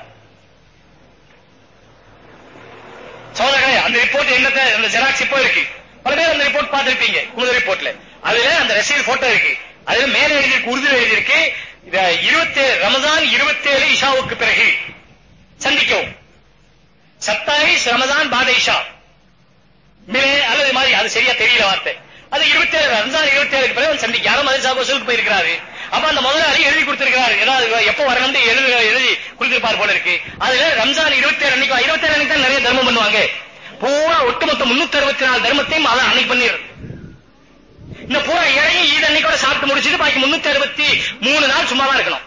சோதரர்களே அந்த ரிப்போர்ட் என்னத்த அந்த ஜெராக்ஸ் இப்போ இருக்கு. பல பேர் அந்த ரிப்போர்ட் பார்த்திருப்பீங்க குமுத ரிப்போர்ட்ல அதுல அந்த ரசீது போட்டோ இருக்கு. அதுல மேல எழுதியிருக்கு உறுதியில் எழுதியிருக்கு. இருபத்தேழு இருபத்தி ரமதான் இருபத்தேழு இஷாவுக்கு பிறகு சந்திக்கவும். சத்தாயிஸ் ரமதான் பாதைஷா. மிலே அல்லது மாதிரி அது சரியா தெரியல வார்த்தை. அது இருபத்தி ஏழு ரம்ஜான் இருபத்தேழுக்கு பிறகு சந்திக்கு. யாரும் மதரசா வசூலுக்கு போயிருக்கிறாரு. அப்ப அந்த முதலாளி எழுதி கொடுத்திருக்கிறாரு. ஏதாவது எப்ப வரணும்னு எழுதி எழுதி கொடுத்திருப்பார் போல இருக்கு. அதுல ரம்ஜான் இருபத்தேழு அன்னைக்கு இருபத்தேழு அன்னைக்கு தான் நிறைய தர்மம் பண்ணுவாங்க. பூரா ஒட்டுமொத்த முன்னூத்தி அறுபத்தி நாலு தர்மத்தையும் அதை அன்னைக்கு பண்ணிடு இந்த பூரா இறங்கி ஈத் அன்னைக்கோட சாப்பிட்டு முடிச்சிட்டு பாக்கி முன்னூத்தி அறுபத்தி மூணு நாள் சும்மா தான் இருக்கணும்.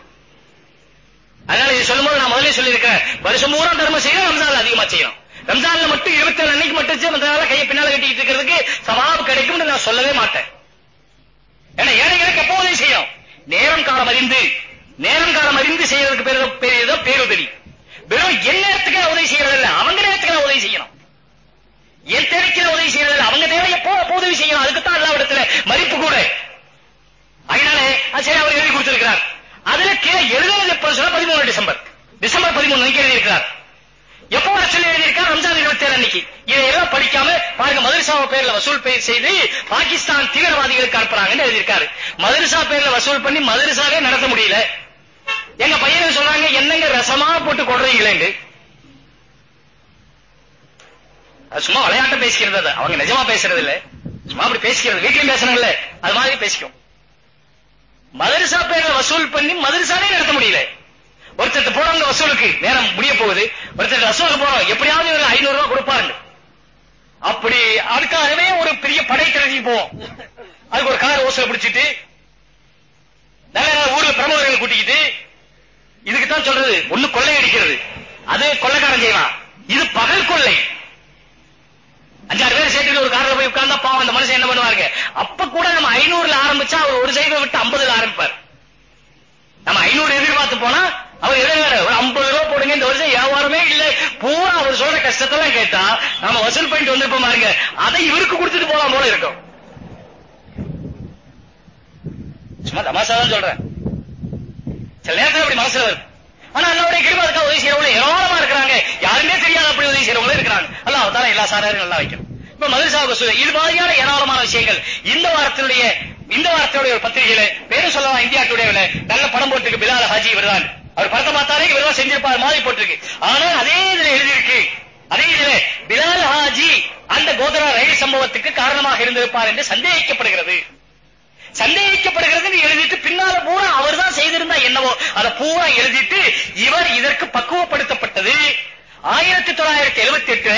அதனால இது சொல்லும்போது நான் முதல்ல சொல்லியிருக்கேன். வருஷம் பூரா தர்மம் செய்யணும் ரம்ஜான்ல அதிகமா செய்யணும். ரம்ஜான்ல மட்டும் இருபத்தி ஏழு அன்னைக்கு மட்டும் செய்ய கையை பின்னால கட்டிக்கிட்டு இருக்கிறதுக்கு சவாபு கிடைக்கும்னு நான் சொல்லவே மாட்டேன். ஏன்னா ஏழைகளுக்கு எப்போ உதவி செய்யணும் நேரம் காலம் அறிந்து. நேரம் காலம் அறிந்து செய்யறதுக்கு பேரு பேரு ஏதோ பேருதவி. வெறும் என் நேரத்துக்கு உதவி செய்யறது இல்ல அவங்க நேரத்துக்கு நான் உதவி செய்யணும். என் தேவைக்கு நான் உதவி செய்யறது அவங்க தேவை எப்போ அப்போ உதவி செய்யணும்? அதுக்கு தான் எல்லா இடத்துல மதிப்பு கூட. அதனால சரி அவர் எழுதி கொடுத்திருக்கிறார். அதுல கீழே எழுதுறது எப்ப சொன்னா பதிமூணு டிசம்பர். டிசம்பர் பதிமூணு அன்னைக்கு எழுதியிருக்கிறார். எப்போ ரசல் எழுதியிருக்கார்? ரம்ஜான் இருபத்தி ஏழு அன்னைக்கு இதையெல்லாம் படிக்காம பாருங்க மதரசாவை பேர்ல வசூல் பே- செய்து பாகிஸ்தான் தீவிரவாதிகளுக்கு அனுப்புறாங்கன்னு எழுதியிருக்காரு. மதரசா பேர்ல வசூல் பண்ணி மதரசாவே நடத்த முடியல. எங்க பையனுக்கு சொல்றாங்க என்னங்க ரசமா போட்டு கொடுறீங்களேன்னு அது சும்மா விளையாட்டு பேசிக்கிறது அவங்க நிஜமா பேசுறது இல்ல சும்மா அப்படி பேசிக்கிறது. வீட்லயும் பேசுறாங்கல்ல அது மாதிரி பேசிக்கும். மதரசா பேர்ல வசூல் பண்ணி மதரசாவே நடத்த முடியல. ஒருத்தர் போறவங்க வசூலுக்கு நேரம் முடிய போகுது. ஒருத்தர் வசூலுக்கு போறோம் எப்படியாவது ஒரு ஐநூறு ரூபாய் கொடுப்பாருங்க அப்படி அதுக்காகவே ஒரு பெரிய படை திரட்டி போவோம். அதுக்கு ஒரு கார் ஓசல பிடிச்சிட்டு நல்ல நல்ல ஊர்ல பிரமுகர்களை கூட்டிக்கிட்டு இதுக்கு தான் சொல்றது ஒண்ணு கொள்ளை அடிக்கிறது. அது கொள்ளைக்காரன் செய்யலாம் இது பகல் கொள்ளை. அஞ்சாறு பேர் சேர்த்துட்டு ஒரு காரில் போய் உட்கார்ந்தா பாவம் அந்த மனுஷன் என்ன பண்ணுவாருங்க? அப்ப கூட நம்ம ஐநூறுல ஆரம்பிச்சா அவர் ஒரு சைவை விட்டு ஐம்பதுல ஆரம்பிப்பார். நம்ம ஐநூறு எதிர்பார்த்து போனா அவர் எழுதுறாரு ஒரு ஐம்பது ரூபா போடுங்க இந்த வருஷம் வியாபாரமே இல்ல. பூரா அவர் சொல்ற கஷ்டத்தெல்லாம் கேட்டா நம்ம வசூல் பண்ணிட்டு வந்திருப்போம் பாருங்க. அதை இவருக்கு கொடுத்துட்டு போலாம் போல இருக்கும். சும்மா தமாஷா தான் சொல்றேன். சில நேரத்தில் அப்படி மனசுல வரும். ஆனா அல்லாவுடைய கிருபை அதுக்காக உதவி செய்யறவங்க ஏராளமா இருக்கிறாங்க. யாருமே தெரியாத அப்படி உதவி செய்யறவங்களும் இருக்கிறாங்க. அல்லாஹ் தால எல்லா சாராரும் நல்லா வைக்கணும். இப்ப மதுரசா வசூல் இது மாதிரியான ஏராளமான விஷயங்கள். இந்த வாரத்தினுடைய இந்த வாரத்தினுடைய ஒரு பத்திரிகையில பேரும் சொல்லலாம் இந்தியா டுடேவில் நல்ல படம் போட்டுக்கு பிலால் ஹாஜி இவர்தான். அவர் படத்தை பார்த்தாலே இவர்தான் செஞ்சிருப்பார் மாதிரி போட்டிருக்கு. ஆனா அதே இதுல எழுதியிருக்கு. அதே இதுல பிலால் ஹாஜி அந்த கோதரா ரயில் சம்பவத்துக்கு காரணமாக இருந்திருப்பார் என்று சந்தேகிக்கப்படுகிறது. சந்தேகிக்கப்படுகிறது எழுதிட்டு பின்னால பூரா அவர் தான் செய்திருந்தா என்னவோ அதை பூரா எழுதிட்டு இவர் இதற்கு பக்குவப்படுத்தப்பட்டது. ஆயிரத்தி தொள்ளாயிரத்தி எழுபத்தி எட்டு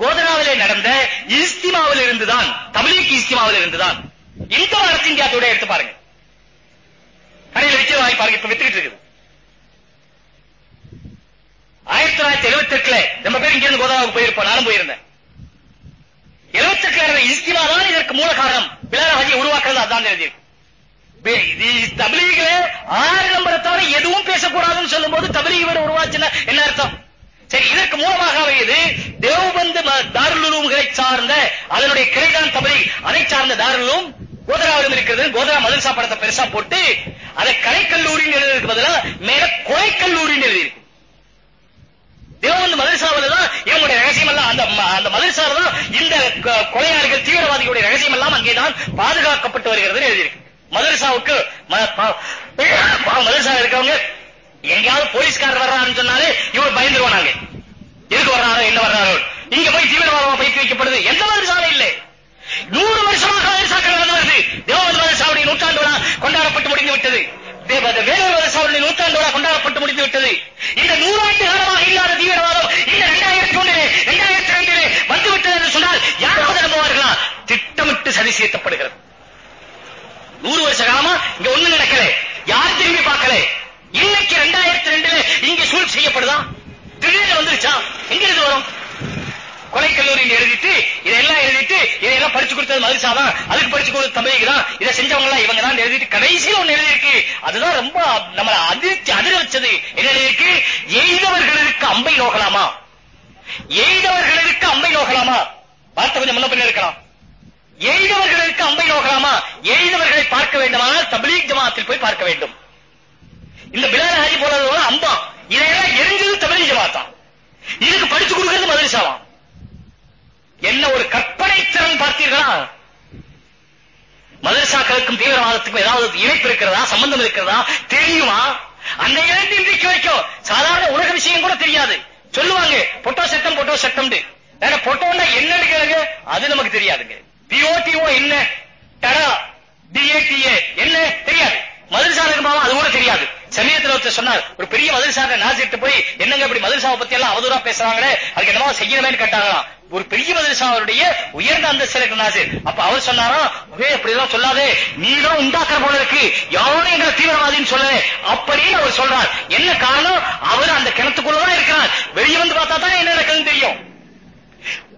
கோதனாவிலே நடந்த இஸ்திமாவில் இருந்துதான் தபிலீக் இஸ்திமாவில் இருந்துதான் இந்த வாரத்து இந்தியா டுடே எடுத்து பாருங்க. கடையில் விற்கிற வாய் பாருங்க இப்ப வித்துக்கிட்டு இருக்குது. ஆயிரத்தி தொள்ளாயிரத்தி எழுபத்தி எட்டுல நம்ம பேர் இங்க இருந்து கோதாவுக்கு போயிருப்போம் நானும் போயிருந்தேன். எழுபத்தி எட்டுல இஸ்திமா தான் இதற்கு மூல காரணம். பிலால் ஹாஜி உருவாக்குறது அதான் எழுதியிருக்கு தபிலீகில ஆறு நம்பரை தவிர எதுவும் பேசக்கூடாதுன்னு சொல்லும் போது தபிலீக் வீடு உருவாச்சுன்னா என்ன அர்த்தம்? சரி இதற்கு மூலமாக இது தேவபந்து தாருலூம்களை சார்ந்த அதனுடைய கிளைதான் தபிலீக் அதை சார்ந்த தாருலூம் கோதராவிலும் இருக்கிறது. கோதரா மதரசா படத்தை பெருசா போட்டு அதை கலைக்கல்லூரின்னு எழுதுறதுக்கு பதிலா மேல கொலைக்கல்லூரின்னு எழுதியிருக்கு. தேவன் மதரசாவில் தான் இவங்களுடைய ரகசியம் எல்லாம் அந்த அந்த மதரசாவில் தான் இந்த கொலையாளிகள் தீவிரவாதிகளுடைய ரகசியம் எல்லாம் அங்கேதான் பாதுகாக்கப்பட்டு வருகிறது எழுதியிருக்கு. மதரசாவுக்கு மதரசா இருக்கவங்க எங்கேயாவது போலீஸ்காரர் வர்றாருன்னு சொன்னாலே இவர் பயந்துருவோம் நாங்க எதுக்கு வர்றாரோ என்ன வர்றாரோ. இங்க போய் தீவிரவாதமா பயிற்சி வைக்கப்படுது. எந்த மதரசால இல்லை. நூறு வருஷமாக மதரசாக்கள் நடந்து வருது தேவபந்து மதரசாவுடைய நூற்றாண்டு விழா கொண்டாடப்பட்டு முடிந்து விட்டது. வேலூர் மதரசாவுடைய நூற்றாண்டு கொண்டாடப்பட்டு முடிந்து விட்டது இந்த நூறாண்டு காலமாக இல்லாத தீவிரவாதம் இந்த இரண்டாயிரத்தி ஒன்றிலே இரண்டாயிரத்தி ரெண்டிலே வந்துவிட்டது என்று சொன்னால் யாராவது நம்புவார்களா? திட்டமிட்டு சதி செய்யப்படுகிறது. நூறு வருஷ காலமா இங்க ஒண்ணு நடக்கல. யார் திரும்பி பார்க்கல? இன்னைக்கு இரண்டாயிரத்தி ரெண்டுல இங்க சூழ் செய்யப்படுதா? திடீர்னு வந்துருச்சா? எங்க இருந்து வரும்? கொலை கல்லூரியில் எழுதிட்டு இதெல்லாம் எழுதிட்டு இதையெல்லாம் படிச்சு கொடுத்தது மதுசா தான். அதுக்கு படிச்சு கொடுத்தது தமிழுக்கு தான். இதை செஞ்சவங்க எல்லாம் இவங்க தான் எழுதிட்டு கடைசியில் ஒண்ணு எழுதியிருக்கு. அதுதான் ரொம்ப நம்மளை அதிர்ச்சி அதிர வச்சது. என்ன எழுதியிருக்கு? எய்தவர்களுக்கு அம்பை நோக்கலாமா? எய்தவர்களுக்கு அம்பை நோக்கலாமா? வார்த்தை கொஞ்சம் முன்ன பின்ன இருக்கலாம். எய்தவர்களுக்கு அம்பை நோக்கலாமா? எய்தவர்களை பார்க்க வேண்டுமானால் தபிலீக் ஜமாத்தில் போய் பார்க்க வேண்டும். இந்த பிலால் ஹாஜி போல அம்பா. இதையெல்லாம் எரிஞ்சது தமிழ் ஜமாத்தான் இதுக்கு படிச்சு கொடுக்கிறது மதரசாவாம் என்ன ஒரு கற்பனை திறன் பார்த்தீர்களா? மதரசாக்களுக்கும் தீவிரவாதத்துக்கும் ஏதாவது இணைப்பு இருக்கிறதா? சம்பந்தம் இருக்கிறதா? தெரியுமா? அந்த இழந்து இன்றைக்கு வரைக்கும் சாதாரண உலக விஷயம் கூட தெரியாது. சொல்லுவாங்க பொட்டோ சட்டம் பொட்டோ சட்டம் பொட்டோன்னா என்ன இருக்கிறது அது நமக்கு தெரியாதுங்க. பிஓடிஓ என்ன? டடா டிஏடிஏ என்ன? தெரியாது. மதரசா இருக்குமாவா அது கூட தெரியாது. சமயத்துல ஒருத்தர் சொன்னார் ஒரு பெரிய மதரசாக நாசிட்டு போய் என்னங்க இப்படி மதரசாவை பத்தி எல்லாம் அவதூறா பேசுறாங்களே? அதுக்கு என்னவா செய்யணுமேன்னு கேட்டாங்களாம். ஒரு பெரிய மதரசாவுடைய உயர்ந்த அந்தஸ்து இருக்கு நாசிர் அப்ப அவர் சொன்னாரா அப்படி எல்லாம் சொல்லாதே. நீ தான் உண்டாக்குற போல இருக்கு. யாரும் எங்களை தீவிரவாதின்னு சொல்லு அப்படின்னு அவர் சொல்றார். என்ன காரணம்? அவர் அந்த கிணத்துக்குள்ளதான் இருக்கிறார். வெளியே வந்து பார்த்தா தான் என்ன நடக்குதுன்னு தெரியும்.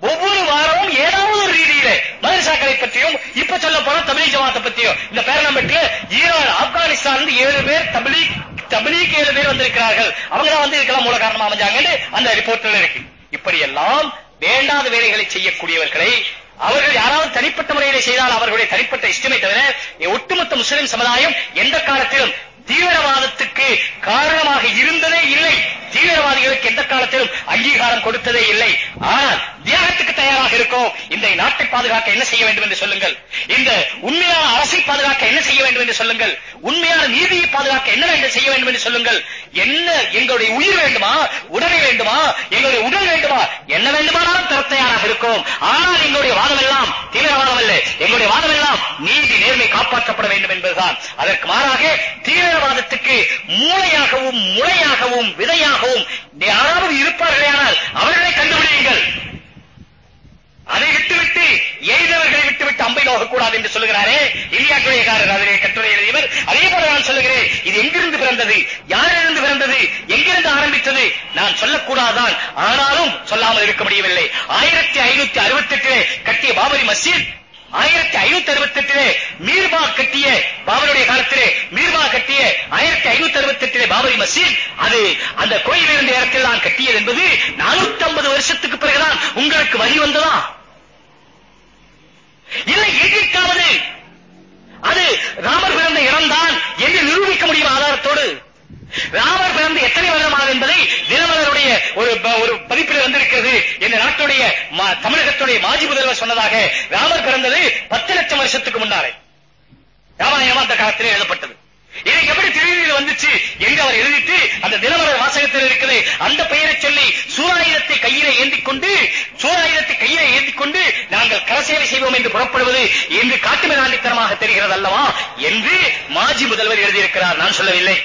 ஒவ்வொரு வாரமும் ஏதாவது ஒரு ரீதியில மதரசாக்களை பற்றியும் இப்ப சொல்ல போனா தமிழ் ஜமாத்தை பற்றியும் இந்த பேரலமெண்ட்ல ஈரான் ஆப்கானிஸ்தான் ஏழு பேர் தபிலீக் தபிலீக் ஏழு பேர் வந்திருக்கிறார்கள். அவங்க தான் வந்து இதுக்கெல்லாம் மூல காரணமா அமைஞ்சாங்கன்னு அந்த ரிப்போர்ட்ல இருக்கு. இப்படி எல்லாம் வேண்டாத வேலைகளை செய்யக்கூடியவர்களை அவர்கள் யாராவது தனிப்பட்ட முறையில செய்தால் அவர்களுடைய தனிப்பட்ட இஷ்டமே தவிர ஒட்டுமொத்த முஸ்லிம் சமுதாயம் எந்த காலத்திலும் தீவிரவாதத்துக்கு காரணமாக இருந்ததே இல்லை. தீவிரவாதிகளுக்கு எந்த காலத்திலும் அங்கீகாரம் கொடுத்ததே இல்லை. ஆனால் தியாகத்துக்கு தயாராக இருக்கும். இந்த நாட்டை பாதுகாக்க என்ன செய்ய வேண்டும் என்று சொல்லுங்கள். இந்த உண்மையான அரசை பாதுகாக்க என்ன செய்ய வேண்டும் என்று சொல்லுங்கள். உண்மையான நீதியை பாதுகாக்க என்ன வேண்டும் செய்ய வேண்டும் என்று சொல்லுங்கள். என்ன எங்களுடைய உயிர் வேண்டுமா? உடலை வேண்டுமா? எங்களுடைய உடல் வேண்டுமா? என்ன வேண்டுமானாலும் தர தயாராக இருக்கும். ஆனால் எங்களுடைய வாதம் எல்லாம் தீவிரவாதம் அல்ல. எங்களுடைய வாதம் எல்லாம் நீதி நேர்மை காப்பாற்றப்பட வேண்டும் என்பதுதான். அதற்கு மாறாக தீவிர தீவிரவாதத்துக்கு மூளையாகவும் முளையாகவும் விதையாகவும் யாராவது இருப்பார்களேயானால் அவர்களை கண்டுபிடியுங்கள். அதை விட்டுவிட்டு எய்தவர்களை விட்டுவிட்டு அம்பை நோகக்கூடாது என்று சொல்லுகிறாரே. இந்தியாக்குடையக்காரர் அதிலே கட்டுரை எழுதியவர். அதே போல நான் சொல்லுகிறேன் இது எங்கிருந்து பிறந்தது யாரிலிருந்து பிறந்தது எங்கிருந்து ஆரம்பித்தது நான் சொல்லக்கூடாதான். ஆனாலும் சொல்லாமல் இருக்க முடியவில்லை. ஆயிரத்தி ஐநூத்தி அறுபத்தி எட்டிலே கட்டிய பாபரி மசீத் ஆயிரத்தி ஐநூத்தி அறுபத்தி எட்டிலே மீர்பா கட்டிய பாபருடைய காலத்திலே மீர்பா கட்டிய ஆயிரத்தி ஐநூத்தி அறுபத்தி எட்டிலே பாபரி மசீத் அது அந்த கோயில் இருந்த இடத்தில் நான் கட்டியது என்பது நானூத்தி ஐம்பது வருஷத்துக்கு பிறகுதான் உங்களுக்கு வரி வந்ததா? இல்லை எங்கிருக்காவது அது ராமர் பிறந்த இடம்தான் என்று நிரூபிக்க முடியும் ஆதாரத்தோடு? ராமர் பிறந்து எத்தனை வருடமானது என்பதை தினமலருடைய ஒரு ஒரு பதிப்பில் வந்திருக்கிறது. என் நாட்டுடைய தமிழகத்துடைய மாஜி முதல்வர் சொன்னதாக ராமர் பிறந்தது பத்து லட்சம் வருஷத்துக்கு முன்னாலே. ராமாயணம் அந்த காலத்திலே எழுதப்பட்டது. இது எப்படி திருநீர் வந்துச்சு என்று அவர் எழுதிட்டு அந்த தினமலர் வாசகத்தில் இருக்கிறது அந்த பெயரை சொல்லி சூராயுதத்தை கையில ஏந்திக் கொண்டு சூராயுதத்தை கையில ஏந்திக் கொண்டு நாங்கள் கரசேவை செய்வோம் என்று புறப்படுவது என்று காட்டுமிராண்டித்தனமாக தெரிகிறது அல்லவா என்று மாஜி முதல்வர் எழுதியிருக்கிறார். நான் சொல்லவில்லை.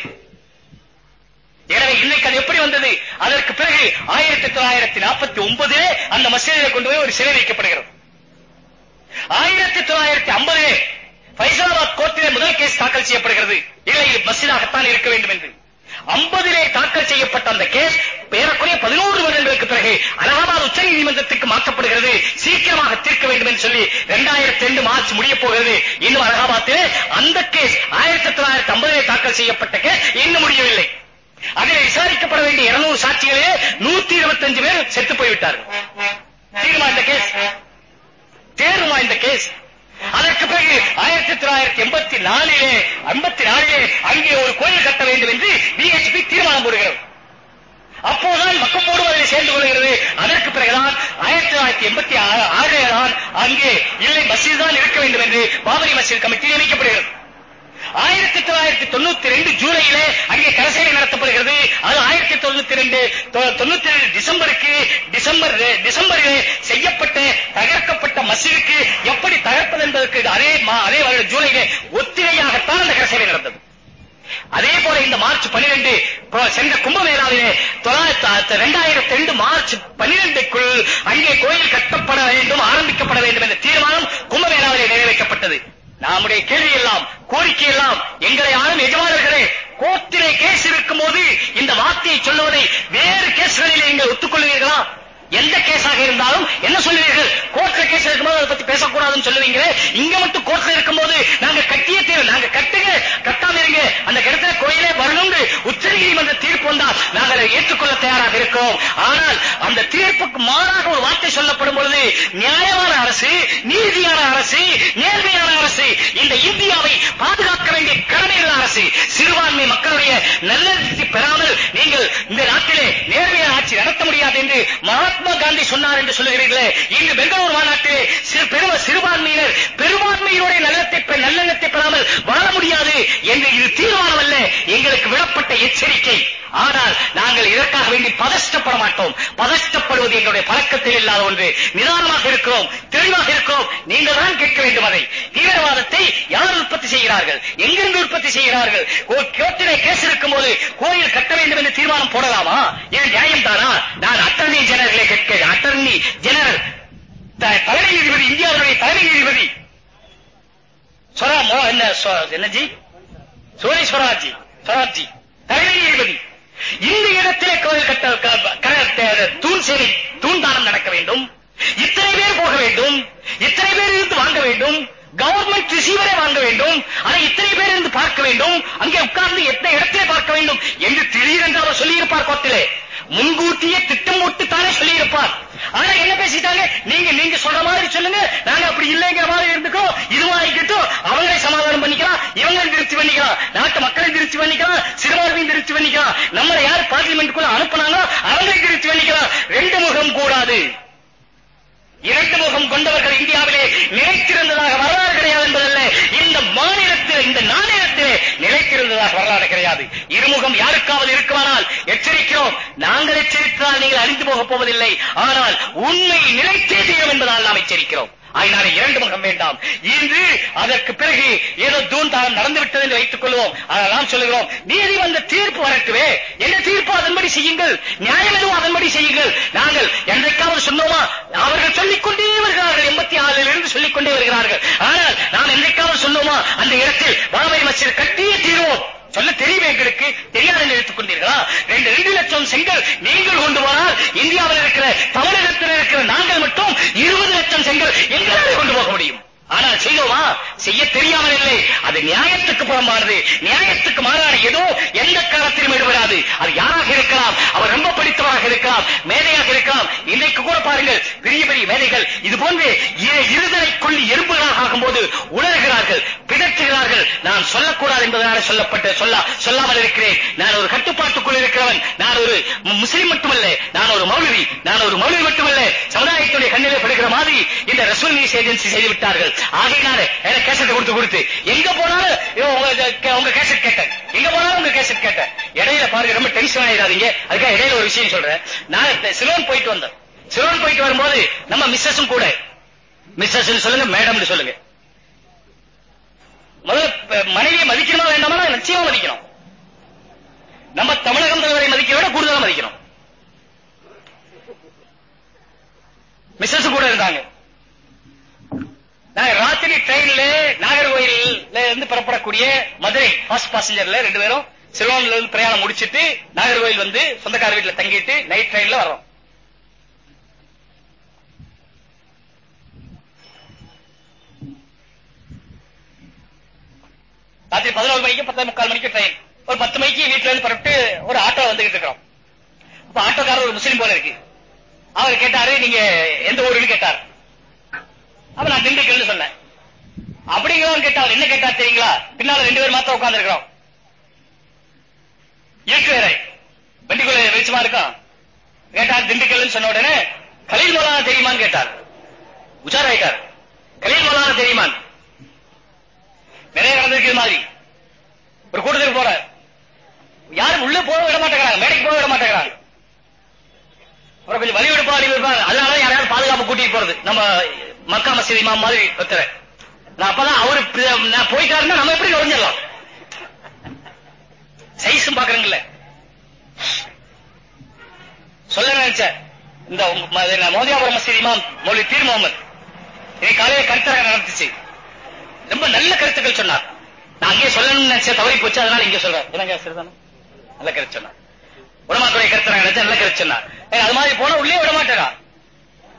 எனவே இன்னைக்கு அது எப்படி வந்தது? அதற்கு பிறகு ஆயிரத்தி தொள்ளாயிரத்தி நாற்பத்தி ஒன்பதிலே அந்த மசீதியை கொண்டு போய் ஒரு சிலை வைக்கப்படுகிறது. ஆயிரத்தி தொள்ளாயிரத்தி ஐம்பதிலே பைசாபாத் கோர்ட்டிலே முதல் கேஸ் தாக்கல் செய்யப்படுகிறது. இல்லை இது மசீதாகத்தான் இருக்க வேண்டும் என்று. ஐம்பதிலே தாக்கல் செய்யப்பட்ட அந்த கேஸ் ஏறக்குறைய பதினோரு வருடங்களுக்கு பிறகு அலகாபாத் உச்ச நீதிமன்றத்துக்கு மாற்றப்படுகிறது. சீக்கிரமாக தீர்க்க வேண்டும் என்று சொல்லி இரண்டாயிரத்தி ரெண்டு மார்ச் முடிய போகிறது. இன்னும் அலகாபாத்திலே அந்த கேஸ் ஆயிரத்தி தொள்ளாயிரத்தி ஐம்பதிலே தாக்கல் செய்யப்பட்ட கேஸ் இன்னும் முடியவில்லை. அதில் விசாரிக்கப்பட வேண்டிய இருநூறு சாட்சிகளே நூத்தி இருபத்தஞ்சு பேர் செத்து போய்விட்டார்கள். தீருமா இந்த கேஸ். தேருமா இந்த கேஸ். அதற்கு பிறகு ஆயிரத்தி தொள்ளாயிரத்தி எண்பத்தி நாலிலே ஐம்பத்தி நாலிலே அங்கே ஒரு கோயில் கட்ட வேண்டும் என்று பிஹெச்பி தீர்மானம் போடுகிறது. அப்போதுதான் மக்கள் போடுவதில் சேர்ந்து கொள்கிறது. அதற்கு பிறகுதான் ஆயிரத்தி தொள்ளாயிரத்தி எண்பத்தி ஆறு தான் அங்கே இல்லை மசீது தான் இருக்க வேண்டும் என்று பாபரி மசீத் கமிட்டி நியமிக்கப்படுகிறது. ஆயிரத்தி தொள்ளாயிரத்தி தொண்ணூத்தி ரெண்டு ஜூலையில அங்கே கரசேவை நடத்தப்படுகிறது. அது ஆயிரத்தி தொண்ணூத்தி ரெண்டு தொண்ணூத்தி ரெண்டு டிசம்பருக்கு டிசம்பர் டிசம்பரிலே செய்யப்பட்ட தகர்க்கப்பட்ட மசீதுக்கு எப்படி தகர்ப்பது என்பதற்கு அதே அதே வருடம் ஜூலையிலே ஒத்திரையாகத்தான் அந்த கரசேவை நடந்தது. அதே போல இந்த மார்ச் பனிரெண்டு சென்ற கும்பமேளாவிலே இரண்டாயிரத்தி ரெண்டு மார்ச் பனிரெண்டுக்குள் அங்கே கோயில் கட்டப்பட வேண்டும் ஆரம்பிக்கப்பட வேண்டும் என்ற தீர்மானம் கும்பமேளாவிலே நிறைவேற்றப்பட்டது. நம்முடைய கேள்வி எல்லாம் கோரிக்கை எல்லாம் எங்களை யாரும் எஜமானர்களே கோர்ட்டிலே கேஸ் இருக்கும் போது இந்த வார்த்தையை சொல்லுவதை வேறு கேஸ்களில் நீங்கள் ஒத்துக்கொள்வீர்களா? எந்த கேஸாக இருந்தாலும் என்ன சொல்லுவீர்கள்? கோர்ட்ல கேஸ் இருக்கும்போது அதை பத்தி பேசக்கூடாதுன்னு சொல்லுவீங்க இங்க மட்டும் கோர்ட்ல இருக்கும்போது நாங்க கட்டிய தீர்வு நாங்க கட்டுங்க கட்டாம இருங்க. அந்த இடத்துல கோயிலே வரணும்னு உச்ச நீதிமன்ற தீர்ப்பு வந்தால் நாங்கள் அதை ஏற்றுக்கொள்ள தயாராக இருக்கோம். ஆனால் அந்த தீர்ப்புக்கு மாறாக ஒரு வார்த்தை சொல்லப்படும் பொழுது நியாயமான அரசு நீதியான அரசு நேர்மையான அரசு இந்த இந்தியாவை பாதுகாக்க வேண்டிய கடமையுள்ள அரசு சிறுபான்மை மக்களுடைய நல்ல பெறாமல் நீங்கள் இந்த நாட்டிலே நேர்மையான ஆட்சி நடத்த முடியாது என்று மகாத்மா மகாத்மா காந்தி சொன்னார் என்று சொல்லுகிறீர்களே இன்று பெங்களூர் மாநாட்டிலே பெரும சிறுபான்மையினர் பெரும்பான்மையினுடைய நல்லத்தை நல்லெண்ணத்தை பெறாமல் வாழ முடியாது என்று இது தீர்மானம் அல்ல எங்களுக்கு விடப்பட்ட எச்சரிக்கை. ஆனால் நாங்கள் இதற்காக வேண்டி பதஷ்டப்பட மாட்டோம். பதஷ்டப்படுவது எங்களுடைய பழக்கத்தில் இல்லாத ஒன்று. நிதானமாக இருக்கிறோம். தெளிவாக இருக்கிறோம். நீங்கள் தான் கேட்க வேண்டும் அதை. தீவிரவாதத்தை யார் உற்பத்தி செய்கிறார்கள்? எங்கிருந்து உற்பத்தி செய்கிறார்கள்? கோர்ட்டிலே கேஸ் இருக்கும் போது கோயில் கட்ட வேண்டும் என்று தீர்மானம் போடலாமா? ஏன் நியாயம் தானா? நான் அட்டர்னி ஜெனரலை கேட்க அட்டர்னி ஜெனரல். தலைமை நீதிபதி இந்தியாவுடைய தலைமை நீதிபதி. என்னஜி? சோரி ஸ்வராஜி ஸ்வராஜி தலைமை நீதிபதி. இந்த இடத்திலே கோயில் கட்ட தூண் சேவை தூண் தானம் நடக்க வேண்டும். இத்தனை பேர் போக வேண்டும். இத்தனை பேர் இருந்து வாங்க வேண்டும். கவர்மெண்ட் ரிசீவரை வாங்க வேண்டும். அதை இத்தனை பேர் இருந்து பார்க்க வேண்டும். அங்கே உட்கார்ந்து எத்தனை இடத்திலே பார்க்க வேண்டும் என்று திடீரென்று அவர் சொல்லியிருப்பார் கோத்திலே முன்கூட்டியே திட்டம் போட்டு தானே சொல்லியிருப்பார். ஆனா என்ன பேசிட்டாங்க? நீங்க நீங்க சொல்ற மாதிரி சொல்லுங்க. நாங்க அப்படி இல்லைங்கிற மாதிரி இருந்துக்கோ. இதுவா இருக்கட்டும். அவங்களே சமாதானம் பண்ணிக்கலாம். இவங்களும் திருச்சி பண்ணிக்கலாம். நாட்டு மக்களை திருச்சி பண்ணிக்கலாம். சிறுபான்மையும் திருச்சி பண்ணிக்கலாம். நம்மளை யார் பார்லிமெண்ட்டுக்குள்ள அனுப்புனாங்களோ அவங்களையும் திருச்சி பண்ணிக்கலாம். ரெண்டு முகம் கூடாது. இரண்டு முகம் கொண்டவர்கள் இந்தியாவிலே நிலைத்திருந்ததாக வரலாறு கிடையாது என்பதல்ல. இந்த மாநிலத்தில் இந்த நாணயத்திலே நிலைத்திருந்ததாக வரலாறு கிடையாது. இருமுகம் யாருக்காவது இருக்குமானால் எச்சரிக்கிறோம். நாங்கள் எச்சரித்தால் நீங்கள் அறிந்து போகப் போவதில்லை. ஆனால் உண்மை நிலைத்தே தீரும் என்பதால் நாம் எச்சரிக்கிறோம். அதனால இரண்டு முகம் வேண்டாம். இன்று அதற்கு பிறகு ஏதோ தூண்டாலம் நடந்து விட்டது என்று வைத்துக் கொள்வோம். அதெல்லாம் சொல்லுகிறோம் நீதி வந்த தீர்ப்பு வரட்டுவே என்ன தீர்ப்பு? அதன்படி செய்யுங்கள். நியாயம் எதுவும் அதன்படி செய்யுங்கள். நாங்கள் என்றைக்காவது சொன்னோமா? அவர்கள் சொல்லிக் கொண்டே வருகிறார்கள். எண்பத்தி ஆறில் இருந்து சொல்லிக் கொண்டே வருகிறார்கள். ஆனால் நாம் என்றைக்காவது சொன்னோமா? அந்த இடத்தில் பாபை மசித் கட்டியே தீர்வோம். சொல்ல தெரியும் எங்களுக்கு? தெரியாத என்று எடுத்துக் கொண்டீர்களா ரெண்டு ரெண்டு லட்சம் செங்கல் நீங்கள் கொண்டு போனால் இந்தியாவில் இருக்கிற தமிழகத்தில் இருக்கிற நாங்கள் மட்டும் இருபது லட்சம் செங்கல் எங்களால் கொண்டு போக முடியும். ஆனால் செய்வோமா செய்ய தெரியாமல் இல்லை. அது நியாயத்துக்கு புறம்பானது. நியாயத்துக்கு மாறான ஏதோ எந்த காலத்திலும் ஈடுபடாது. அது யாராக இருக்கலாம்? அவர் ரொம்ப படித்தவராக இருக்கலாம். மேதையாக இருக்கலாம். இன்றைக்கு கூட பாருங்கள் பெரிய பெரிய மேதைகள் இது போன்று இருதலை கொள்ளி எறும்புகளாக ஆகும்போது உணர்கிறார்கள் பிதற்றுகிறார்கள். நான் சொல்லக்கூடாது என்பதனால சொல்லப்பட்ட சொல்ல சொல்லாமல் இருக்கிறேன். நான் ஒரு கட்டுப்பாட்டுக்குள் இருக்கிறவன். நான் ஒரு முஸ்லிம் மட்டுமல்ல. நான் ஒரு மௌலவி. நான் ஒரு மௌலவி மட்டுமல்ல. சமுதாயத்துடைய கண்ணிலே படுகிற மாதிரி இந்த ரசூல் நியூஸ் ஏஜென்சி செய்து விட்டார்கள். ஆகையினால எனக்கு கேசட் கொடுத்து கொடுத்து. எங்க போனாலும் உங்க உங்க கேசட் கேட்டேன். எங்க போனாலும் உங்க கேசட் கேட்டேன். இடையில பாருங்க ரொம்ப டென்ஷன் ஆயிடாதீங்க. அதுக்காக இடையில ஒரு விஷயம் சொல்றேன். நான் சிலோன் போயிட்டு வந்தேன். சிலோன் போயிட்டு வரும்போது நம்ம மிஸ்ஸஸும் கூட. மிஸ்ஸஸ் சொல்லுங்க மேடம்னு சொல்லுங்க. முதல்ல மனைவியை மதிக்கணுமா வேண்டாமா? நிச்சயமா மதிக்கணும். நம்ம தமிழகம் தலைவரை மதிக்கிறத விட கூடுதலா மதிக்கணும். மிஸ்ஸஸ் கூட இருந்தாங்க. ராத்திரி ட்ரெயின்ல நாகர்கோயில்ல இருந்து புறப்படக்கூடிய மதுரை ஃபர்ஸ்ட் பாசஞ்சர்ல ரெண்டு பேரும் சிலோன்ல இருந்து பிரயாணம் முடிச்சிட்டு நாகர்கோயில் வந்து சொந்தக்கார வீட்டுல தங்கிட்டு நைட் ட்ரெயின்ல வரோம் ராத்திரி பதினோரு மணிக்கு பத்து முக்கால் மணிக்கு ட்ரெயின் ஒரு பத்து மணிக்கு வீட்டுல இருந்து புறப்பட்டு ஒரு ஆட்டோ வந்துகிட்டு இருக்கிறோம். அப்ப ஆட்டோக்காரர் ஒரு முஸ்லீம் போல இருக்கு. அவர் கேட்டாரு நீங்க எந்த ஊருன்னு? கேட்டார். அப்ப நான் திண்டுக்கல்னு சொன்னேன். அப்படிங்கிறவன் கேட்டார் என்ன கேட்டார் தெரியுங்களா? பின்னால ரெண்டு பேர் மாத்திரம் உட்கார்ந்து இருக்கிறோம் இருக்கு வேற. வண்டிக்குள்ள வெளிச்சமா இருக்கும் கேட்டார் திண்டுக்கல்னு சொன்ன உடனே கலீல் மௌலானா தெரியுமான்னு கேட்டார். உஷாராயிட்டார். கலீல் மௌலானா தெரியுமான் நிறைய நடந்திருக்கு மாதிரி. ஒரு கூட்டத்துக்கு போற. யாரும் உள்ள போக விட மாட்டேங்கிறாங்க. மேடைக்கு போக விட மாட்டேங்கிறாங்க. அப்புறம் கொஞ்சம் வழி விடுப்பா வழி அதனால யாராவது பாதுகாப்பு கூட்டிட்டு போறது. நம்ம மக்கா மசீதி இமாம் மாதிரி ஒருத்தர். நான் அப்பதான் அவரு நான் போயிட்டாருன்னா நம்ம எப்படி நுழைஞ்சிடலாம்? சைஸும் பாக்குறீங்கல்ல சொல்ல நினைச்சேன். இந்த உங்க என்ன மோதியாபுரம் மசீதி இமாம் மௌலி தீர் முகமது. இன்னைக்கு காலையில கருத்தரங்க நடந்துச்சு. ரொம்ப நல்ல கருத்துக்கள் சொன்னார். நான் அங்கே சொல்லணும்னு நினைச்சேன் தவறி போச்சு. அதனால இங்க சொல்றேன். என்னங்க சரிதானே நல்ல கருத்து சொன்னார். உடமாத்துறை கருத்தரங்க நினைச்சேன் நல்ல கருத்து சொன்னார். அது மாதிரி போனா உள்ளே விட மாட்டேனா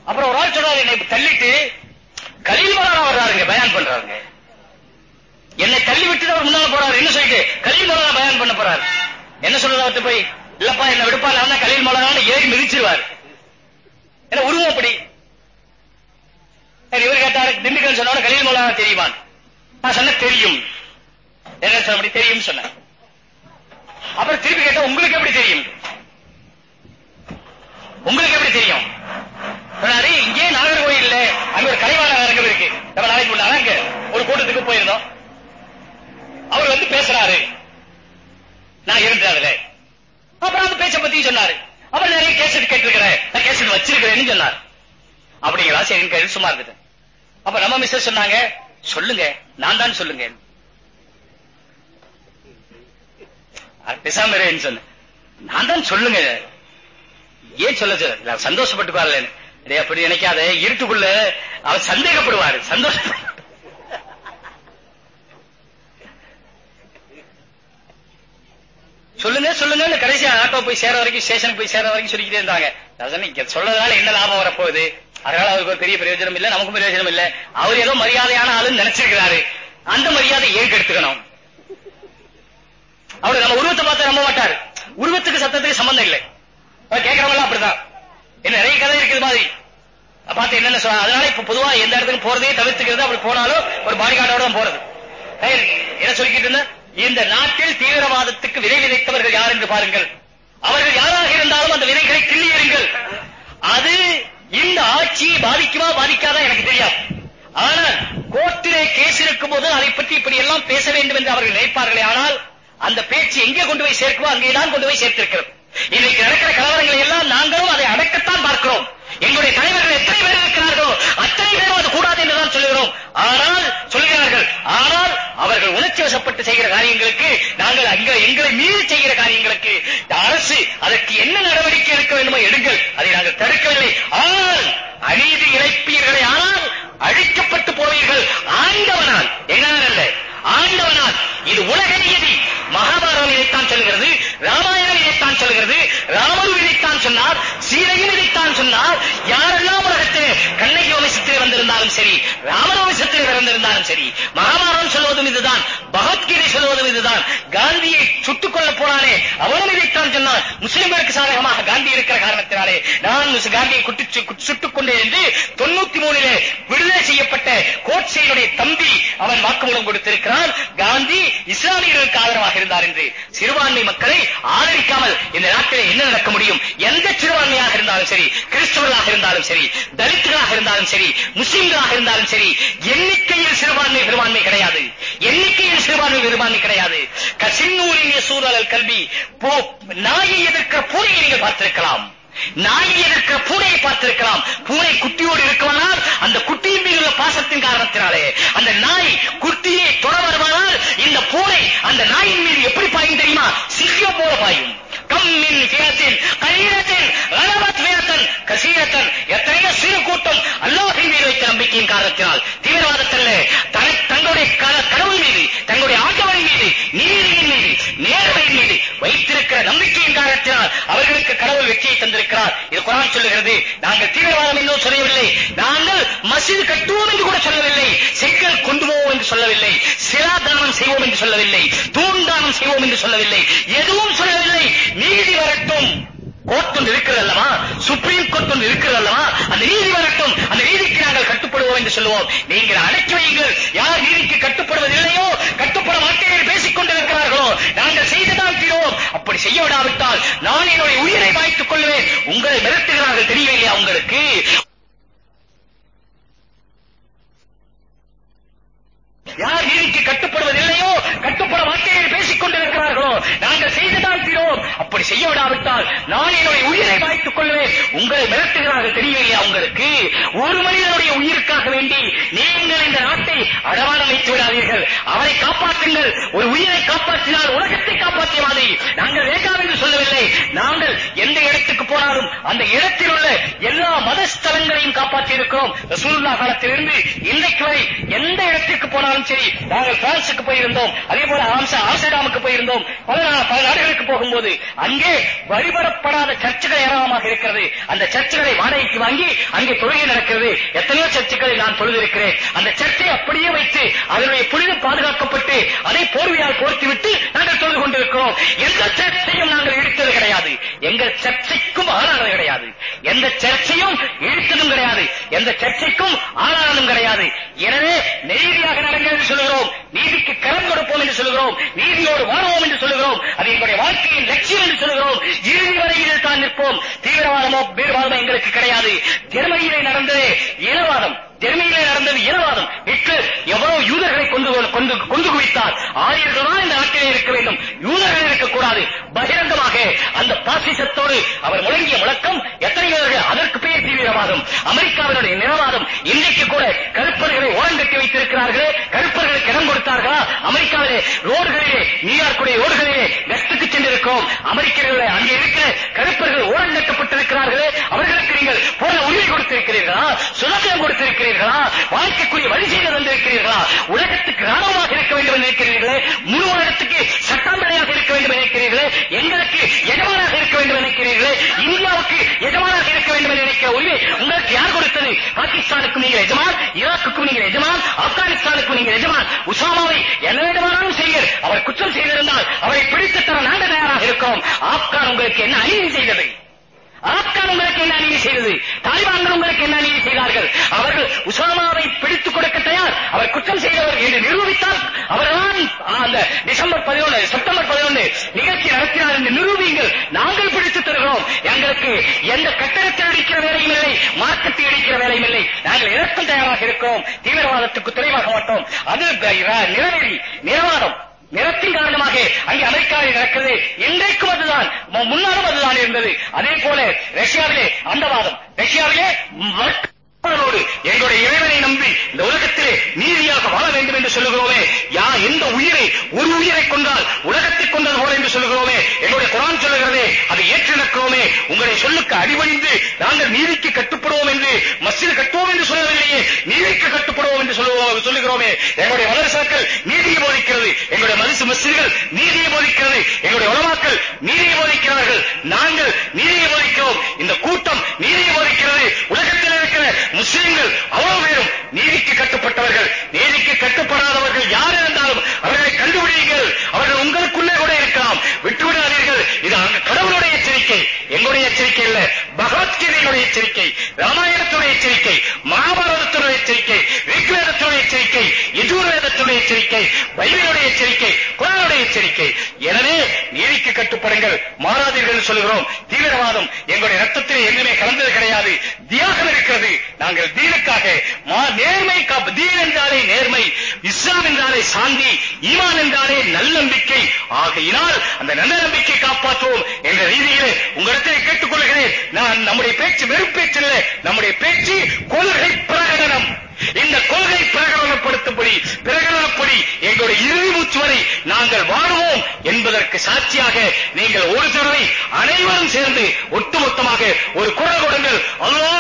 அப்புறம் ஒரு ஆள் சொல்றாரு என்னை தள்ளிட்டு கலீல் வர்றாருங்க பயன் பண்றாருங்க. என்னை தள்ளி விட்டு அவர் முன்னால போறாரு. என்ன சொல்லிட்டு? கலீல் மௌலானா பண்ண போறாரு. என்ன சொல்றது அவர்கிட்ட போய்? இல்லப்பா என்ன விடுப்பா நான் கலீல் மௌலானான்னு ஏறி மிதிச்சிருவாரு. என்ன உருவம் அப்படி? இவர் கேட்டாரு திண்டுக்கல் சொன்னோட கலீல் மௌலானா தெரியுமான் நான் சொன்ன தெரியும். என்ன சொல்ல முடியும் தெரியும் சொன்னேன். அப்புறம் திருப்பி கேட்டா உங்களுக்கு எப்படி தெரியும்? உங்களுக்கு எப்படி தெரியும்? சொன்னாரு இங்கே நாகர்கோயில் அங்க ஒரு கலைவாணர் அரங்கம் இருக்கு. நம்ம நாளைக்கு முன்னால அங்க ஒரு கூட்டத்துக்கு போயிருந்தோம். அவர் வந்து பேசுறாரு. நான் இருந்தேன் அதுல. அப்புறம் அந்த பேச்சை பத்தி சொன்னாரு. அப்புறம் நிறைய கேசட் கேட்டிருக்கிறேன் நான் கேசட் வச்சிருக்கிறேன்னு சொன்னார். அப்படிங்களா? சரி கேட்டு சும்மா இருந்துட்டேன். அப்ப நம்ம மிஸ்டர் சொன்னாங்க சொல்லுங்க. நான் தான் சொல்லுங்க. பேசாம சொன்னேன். நான் தான் சொல்லுங்க. ஏன் சொல்ல சந்தோஷப்பட்டு பாருலன்னு அப்படி நினைக்காத. இருட்டுக்குள்ள அவர் சந்தேகப்படுவாரு. சந்தோஷம் சொல்லுங்க சொல்லுங்க. கடைசியா ஆட்டோ போய் சேர வரைக்கும் ஸ்டேஷனுக்கு போய் சேர வரைக்கும் சொல்லிக்கிட்டே இருந்தாங்க. நான் இங்க என்ன லாபம் வரப்போகுது? அதனால அவருக்கு ஒரு பெரிய பிரயோஜனம் இல்ல நமக்கும் பிரயோஜனம் இல்ல. அவர் ஏதோ மரியாதையான ஆளுன்னு நினைச்சிருக்கிறாரு. அந்த மரியாதை ஏன் கெடுத்துக்கணும் அவரு நம்ம உருவத்தை பார்த்து நம்ப மாட்டார். உருவத்துக்கு சத்தத்துக்கு சம்பந்தம் இல்லை. அவர் கேட்கறவங்க அப்படிதான். என்ன நிறைய கதை இருக்கிற மாதிரி. பார்த்து என்னென்ன சொல்ல அதனால இப்ப பொதுவா எந்த இடத்துக்கும் போறதே தவிர்த்துக்கிறது அப்படி போனாலும் ஒரு பாடிகார்டோட தான் போறது. என்ன சொல்லிக்கிட்டு இருந்த இந்த நாட்டில் தீவிரவாதத்துக்கு விதை விதைத்தவர்கள் யார் என்று பாருங்கள். அவர்கள் யாராக இருந்தாலும் அந்த விதைகளை கிள்ளி எறிங்கள் அது இந்த ஆட்சியை பாதிக்குமா பாதிக்காதா எனக்கு தெரியாது. ஆனால் கோர்ட்டிலே கேஸ் இருக்கும் போது அதை பற்றி இப்படி எல்லாம் பேச வேண்டும் என்று அவர்கள் நினைப்பார்களே ஆனால் அந்த பேச்சு எங்கே கொண்டு போய் சேர்க்குமோ அங்கேதான் கொண்டு போய் சேர்த்திருக்கிறது. இன்றைக்கு நடக்கிற கலவரங்களை எல்லாம் நாங்களும் அதை அடக்கத்தான் பார்க்கிறோம். எங்களுடைய தலைவர்கள் எத்தனை பேர் இருக்கிறார்களோ அத்தனை பேரும் அது கூடாது என்றுதான் சொல்லுகிறோம். ஆனால் சொல்கிறார்கள் ஆனால் அவர்கள் உணர்ச்சி வசப்பட்டு செய்கிற காரியங்களுக்கு நாங்கள் அங்க எங்களை மீறி செய்கிற காரியங்களுக்கு அரசு அதற்கு என்ன நடவடிக்கை எடுக்க வேண்டுமோ எடுங்கள். அதை நாங்கள் தடுக்கவில்லை. ஆனால் அநீதி இழைப்பீர்களே ஆனால் அழிக்கப்பட்டு போவீர்கள் ஆண்டவனால் என்னால் அல்ல. ஆண்டவனால் இது உலக நியதி மகாபாரதம் இதைத்தான் சொல்கிறது ராமாயணம் இதைத்தான் சொல்கிறது ராமரும் இதைத்தான் சொன்னார் சீதையும் இதைத்தான் சொன்னார். யாரெல்லாம் உலகத்திலே கண்ணகி வம்சத்திலே வந்திருந்தாலும் சரி ராமர் வம்சத்திலே பிறந்திருந்தாலும் சரி மகாபாரதம் சொல்வதும் இதுதான் பகவத்கீதை சொல்வதும் இதுதான். காந்தியை சுட்டுக் கொள்ள போனாலே அவனும் இதைத்தான் சொன்னார். முஸ்லிம்களுக்கு சாதகமாக காந்தி இருக்கிற காரணத்தினாலே நான் காந்தியை குட்டி- சுட்டுக் கொண்டேன் என்று தொண்ணூத்தி மூணிலே விடுதலை செய்யப்பட்ட கோட்சேனுடைய தம்பி அவன் வாக்குமூலம் தான் காந்தி இஸ்லாமியர்களுக்கு ஆதரவாக இருந்தார் என்று சிறுபான்மை மக்களை ஆதரிக்காமல் இந்த நாட்டிலே என்ன நடக்க முடியும்? எந்த சிறுபான்மையாக இருந்தாலும் சரி கிறிஸ்தவர்களாக இருந்தாலும் சரி தலித்துகளாக இருந்தாலும் சரி முஸ்லிம்களாக இருந்தாலும் சரி எண்ணிக்கையில் சிறுபான்மை பெரும்பான்மை கிடையாது. எண்ணிக்கையில் சிறுபான்மை பெரும்பான்மை கிடையாது. கசின்னூரின் சூழல் கல்வி போ- நாயை எதிர்க்கிற பூனையை நீங்கள் பார்த்திருக்கலாம். நாயை இருக்கிற பூனையை பார்த்திருக்கலாம். பூனை குட்டியோடு இருக்குமானால் அந்த குட்டியின் மீது உள்ள பாசத்தின் காரணத்தினாலே. அந்த நாய் குட்டியை தொட வருமானால் இந்த பூனை அந்த நாயின் மீது எப்படி பாயும் தெரியுமா? சிங்கம் போல பாயும். கம்மின் ஃபியத்தின் கலீலத்தின் ரலவத் ஃபியத்தன் கசீரத்தன் எத்தனையோ சிறு கூட்டம் அல்லாஹின் மீது வைத்த நம்பிக்கையின் காரணத்தினால் தீவிரவாதத்தில் தங்களுடைய கடவுள் மீது தங்களுடைய ஆண்டவன் மீது நீதியின் மீது நேர்மையின் மீது வைத்திருக்கிற நம்பிக்கையின் காரணத்தினால் அவர்களுக்கு கடவுள் வெற்றியை தந்திருக்கிறார். இது குரான் சொல்லுகிறது. நாங்கள் தீவிரவாதம் என்றும் சொல்லவில்லை. நாங்கள் மசிது கட்டுவோம் என்று கூட சொல்லவில்லை. செங்கல் கொண்டு போவோம் என்று சொல்லவில்லை. சிலா தானம் செய்வோம் என்று சொல்லவில்லை. தூண் தானம் செய்வோம் என்று சொல்லவில்லை. எதுவும் சொல்லவில்லை. நீதி வரட்டும். கோர்ட் ஒன்று இருக்கிறது அல்லவா சுப்ரீம் கோர்ட் ஒன்று இருக்கிறது அல்லவா அந்த நீதி வரட்டும். அந்த நீதிக்கு நாங்கள் கட்டுப்படுவோம் என்று சொல்லுவோம். நீங்கள் அடக்கி வையுங்கள். யார் நீதிக்கு கட்டுப்படுவதில்லையோ கட்டுப்பட மாட்டேன் என்று பேசிக் கொண்டிருக்கிறார்களோ நாங்கள் செய்துதான் தீரோம் அப்படி செய்ய விடாவிட்டால் நான் என்னுடைய உயிரை வாய்த்துக் கொள்வேன். உங்களை மிரட்டுகிறார்கள் தெரியவில்லையா உங்களுக்கு? யார் நீதிக்கு கட்டுப்படுவதில்லையோ கட்டுப்பட மாட்டேன் பேசிக் கொண்டிருக்கிறார்களோ நாங்கள் செய்துதான் தீரோம். அப்படி செய்ய விடாவிட்டால் நான் என்னுடைய உயிரை வாய்த்துக் கொள்வேன். உங்களை மிரட்டுகிறார்கள் தெரியவில்லையா உங்களுக்கு? ஒரு மனிதனுடைய உயிருக்காக வேண்டி நீங்கள் இந்த நாட்டை அடமானம் வைத்து விடாதீர்கள். அவரை காப்பாற்றுங்கள். ஒரு உயிரை காப்பாற்றினால் உலகத்தை காப்பாற்றிய மாதிரி நாங்கள் வேண்டாம் என்று சொல்லவில்லை. நாங்கள் எந்த இடத்துக்கு போனாலும் அந்த இடத்தில் உள்ள எல்லா மத ஸ்தலங்களையும் காப்பாற்றி இருக்கிறோம் காலத்திலிருந்து இன்றைக்கு வரை எந்த இடத்திற்கு போனாலும் இருந்தாலும் சரி நாங்கள் பிரான்சுக்கு போயிருந்தோம். அதே போல ஆம்சா ஆம்ஸ்டர்டாமுக்கு போயிருந்தோம். பல பல நாடுகளுக்கு போகும்போது அங்கே வழிபடப்படாத சர்ச்சுகள் ஏராளமாக இருக்கிறது. அந்த சர்ச்சுகளை வாடகைக்கு வாங்கி அங்கே தொழுகை நடக்கிறது. எத்தனையோ சர்ச்சுகளை நான் தொழுதிருக்கிறேன். அந்த சர்ச்சை அப்படியே வைத்து அதனுடைய புனிதம் பாதுகாக்கப்பட்டு அதை போர்வையால் போர்த்தி விட்டு நாங்கள் தொழுது கொண்டிருக்கிறோம். எந்த சர்ச்சையும் நாங்கள் இழுத்தது கிடையாது. எங்கள் சர்ச்சைக்கும் ஆளானது கிடையாது. எந்த சர்ச்சையும் இழுத்ததும் கிடையாது. எந்த சர்ச்சைக்கும் ஆளானதும் கிடையாது. எனவே நெறியாக நீதியாக என்று சொல்கிறோம் நீதிக்கு கரம் கொடுப்போம் என்று சொல்கிறோம் நீதியோடு வாழ்வோம் என்று சொல்கிறோம் அது எங்களுடைய வாழ்க்கையின் லட்சியம் என்று சொல்கிறோம் இறுதி வரை இதில் தான் நிற்போம். தீவிரவாதமோ வேறுவாதமோ எங்களுக்கு கிடையாது. ஜெர்மனியிலே நடந்தது இனவாதம். ஜெர்மனியிலே நடந்தது இனவாதம் ஹிட்லர் எவ்வளவு யூதர்களை கொண்டு கொண்டு கொண்டு குவித்தார். ஆரியர்கள் தான் இந்த நாட்டிலே இருக்க வேண்டும். யூதர்கள் இருக்கக்கூடாது. பகிரங்கமாக அந்த பாசிசத்தோடு அவர் முழங்கிய முழக்கம் எத்தனை பேர்கள் அதற்கு பெயர் தீவிரவாதம். அமெரிக்காவினுடைய நிலவாதம் இன்றைக்கு கூட கருப்பர்களை ஓரங்கட்டி வைத்திருக்கிறார்களே. கருப்பர்களுக்கு இடம் கொடுத்தார்களா? அமெரிக்காவிலே ரோடுகளிலே நியூயார்க்குடைய ரோடுகளிலே கஸ்டுக்கு சென்றிருக்கிறோம். அமெரிக்கர்களே அங்கே இருக்கிற கருப்பர்கள் ஓரங்கட்டப்பட்டிருக்கிறார்களே. அவர்களுக்கு நீங்கள் போன உரிமை கொடுத்திருக்கிறீர்களா? சுதந்திரம் கொடுத்திருக்கிறீர்கள்? இருக்கிறீர்களா? வாழ்க்கைக்குரிய வழி செய்து வந்திருக்கிறீர்களா? உலகத்துக்கு ராணுவமாக இருக்க வேண்டும் என்று நினைக்கிறீர்களே? முழு உலகத்துக்கு சட்டாம்படையாக இருக்க வேண்டும் என்று நினைக்கிறீர்களே? எங்களுக்கு எஜமானாக இருக்க வேண்டும் நினைக்கிறீர்களே? இந்தியாவுக்கு எஜமானாக இருக்க வேண்டும் என்று நினைக்கிற உரிமை உங்களுக்கு யார் கொடுத்தது? பாகிஸ்தானுக்கு நீங்கள் எஜமான் ஈராக்குக்கும் நீங்கள் எஜமான் ஆப்கானிஸ்தானுக்கும் நீங்கள் எஜமான். உசாமாவை என்ன வேண்டுமானாலும் செய்யுங்கள். அவர் குற்றம் செய்திருந்தால் அவரை பிடித்து தர நாங்கள் தயாராக இருக்கோம். ஆப்கான் உங்களுக்கு என்ன அநீதி செய்தது? ஆப்கான் உங்களுக்கு என்ன அநீதி செய்தது? தாலிபான்கள் உங்களுக்கு என்ன அநீதி செய்தார்கள்? அவர்கள் உசாமாவை பிடித்துக் கொடுக்க தயார். அவர் குற்றம் செய்தவர் என்று நிரூபித்தால் அவர்தான் அந்த டிசம்பர் பதினொன்று செப்டம்பர் பதினொன்று நிகழ்ச்சி நடத்தினார் என்று நிரூபியுங்கள். நாங்கள் பிடித்து தருகிறோம். எங்களுக்கு எந்த கட்டணத்தில் அடிக்கிற வேலையும் இல்லை மார்க்கத்தில் அடிக்கிற வேலையும் இல்லை. நாங்கள் எதற்கும் தயாராக இருக்கிறோம். தீவிரவாதத்துக்கு துணைவாக மாட்டோம். அது நிறைவேறி நிலவாதம். நிறத்தின் காரணமாக அங்கே அமெரிக்காவில் நடக்கிறது. இன்றைக்கும் அதுதான். முன்னாலும் அதுதான் இருந்தது அதே போல ரஷ்யாவிலே அந்த வாதம். ரஷ்யாவிலே மக்களோடு எங்களுடைய இறைவனை நம்பி இந்த உலகத்திலே நீதியாக வாழ வேண்டும் என்று சொல்லுகிறோமே. யா எந்த உயிரை ஒரு உயிரை கொண்டால் உலகத்தை கொண்டது போல என்று சொல்லுகிறோமே. எங்களுடைய குரான் சொல்லுகிறதே அதை ஏற்று நடக்கிறோமே உங்களுடைய சொல்லுக்கு அடிபணிந்து நாங்கள் நீதிக்கு கட்டுப்படுவோம் என்று மஸ்ஜித் கட்டுவோம் என்று சொல்லவில்லையே நீதிக்கு கட்டுப்படுவோம் என்று சொல்லுவோம் சொல்லுகிறோமே. எங்களுடைய மதரசாக்கள் நீதியை போதிக்கிறது. எங்களுடைய மதிசு மஸ்ஜிதுகள் நீதியை போதிக்கிறது. எங்களுடைய உலமாக்கள் நீதியை போதிக்கிறார்கள். நாங்கள் நீதியை போதிக்கிறோம். இந்த கூட்டம் நீதியை போதிக்கிறது. உலகத்தில் இருக்கிற முஸ்லிம்கள் அவ்வளவு பேரும் நீதிக்கு கட்டுப்பட்டவர்கள். நீதிக்கு கட்டுப்படாதவர்கள் யார் இருந்தாலும் அவர்களை கண்டுபிடிங்கள் அவர்கள் உங்களுக்குள்ளே கூட இருக்கலாம். விட்டுவிடாதீர்கள். இது கடவுளுடைய எச்சரிக்கை. எங்களுடைய எச்சரிக்கை இல்ல. பகவத்கீதையினுடைய எச்சரிக்கை. ராமாயணத்துடைய எச்சரிக்கை. மகாபாரதத்தினுடைய எச்சரிக்கை. எச்சரிக்கை பைபிளுடைய எச்சரிக்கை குரானுடைய எச்சரிக்கை. எனவே நீதிக்கு கட்டுப்படுங்கள். மாறாதீர்கள் சொல்கிறோம். தீவிரவாதம் எங்களுடைய ரத்தத்திலே எங்குமே கலந்தது கிடையாது. தியாகம் இருக்கிறது. நாங்கள் தீனுக்காக நேர்மை தீன் என்றாலே நேர்மை இஸ்லாம் என்றாலே சாந்தி ஈமான் என்றாலே நல்லம்பிக்கை. ஆகையினால் அந்த நல்ல நம்பிக்கை காப்பாற்றுவோம் என்ற ரீதியிலே உங்களிடத்தில் கேட்டுக்கொள்கிறேன். நான் நம்முடைய பேச்சு வெறும் பேச்சு இல்லை நம்முடைய பேச்சு கொள்கை பிரகடனம். இந்த கொள்கை பிரகடனப்படுத்தும்படி பிரகடனப்படி எங்களுடைய இறுதி மூச்சு வரை நாங்கள் வாழ்வோம் என்பதற்கு சாட்சியாக நீங்கள் ஒரு தடவை அனைவரும் சேர்ந்து ஒட்டுமொத்தமாக ஒரு குரல் கொடுங்கள். அல்லோ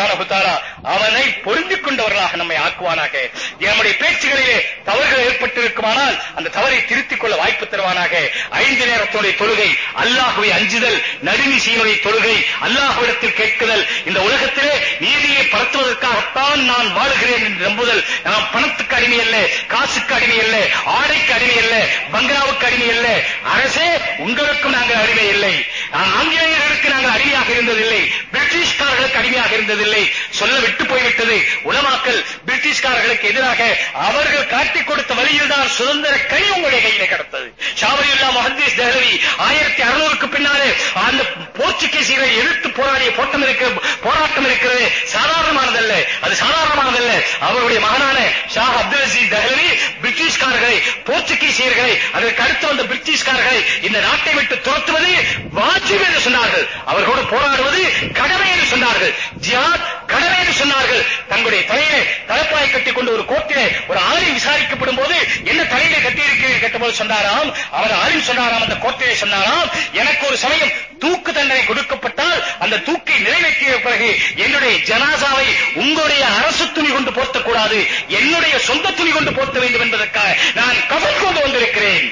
அல்லாஹ் அவனை பொருந்திக் கொண்டவர்களாக நம்மை ஆக்குவானாக. நம்முடைய பேச்சுகளிலே தவறுகள் ஏற்பட்டிருக்குமானால் அந்த தவறை திருத்திக் கொள்ள வாய்ப்பு தருவானாக. ஐந்து நேரத்துடைய தொழுகை அல்லாஹுவை அஞ்சுதல் நடுநிசையினுடைய தொழுகை அல்லாஹுவிடத்தில் கேட்குதல் இந்த உலகத்திலே நீதியை பரத்துவதற்காகத்தான் நான் வாழுகிறேன் என்று நம்புதல் நான் பணத்துக்கு அடிமை அல்ல காசுக்கு அடிமை அல்ல ஆடைக்கு அடிமை அல்ல பங்களாவுக்கு அடிமை அல்ல. அரசே உங்களுக்கும் நாங்கள் அடிமை இல்லை. ஆங்கிலேயர்களுக்கு நாங்கள் அடிமையாக இருந்ததில்லை பிரிட்டிஷ்காரர்களுக்கு அடிமையாக இருந்ததில்லை. சொல்லவில்லை. சொல்ல விட்டு போய்விட்டது. உலமாக்கல் பிரிட்டிஷ்காரர்களுக்கு எதிராக அவர்கள் காட்டிக் கொடுத்த வழியில் தான் சுதந்திர கை உங்களுடைய கையில கிடத்தது ஷாவலியுல்லா மஹந்தீஸ் தெஹ்லவி ஆயிரத்தி அறுநூறுக்கு பின்னாலே அந்த போர்ச்சுகீசியரை எதிர்த்து போராடிய போட்டம் இருக்க போராட்டம் இருக்கிறது. சாதாரணமானதல்ல. அது சாதாரணமானதல்ல. அவருடைய மகனான ஷா அப்துல் அசீஸ் தஹலவி பிரிட்டிஷ்காரர்களை போர்ச்சுகீசியர்களை அதற்கு அடுத்து வந்த பிரிட்டிஷ்காரர்களை இந்த நாட்டை விட்டு துரத்துவது வாஜிப் என்று சொன்னார்கள். அவர்களோடு போராடுவது கடமை என்று சொன்னார்கள். ஜியாத் கடமை என்று சொன்னார்கள் தங்களுடைய தலையிலே தலைப்பாய் கட்டிக் கொண்டு ஒரு கோட்டிலே ஒரு ஆலிம் விசாரிக்கப்படும் போது என்ன தலையிலே கட்டி இருக்கிறீர்கள் கேட்டபோது சொன்னாராம் அவர் ஆலிம் சொன்னாராம் அந்த கோட்டிலே சொன்னாராம் எனக்கு ஒரு சமயம் தூக்கு தண்டனை கொடுக்கப்பட்டால் அந்த தூக்கை நிறைவேற்றிய பிறகு என்னுடைய ஜனாசாவை உங்களுடைய அரசு துணி கொண்டு போர்த்தக்கூடாது என்னுடைய சொந்த துணி கொண்டு போர்த்த வேண்டும் என்பதற்காக நான் கவல் கொண்டு வந்திருக்கிறேன்.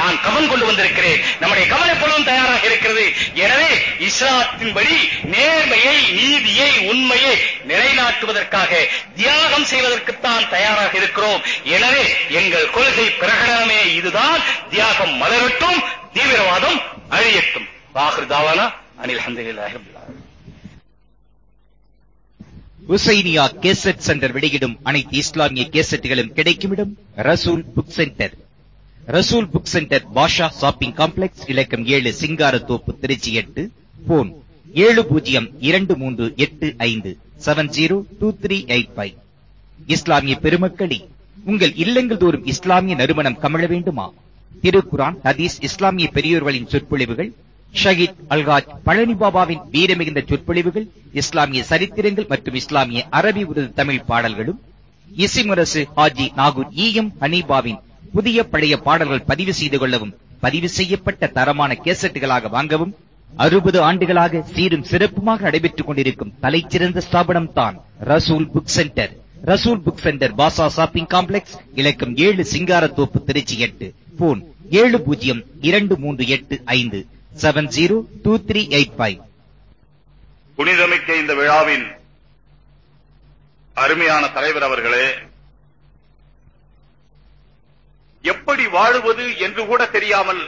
நான் கவன் கொண்டு வந்திருக்கிறேன். நம்முடைய கவன் எப்பொழுதும் தயாராக இருக்கிறது. எனவே இஸ்லாத்தின்படி நேர்மையை நீதியை உண்மையை நிலைநாட்டுவதற்காக தியாகம் செய்வதற்குத்தான் தயாராக இருக்கிறோம். எனவே எங்கள் கொள்கை பிரகடனமே இதுதான். தியாகம் மலரட்டும் தீவிரவாதம் அழியட்டும். வாஹர் தாவானா அனில் அஹமதுல்லாஹி உசைனியா கேசட் சென்டர் வெளியிடும் அனைத்து இஸ்லாமிய கேசட்டுகளும் கிடைக்கும் இடம் Rasool book centre. Rasool book centre Basha shopping complex இலக்கம் ஏழு சிங்காரத்தோப்பு திருச்சி எட்டு போன் ஏழு பூஜ்ஜியம் இரண்டு மூன்று எட்டு ஐந்து seven zero two three eight five இஸ்லாமிய பெருமக்களே உங்கள் இல்லங்கள் தோறும் இஸ்லாமிய நறுமணம் கமழ வேண்டுமா? திருக்குரான் ஹதீஸ் இஸ்லாமிய பெரியோர்களின் சொற்பொழிவுகள் ஷஹீத் அல்காஜ் பழனி பாபாவின் வீரமிகுந்த சொற்பொழிவுகள் இஸ்லாமிய சரித்திரங்கள் மற்றும் இஸ்லாமிய அரபி உருது தமிழ் பாடல்களும் இசிமுரசு ஹாஜி நாகூர் ஈயம் ஹனீபாவின் புதிய பழைய பாடல்கள் பதிவு செய்து கொள்ளவும் பதிவு செய்யப்பட்ட தரமான கேசட்டுகளாக வாங்கவும் அறுபது ஆண்டுகளாக சீரும் சிறப்புமாக நடைபெற்றுக் கொண்டிருக்கும் தலைச்சிறந்த ஸ்தாபனம் தான் Rasool book centre. Rasool book centre Basha shopping complex இலக்கம் ஏழு சிங்காரத்தோப்பு திருச்சி எட்டு. போன் ஏழு பூஜ்ஜியம் இரண்டு மூன்று எட்டு ஐந்து seven zero two three eight five புனிதமிக்க இந்த விழாவின் அருமையான தலைவர் அவர்களே எப்படி வாழுவது என்று கூட தெரியாமல்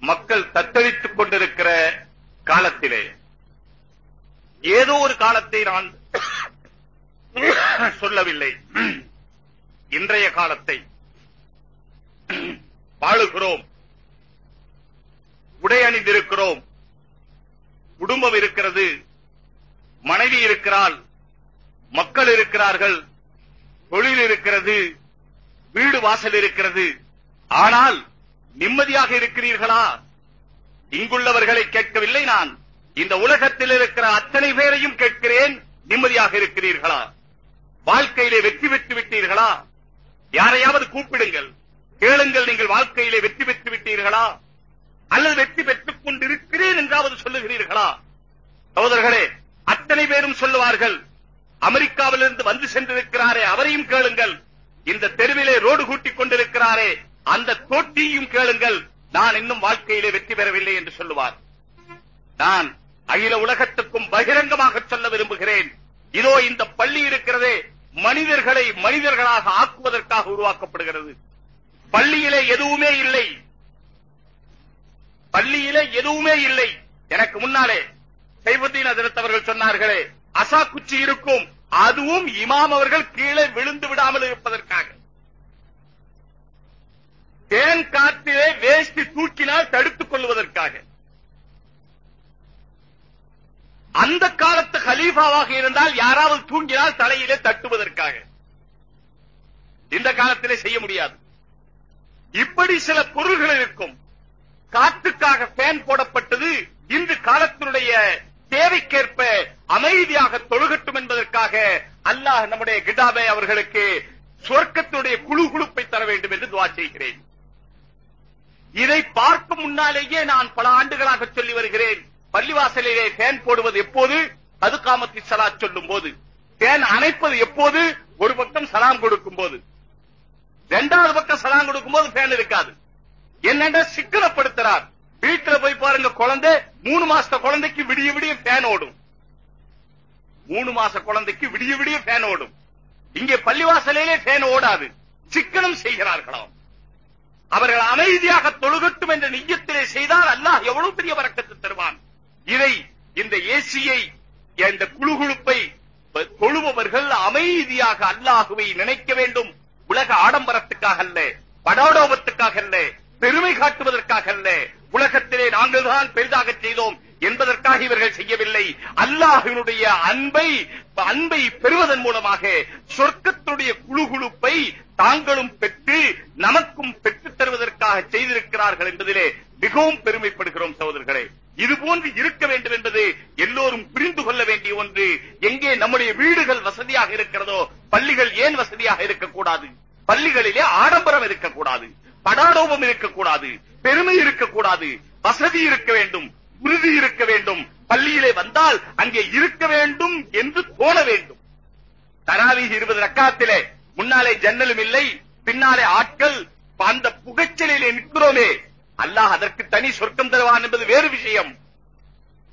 மக்கள் தத்தளித்துக் கொண்டிருக்கிற காலத்திலே. ஏதோ ஒரு காலத்தை நான் சொல்லவில்லை. இன்றைய காலத்தை வாழுகிறோம். உடை அணிந்திருக்கிறோம். குடும்பம் இருக்கிறது. மனைவி இருக்கிறாள். மக்கள் இருக்கிறார்கள். தொழில் இருக்கிறது. வீடு வாசல் இருக்கிறது. ஆனால் நிம்மதியாக இருக்கிறீர்களா? இங்குள்ளவர்களை கேட்கவில்லை நான். இந்த உலகத்தில் இருக்கிற அத்தனை பேரையும் கேட்கிறேன். நிம்மதியாக இருக்கிறீர்களா? வாழ்க்கையிலே வெற்றி பெற்று விட்டீர்களா? யாரையாவது கூப்பிடுங்கள். கேளுங்கள் நீங்கள் வாழ்க்கையிலே வெற்றி பெற்று விட்டீர்களா? அல்லது வெற்றி பெற்றுக் கொண்டிருக்கிறேன் என்றாவது சொல்லுகிறீர்களா? சகோதரர்களே அத்தனை பேரும் சொல்லுவார்கள் அமெரிக்காவிலிருந்து வந்து சென்றிருக்கிறாரே அவரையும் கேளுங்கள். இந்த தெருவிலே ரோடு கூட்டிக் கொண்டிருக்கிறாரே அந்த தோட்டியும் கேளுங்கள். நான் இன்னும் வாழ்க்கையிலே வெற்றி பெறவில்லை என்று சொல்லுவார். நான் அகில உலகத்துக்கும் பகிரங்கமாக சொல்ல விரும்புகிறேன். இதோ இந்த பள்ளி இருக்கிறதே மனிதர்களை மனிதர்களாக ஆக்குவதற்காக உருவாக்கப்படுகிறது. பள்ளியிலே எதுவுமே இல்லை. பள்ளியிலே எதுவுமே இல்லை. எனக்கு முன்னாலே சைபுத்தீன் அதிரத் அவர்கள் சொன்னார்களே அசா குச்சி இருக்கும். அதுவும் இமாம் அவர்கள் கீழே விழுந்து விடாமல் இருப்பதற்காக. தேன் காற்றிலே வேஷ்டி தூக்கினால் தடுத்துக் கொள்வதற்காக அந்த காலத்து ஹலீஃபாவாக இருந்தால் யாராவது தூங்கினால் தலையிலே தட்டுவதற்காக. இந்த காலத்திலே செய்ய முடியாது. இப்படி சில பொருள்கள் இருக்கும். காற்றுக்காக ஃபேன் போடப்பட்டது இன்று காலத்தினுடைய தேவைக்கேற்ப அமைதியாக தொழுகட்டும் என்பதற்காக அல்லாஹ் நம்முடைய கிடாபே அவர்களுக்கு சொர்க்கத்தினுடைய குழு குழுப்பை தர வேண்டும் என்று துவா செய்கிறேன். இதை பார்க்கும் முன்னாலேயே நான் பல ஆண்டுகளாக சொல்லி வருகிறேன். பள்ளிவாசலிலே ஃபேன் போடுவது எப்போது? அது காமத்தி சொல்லும் போது ஃபேன் அணைப்பது எப்போது? ஒரு பக்கம் சலாம் கொடுக்கும் போது இரண்டாவது பக்கம் சலாம் கொடுக்கும் போது ஃபேன் இருக்காது. என்னென்ன சிக்கனப்படுத்துறார்? வீட்டுல போய் பாருங்க குழந்தை மூணு மாச குழந்தைக்கு விடிய விடிய ஃபேன் ஓடும். மூணு மாச குழந்தைக்கு விடிய விடிய ஃபேன் ஓடும். இங்கே பள்ளிவாசலிலே ஃபேன் ஓடாது. சிக்கனம் செய்கிறார்களாம். அவர்கள் அமைதியாக தொழுகட்டும் என்ற நெய்யத்திலே செய்தால் அல்லாஹ் எவ்வளவு பெரிய வரக்கத்து தருவான்? இதை இந்த ஏசியை இந்த குழுகுழுப்பை தொழுபவர்கள் அமைதியாக அல்லாஹுவை நினைக்க வேண்டும். உலக ஆடம்பரத்துக்காக அல்ல படோடோபத்துக்காக அல்ல பெருமை காட்டுவதற்காக அல்ல. உலகத்திலே நாங்கள் தான் பெரிதாக செய்தோம் என்பதற்காக இவர்கள் செய்யவில்லை. அல்லாஹினுடைய அன்பை அன்பை பெறுவதன் மூலமாக சொர்க்கத்துடைய குழுகுழுப்பை தாங்களும் பெற்று நமக்கும் பெற்றுத் தருவதற்காக செய்திருக்கிறார்கள் என்பதிலே மிகவும் பெருமைப்படுகிறோம் சகோதரர்களே. இது போன்று இருக்க வேண்டும் என்பது எல்லோரும் புரிந்து கொள்ள வேண்டிய ஒன்று. எங்கே நம்முடைய வீடுகள் வசதியாக இருக்கிறதோ பள்ளிகள் ஏன் வசதியாக இருக்கக்கூடாது? பள்ளிகளிலே ஆடம்பரம் இருக்கக்கூடாது படாடோபம் இருக்கக்கூடாது பெருமை இருக்கக்கூடாது வசதி இருக்க வேண்டும் உறுதி இருக்க வேண்டும். பள்ளியிலே வந்தால் அங்கே இருக்க வேண்டும் என்று தோண வேண்டும். தராவி இருபது ரக்காத்திலே முன்னாலே ஜன்னலும் இல்லை பின்னாலே ஆட்கள். அந்த புகைச்சலிலே நிற்கிறோமே. அல்லாஹ் அதற்கு தனி சொர்க்கம் தருவான் என்பது வேறு விஷயம்.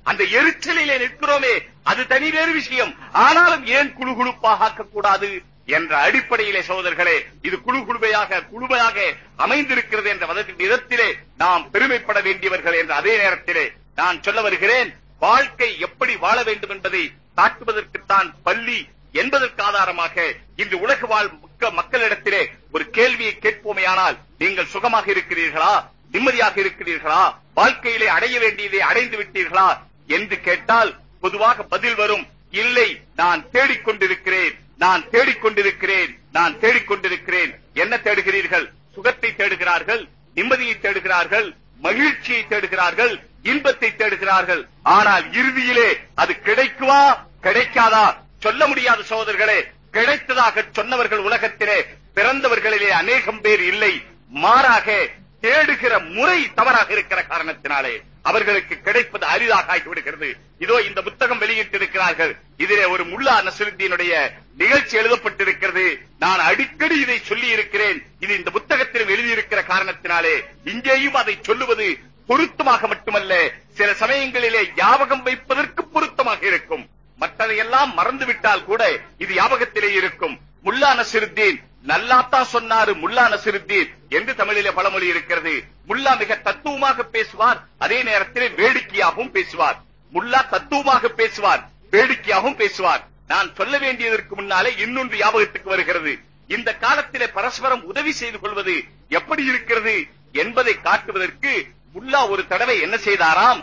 அந்த எரிச்சலிலே நிற்கிறோமே அது தனி வேறு விஷயம். ஆனாலும் ஏன் குழு குழுப்பாக ஆக்கக்கூடாது என்ற அடிப்படையிலே சோதர்களே இது குழு குழுவையாக குழுவையாக அமைந்திருக்கிறது என்ற விதத்திலே நாம் பெருமைப்பட வேண்டியவர்கள் என்ற அதே நேரத்திலே நான் சொல்ல வருகிறேன் வாழ்க்கை எப்படி வாழ வேண்டும் என்பதை தாக்குவதற்குத்தான் பள்ளி என்பதற்கு ஆதாரமாக இன்று உலக வாழ் மக்க- மக்களிடத்திலே ஒரு கேள்வியை கேட்போமேயானால் நீங்கள் சுகமாக இருக்கிறீர்களா? நிம்மதியாக இருக்கிறீர்களா? வாழ்க்கையிலே அடைய வேண்டியதை அடைந்து விட்டீர்களா? என்று கேட்டால் பொதுவாக பதில் வரும் இல்லை நான் தேடிக்கொண்டிருக்கிறேன் நான் தேடிக்கொண்டிருக்கிறேன் நான் தேடிக்கொண்டிருக்கிறேன். என்ன தேடுகிறீர்கள்? சுகத்தை தேடுகிறார்கள் நிம்மதியை தேடுகிறார்கள் மகிழ்ச்சியை தேடுகிறார்கள் இன்பத்தை தேடுகிறார்கள். ஆனால் இறுதியிலே அது கிடைக்குமா? கிடைக்காதா? சொல்ல முடியாத சகோதரர்களே கிடைத்ததாக சொன்னவர்கள் உலகத்திலே பிறந்தவர்களிலே அநேகம் பேர் இல்லை. மாறாக தேடுகிற முறை தவறாக இருக்கிற காரணத்தினாலே அவர்களுக்கு கிடைப்பது அரிதாக ஆகிவிடுகிறது. இதோ இந்த புத்தகம் வெளியிட்டிருக்கிறார்கள். இதிலே ஒரு முல்லா நசுருத்தீனுடைய நிகழ்ச்சி எழுதப்பட்டிருக்கிறது. நான் அடிக்கடி இதை சொல்லி இருக்கிறேன் இது இந்த புத்தகத்தில் எழுதியிருக்கிற காரணத்தினாலே இங்கேயும் அதை சொல்லுவது பொருத்தமாக மட்டுமல்ல சில சமயங்களிலே ஞாபகம் வைப்பதற்கு பொருத்தமாக இருக்கும். மற்றதையெல்லாம் மறந்துவிட்டால் கூட இது ஞாபகத்திலே இருக்கும். முல்லா நசிருத்தீன் நல்லாத்தான் சொன்னாரு முல்லா நசிருத்தீன் என்று தமிழிலே பழமொழி இருக்கிறது. முல்லா மிக தத்துவமாக பேசுவார் அதே நேரத்தில் வேடிக்கையாகவும் பேசுவார். முல்லா தத்துவமாக பேசுவார் வேடிக்கையாகவும் பேசுவார். நான் சொல்ல வேண்டியதற்கு முன்னாலே இன்னொன்று ஞாபகத்துக்கு வருகிறது. இந்த காலத்திலே பரஸ்பரம் உதவி செய்து கொள்வது எப்படி இருக்கிறது என்பதை காட்டுவதற்கு முல்லா ஒரு தடவை என்ன செய்தாராம்?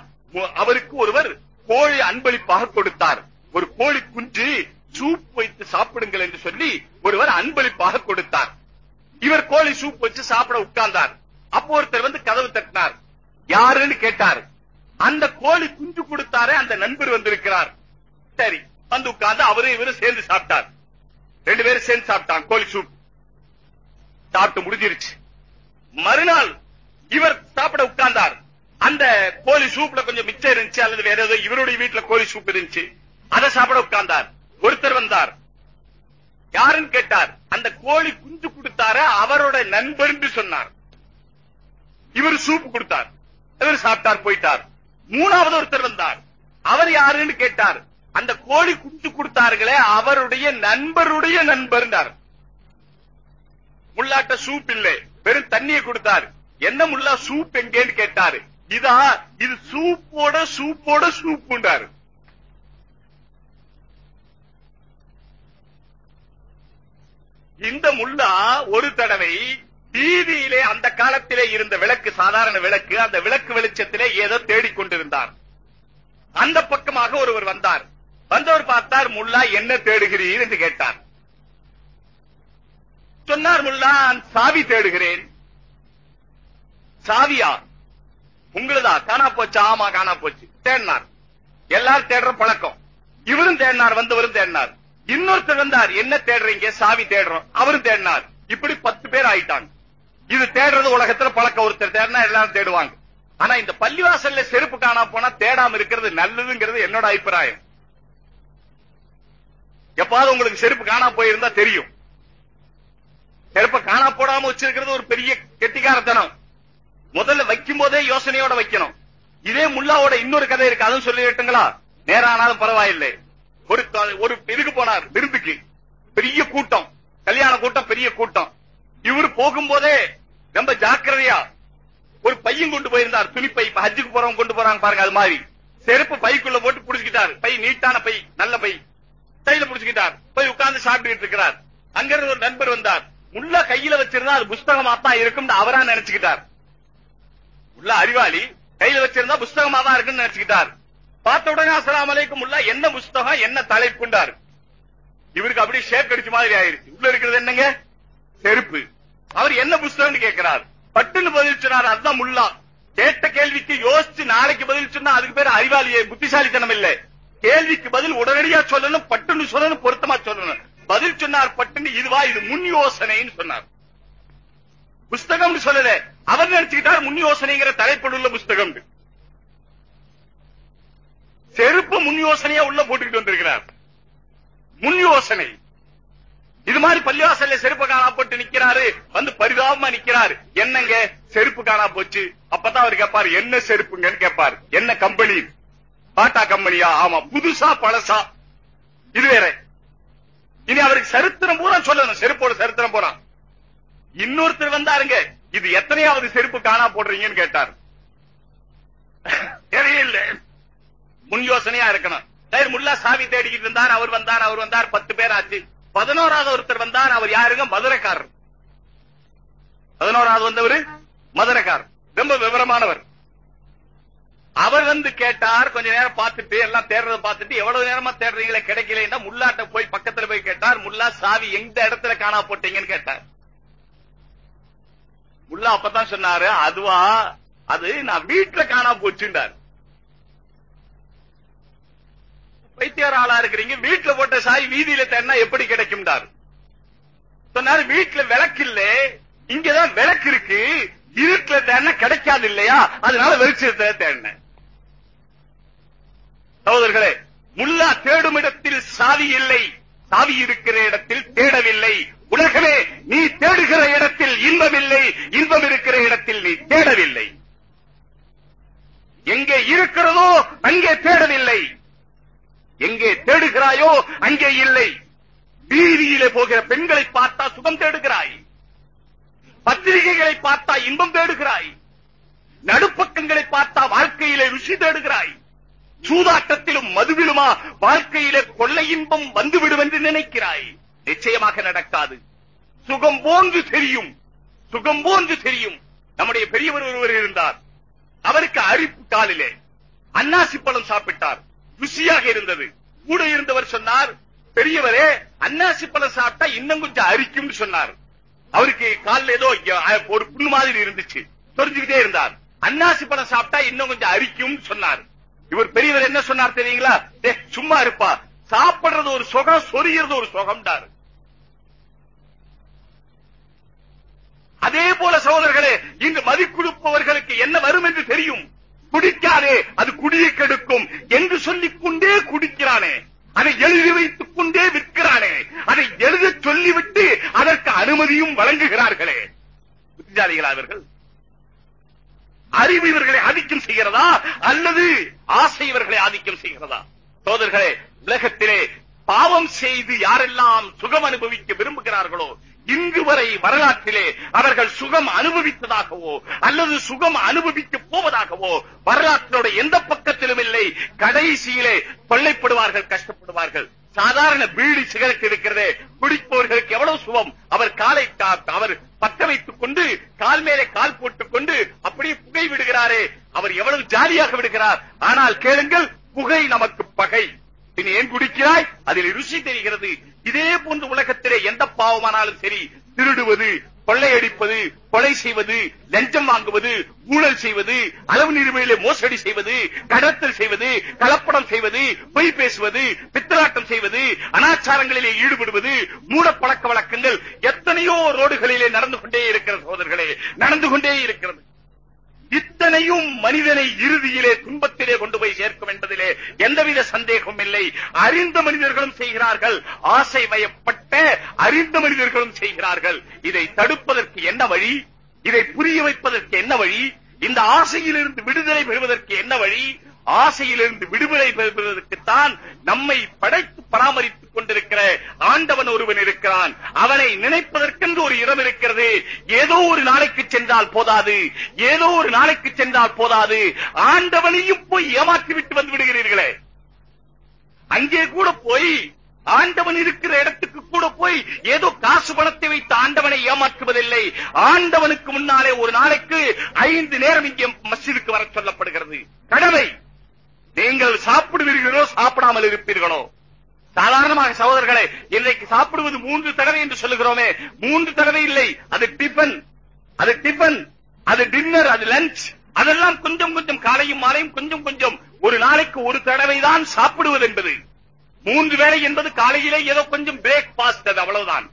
அவருக்கு ஒருவர் கோழி அன்பளிப்பாக கொடுத்தார். ஒரு கோழி குஞ்சு சூப் வைத்து சாப்பிடுங்கள் என்று சொல்லி ஒருவர் அன்பளிப்பாக கொடுத்தார். இவர் கோழி சூப் வச்சு சாப்பிட உட்கார்ந்தார். அப்போ ஒருத்தர் வந்து கதவு தட்டினார். யாருன்னு கேட்டார். அந்த கோழி குஞ்சு கொடுத்தாரே அந்த நண்பர் வந்திருக்கிறார். சரி வந்து உட்கார்ந்து அவரும் இவரும் சேர்ந்து சாப்பிட்டார். ரெண்டு பேரும் சேர்ந்து சாப்பிட்டான் கோழி சூப். சாப்பிட்டு முடிஞ்சிருச்சு. மறுநாள் இவர் சாப்பிட உட்கார்ந்தார். அந்த கோழி சூப்ல கொஞ்சம் மிச்சம் இருந்துச்சு அல்லது வேற ஏதோ இவருடைய வீட்டுல கோழி சூப் இருந்துச்சு. அதை சாப்பிட உட்கார்ந்தார். ஒருத்தர் வந்தார். யாருன்னு கேட்டார். அந்த கோழி குஞ்சு கொடுத்தார? அவரோட நண்பர்னு சொன்னார். இவர் சூப் கொடுத்தார். இவர் சாப்பிட்டார் போயிட்டார். மூணாவது ஒருத்தர் வந்தார். அவர் யாருன்னு கேட்டார். அந்த கோழி குஞ்சு கொடுத்தார்களே அவருடைய நண்பருடைய நண்பர் முல்லாட்ட சூப் இல்ல. வெறும் தண்ணியை கொடுத்தாரு. என்ன முல்லா சூப் எங்கேன்னு கேட்டாரு. இதா இது சூப்போட சூப்போட சூப்புண்டாரு இந்த முல்லா ஒரு தடவை வீதியிலே அந்த காலத்திலே இருந்த விளக்கு சாதாரண விளக்கு அந்த விளக்கு வெளிச்சத்திலே ஏதோ தேடிக்கொண்டிருந்தார் அந்த பக்கமாக ஒருவர் வந்தார். வந்தவர் பார்த்தார் முல்லா என்ன தேடுகிறீர்? என்று கேட்டார். சொன்னார் முல்லா சாவி தேடுகிறேன். சாவியா? உங்களுதா? காணா போச்சு ஆமா காணா போச்சு. தேடினார். எல்லாரும் தேடுற பழக்கம். இவரும் தேடினார் வந்தவரும் தேடினார். இன்னொருத்தர் வந்தார். என்ன தேடுறீங்க? சாவி தேடுறோம். அவரும் தேடினார். இப்படி பத்து பேர் ஆயிட்டாங்க. இது தேடுறது உலகத்துல பழக்க ஒருத்தர் தேடினா எல்லாரும் தேடுவாங்க. ஆனா இந்த பள்ளிவாசல்ல செருப்பு காணா போனா தேடாம இருக்கிறது நல்லதுங்கிறது என்னோட அபிப்பிராயம். எப்பாவது உங்களுக்கு செருப்பு காணா போயிருந்தா தெரியும். செருப்ப காணா போடாம வச்சிருக்கிறது ஒரு பெரிய கெட்டிக்காரத்தனம். முதல்ல வைக்கும் போதே யோசனையோட வைக்கணும். இதே முல்லாவோட இன்னொரு கதை இருக்கு. அதுவும் சொல்லிட்டுங்களா நேரானாலும் பரவாயில்லை. ஒரு ஒரு இதுக்கு போனார் விருந்துக்கு. பெரிய கூட்டம். கல்யாண கூட்டம் பெரிய கூட்டம். இவர் போகும்போதே ரொம்ப ஜாக்கிரதையா ஒரு பையன் கொண்டு போயிருந்தார். துணிப்பை பை ஹஜ்ஜுக்கு போறவங்க கொண்டு போறாங்க பாருங்க அது மாதிரி. செருப்பு பைக்குள்ள போட்டு புடிச்சுக்கிட்டார். பை நீட்டான பை நல்ல பை. கையில புடிச்சுக்கிட்டார். போய் உட்கார்ந்து சாப்பிட்டுக்கிட்டு இருக்கிறார். அங்க இருந்து ஒரு நண்பர் வந்தார். உள்ள கையில வச்சிருந்தா அது புஸ்தகமா தான் இருக்கும்னு அவரா நினைச்சுக்கிட்டார். உள்ள அறிவாளி கையில வச்சிருந்தா புஸ்தகமா தான் இருக்குன்னு நினைச்சுக்கிட்டார். பார்த்த உடனே அஸ்லாம் அலைக்கும் உள்ள என்ன புஸ்தகம் என்ன தலைப்புண்டார் இவருக்கு அப்படியே ஷேக் அடிச்ச மாதிரி ஆயிருச்சு. உள்ள இருக்கிறது என்னங்க? செருப்பு. அவர் என்ன புஸ்தகம்னு கேட்கிறார். பட்டுன்னு பதில் சொன்னார் அதுதான் முல்லா. கேட்ட கேள்விக்கு யோசிச்சு நாளைக்கு பதில் சொன்னா அதுக்கு பேர் அறிவாளியே புத்திசாலித்தனம் இல்ல. கேள்விக்கு பதில் உடனடியா சொல்லணும் பட்டுன்னு சொல்லணும் பொருத்தமா சொல்லணும். பதில் சொன்னார் பட்டுன்னு இதுவா இது முன் யோசனைன்னு சொன்னார். புஸ்தகம் சொல்லல. அவர் நினைச்சுக்கிட்டார் முன் யோசனைங்கிற தலைப்பில் உள்ள புஸ்தகம் செருப்பு முன் யோசனையா உள்ள போட்டுக்கிட்டு வந்திருக்கிறார். முன் யோசனை. இது மாதிரி பள்ளிவாசல்ல செருப்பு காணா போட்டு நிக்கிறாரு வந்து பரிதாபமா நிக்கிறாரு. என்னங்க? செருப்பு காணா போச்சு. அப்பதான் அவர் கேட்பாரு என்ன செருப்புங்கன்னு கேட்பாரு என்ன கம்பெனி? பாட்டா கம்பெனியா? ஆமா. புதுசா பழசா. இது வேற. இனி அவருக்கு சரித்திரம் பூரா சொல்லணும். செருப்போட சரித்திரம் போறான் இன்னொருத்தர் வந்தாருங்க. இது எத்தனையாவது செருப்பு காணா போடுறீங்கன்னு கேட்டார். தெரியல. முன் யோசனையா இருக்கணும். சரி முல்லா சாவி தேடிக்கிட்டு இருந்தார் அவர் வந்தார் அவர் வந்தார் பத்து பேர் ஆச்சு. பதினோராவது ஒருத்தர் வந்தார் அவர் யாருங்க? மதுரைக்காரர். பதினோராவது வந்தவர்? மதுரைக்காரர். ரொம்ப விவரமானவர். அவர் வந்து கேட்டார் கொஞ்ச நேரம் பார்த்துட்டு எல்லாம் தேடுறத பார்த்துட்டு எவ்வளவு நேரமா தேடுறீங்களே கிடைக்கலன்னா முல்லாட்ட போய் பக்கத்துல போய் கேட்டார் முல்லா சாவி எந்த இடத்துல காணா போட்டீங்கன்னு கேட்டார். முல்லா அப்பதான் சொன்னாரு அதுவா அது நான் வீட்டுல காணா போச்சுட்டாரு வைத்தியர் ஆளா இருக்கிறீங்க வீட்டுல போட்ட சாய் வீதியில தேடினா எப்படி கிடைக்கும்டார். சொன்னாரு வீட்டுல விளக்கு இல்ல இங்கதான் விளக்கு இருக்கு இருட்டுல தேடினா கிடைக்காது இல்லையா? அதனால வெளிச்சத்தை தேடினேன். சகோதரர்களே முல்லா தேடும் இடத்தில் சாவி இல்லை சாவி இருக்கிற இடத்தில் தேடவில்லை. உலகமே நீ தேடுகிற இடத்தில் இன்பம் இல்லை இன்பம் இருக்கிற இடத்தில் நீ தேடவில்லை. எங்கே இருக்கிறதோ அங்கே தேடவில்லை. எங்கே தேடுகிறாயோ அங்கே இல்லை. வீதியிலே போகிற பெண்களை பார்த்தா சுகம் தேடுகிறாய். பத்திரிகைகளை பார்த்தா இன்பம் தேடுகிறாய். நடுப்பக்கங்களை பார்த்தா வாழ்க்கையிலே ருசி தேடுகிறாய். சூதாட்டத்திலும் மதுவிலுமா வாழ்க்கையிலே கொள்ளை இன்பம் வந்துவிடும் என்று நினைக்கிறாய். நிச்சயமாக நடக்காது. சுகம் போன்று தெரியும். சுகம் போன்று தெரியும். நம்முடைய பெரியவர் ஒருவர் இருந்தார். அவருக்கு அரிப்பு காலிலே. அன்னாசி பழம் சாப்பிட்டார். ருசியாக இருந்தது. கூட இருந்தவர் சொன்னார் பெரியவரே அன்னாசி பழம் சாப்பிட்டா இன்னும் கொஞ்சம் அரிக்கும்னு சொன்னார். அவருக்கு காலில் ஏதோ ஒரு புண்ணு மாதிரி இருந்துச்சு. தெரிஞ்சுக்கிட்டே இருந்தார். அன்னாசி பழம் சாப்பிட்டா இன்னும் கொஞ்சம் அரிக்கும் சொன்னார். இவர் பெரியவர் என்ன சொன்னார் தெரியுங்களா? டே சும்மா இருப்பா. சாப்பிடுறது ஒரு சுகம் சொரிகிறது ஒரு சுகம்டாரு அதே போல சகோதரர்களே இன்று மதிக்குடுப்பவர்களுக்கு என்ன வரும் என்று தெரியும். குடிக்காதே அது குடியை கெடுக்கும் என்று சொல்லிக் கொண்டே குடிக்கிறானே. அதை எழுதி வைத்துக் கொண்டே விற்கிறானே. அதை எழுத சொல்லிவிட்டு அதற்கு அனுமதியும் வழங்குகிறார்களே. புத்திசாலிகளா அவர்கள் அறிவு இவர்களை ஆதிக்கம் செய்கிறதா அல்லது ஆசை இவர்களை ஆதிக்கம் செய்கிறதா? சோதர்களே உலகத்திலே பாவம் செய்து யாரெல்லாம் சுகம் அனுபவிக்க விரும்புகிறார்களோ இங்கு வரை வரலாற்றிலே அவர்கள் சுகம் அனுபவித்ததாகவோ அல்லது சுகம் அனுபவிக்க போவதாகவோ வரலாற்றோட எந்த பக்கத்திலும் இல்லை. கடைசியிலே கொள்ளைப்படுவார்கள் கஷ்டப்படுவார்கள். சாதாரண பீடி சிகரெட் இருக்கிறதே குடிப்பவர்களுக்கு எவ்வளவு சுகம். அவர் காலை அவர் பக்க வைத்துக் கொண்டு கால் மேலே கால் போட்டுக் கொண்டு அப்படியே புகை விடுகிறாரே. அவர் எவ்வளவு ஜாலியாக விடுகிறார். ஆனால் கேளுங்கள் புகை நமக்கு பகை. நீ ஏன் குடிக்கிறாய்? அதில் ருசி தெரிகிறது. இதே போன்று உலகத்திலே எந்த பாவமானாலும் சரி திருடுவது கொள்ளையடிப்பது கொலை செய்வது லஞ்சம் வாங்குவது ஊழல் செய்வது அளவு நிறுவையிலே மோசடி செய்வது கடத்தல் செய்வது கலப்படம் செய்வது பொய் பேசுவது பித்தலாட்டம் செய்வது அனாச்சாரங்களிலே ஈடுபடுவது மூட பழக்க வழக்கங்கள் எத்தனையோ ரோடுகளிலே நடந்து கொண்டே இருக்கிறது சோதர்களே நடந்து கொண்டே இருக்கிறது. இத்தனையும் மனிதனை இறுதியிலே துன்பத்திலே கொண்டு போய் சேர்க்கும் என்பதிலே எந்தவித சந்தேகமும் இல்லை. அறிந்த மனிதர்களும் செய்கிறார்கள். ஆசை வயப்பட்ட அறிந்த மனிதர்களும் செய்கிறார்கள். இதை தடுப்பதற்கு என்ன வழி? இதை புரிய வைப்பதற்கு என்ன வழி? இந்த ஆசையிலிருந்து விடுதலை பெறுவதற்கு என்ன வழி? ஆசையிலிருந்து விடுதலை பெறுவதற்குத்தான் நம்மை படைத்து பராமரித்துக் கொண்டிருக்கிற ஆண்டவன் ஒருவன் இருக்கிறான். அவனை நினைப்பதற்கென்று ஒரு இடம் இருக்கிறது. ஏதோ ஒரு நாளைக்கு சென்றால் போதாது. ஏதோ ஒரு நாளைக்கு சென்றால் போதாது. ஆண்டவனையும் போய் ஏமாற்றி விட்டு வந்து விடுகிறீர்களே. அங்கே கூட போய் ஆண்டவன் இருக்கிற இடத்துக்கு கூட போய் ஏதோ காசு பணத்தை வைத்து ஆண்டவனை ஏமாற்றுவதில்லை. ஆண்டவனுக்கு முன்னாலே ஒரு நாளைக்கு ஐந்து நேரம் இங்கே மசிதுக்கு வர சொல்லப்படுகிறது. கடமை. நீங்கள் சாப்பிடுவீர்களோ சாப்பிடாமல் இருப்பீர்களோ? சாதாரணமாக சகோதரர்களே இன்றைக்கு சாப்பிடுவது மூன்று தடவை என்று சொல்லுகிறோமே. மூன்று தடவை இல்லை. அது டிபன். அது டிபன். அது டின்னர் அது லஞ்ச். அதெல்லாம் கொஞ்சம் கொஞ்சம் காலையும் மாலையும் கொஞ்சம் கொஞ்சம் ஒரு நாளைக்கு ஒரு தடவை தான் சாப்பிடுவது என்பது. மூன்று வேளை என்பது காலையிலே ஏதோ கொஞ்சம் பிரேக்பாஸ்ட் அது அவ்வளவுதான்.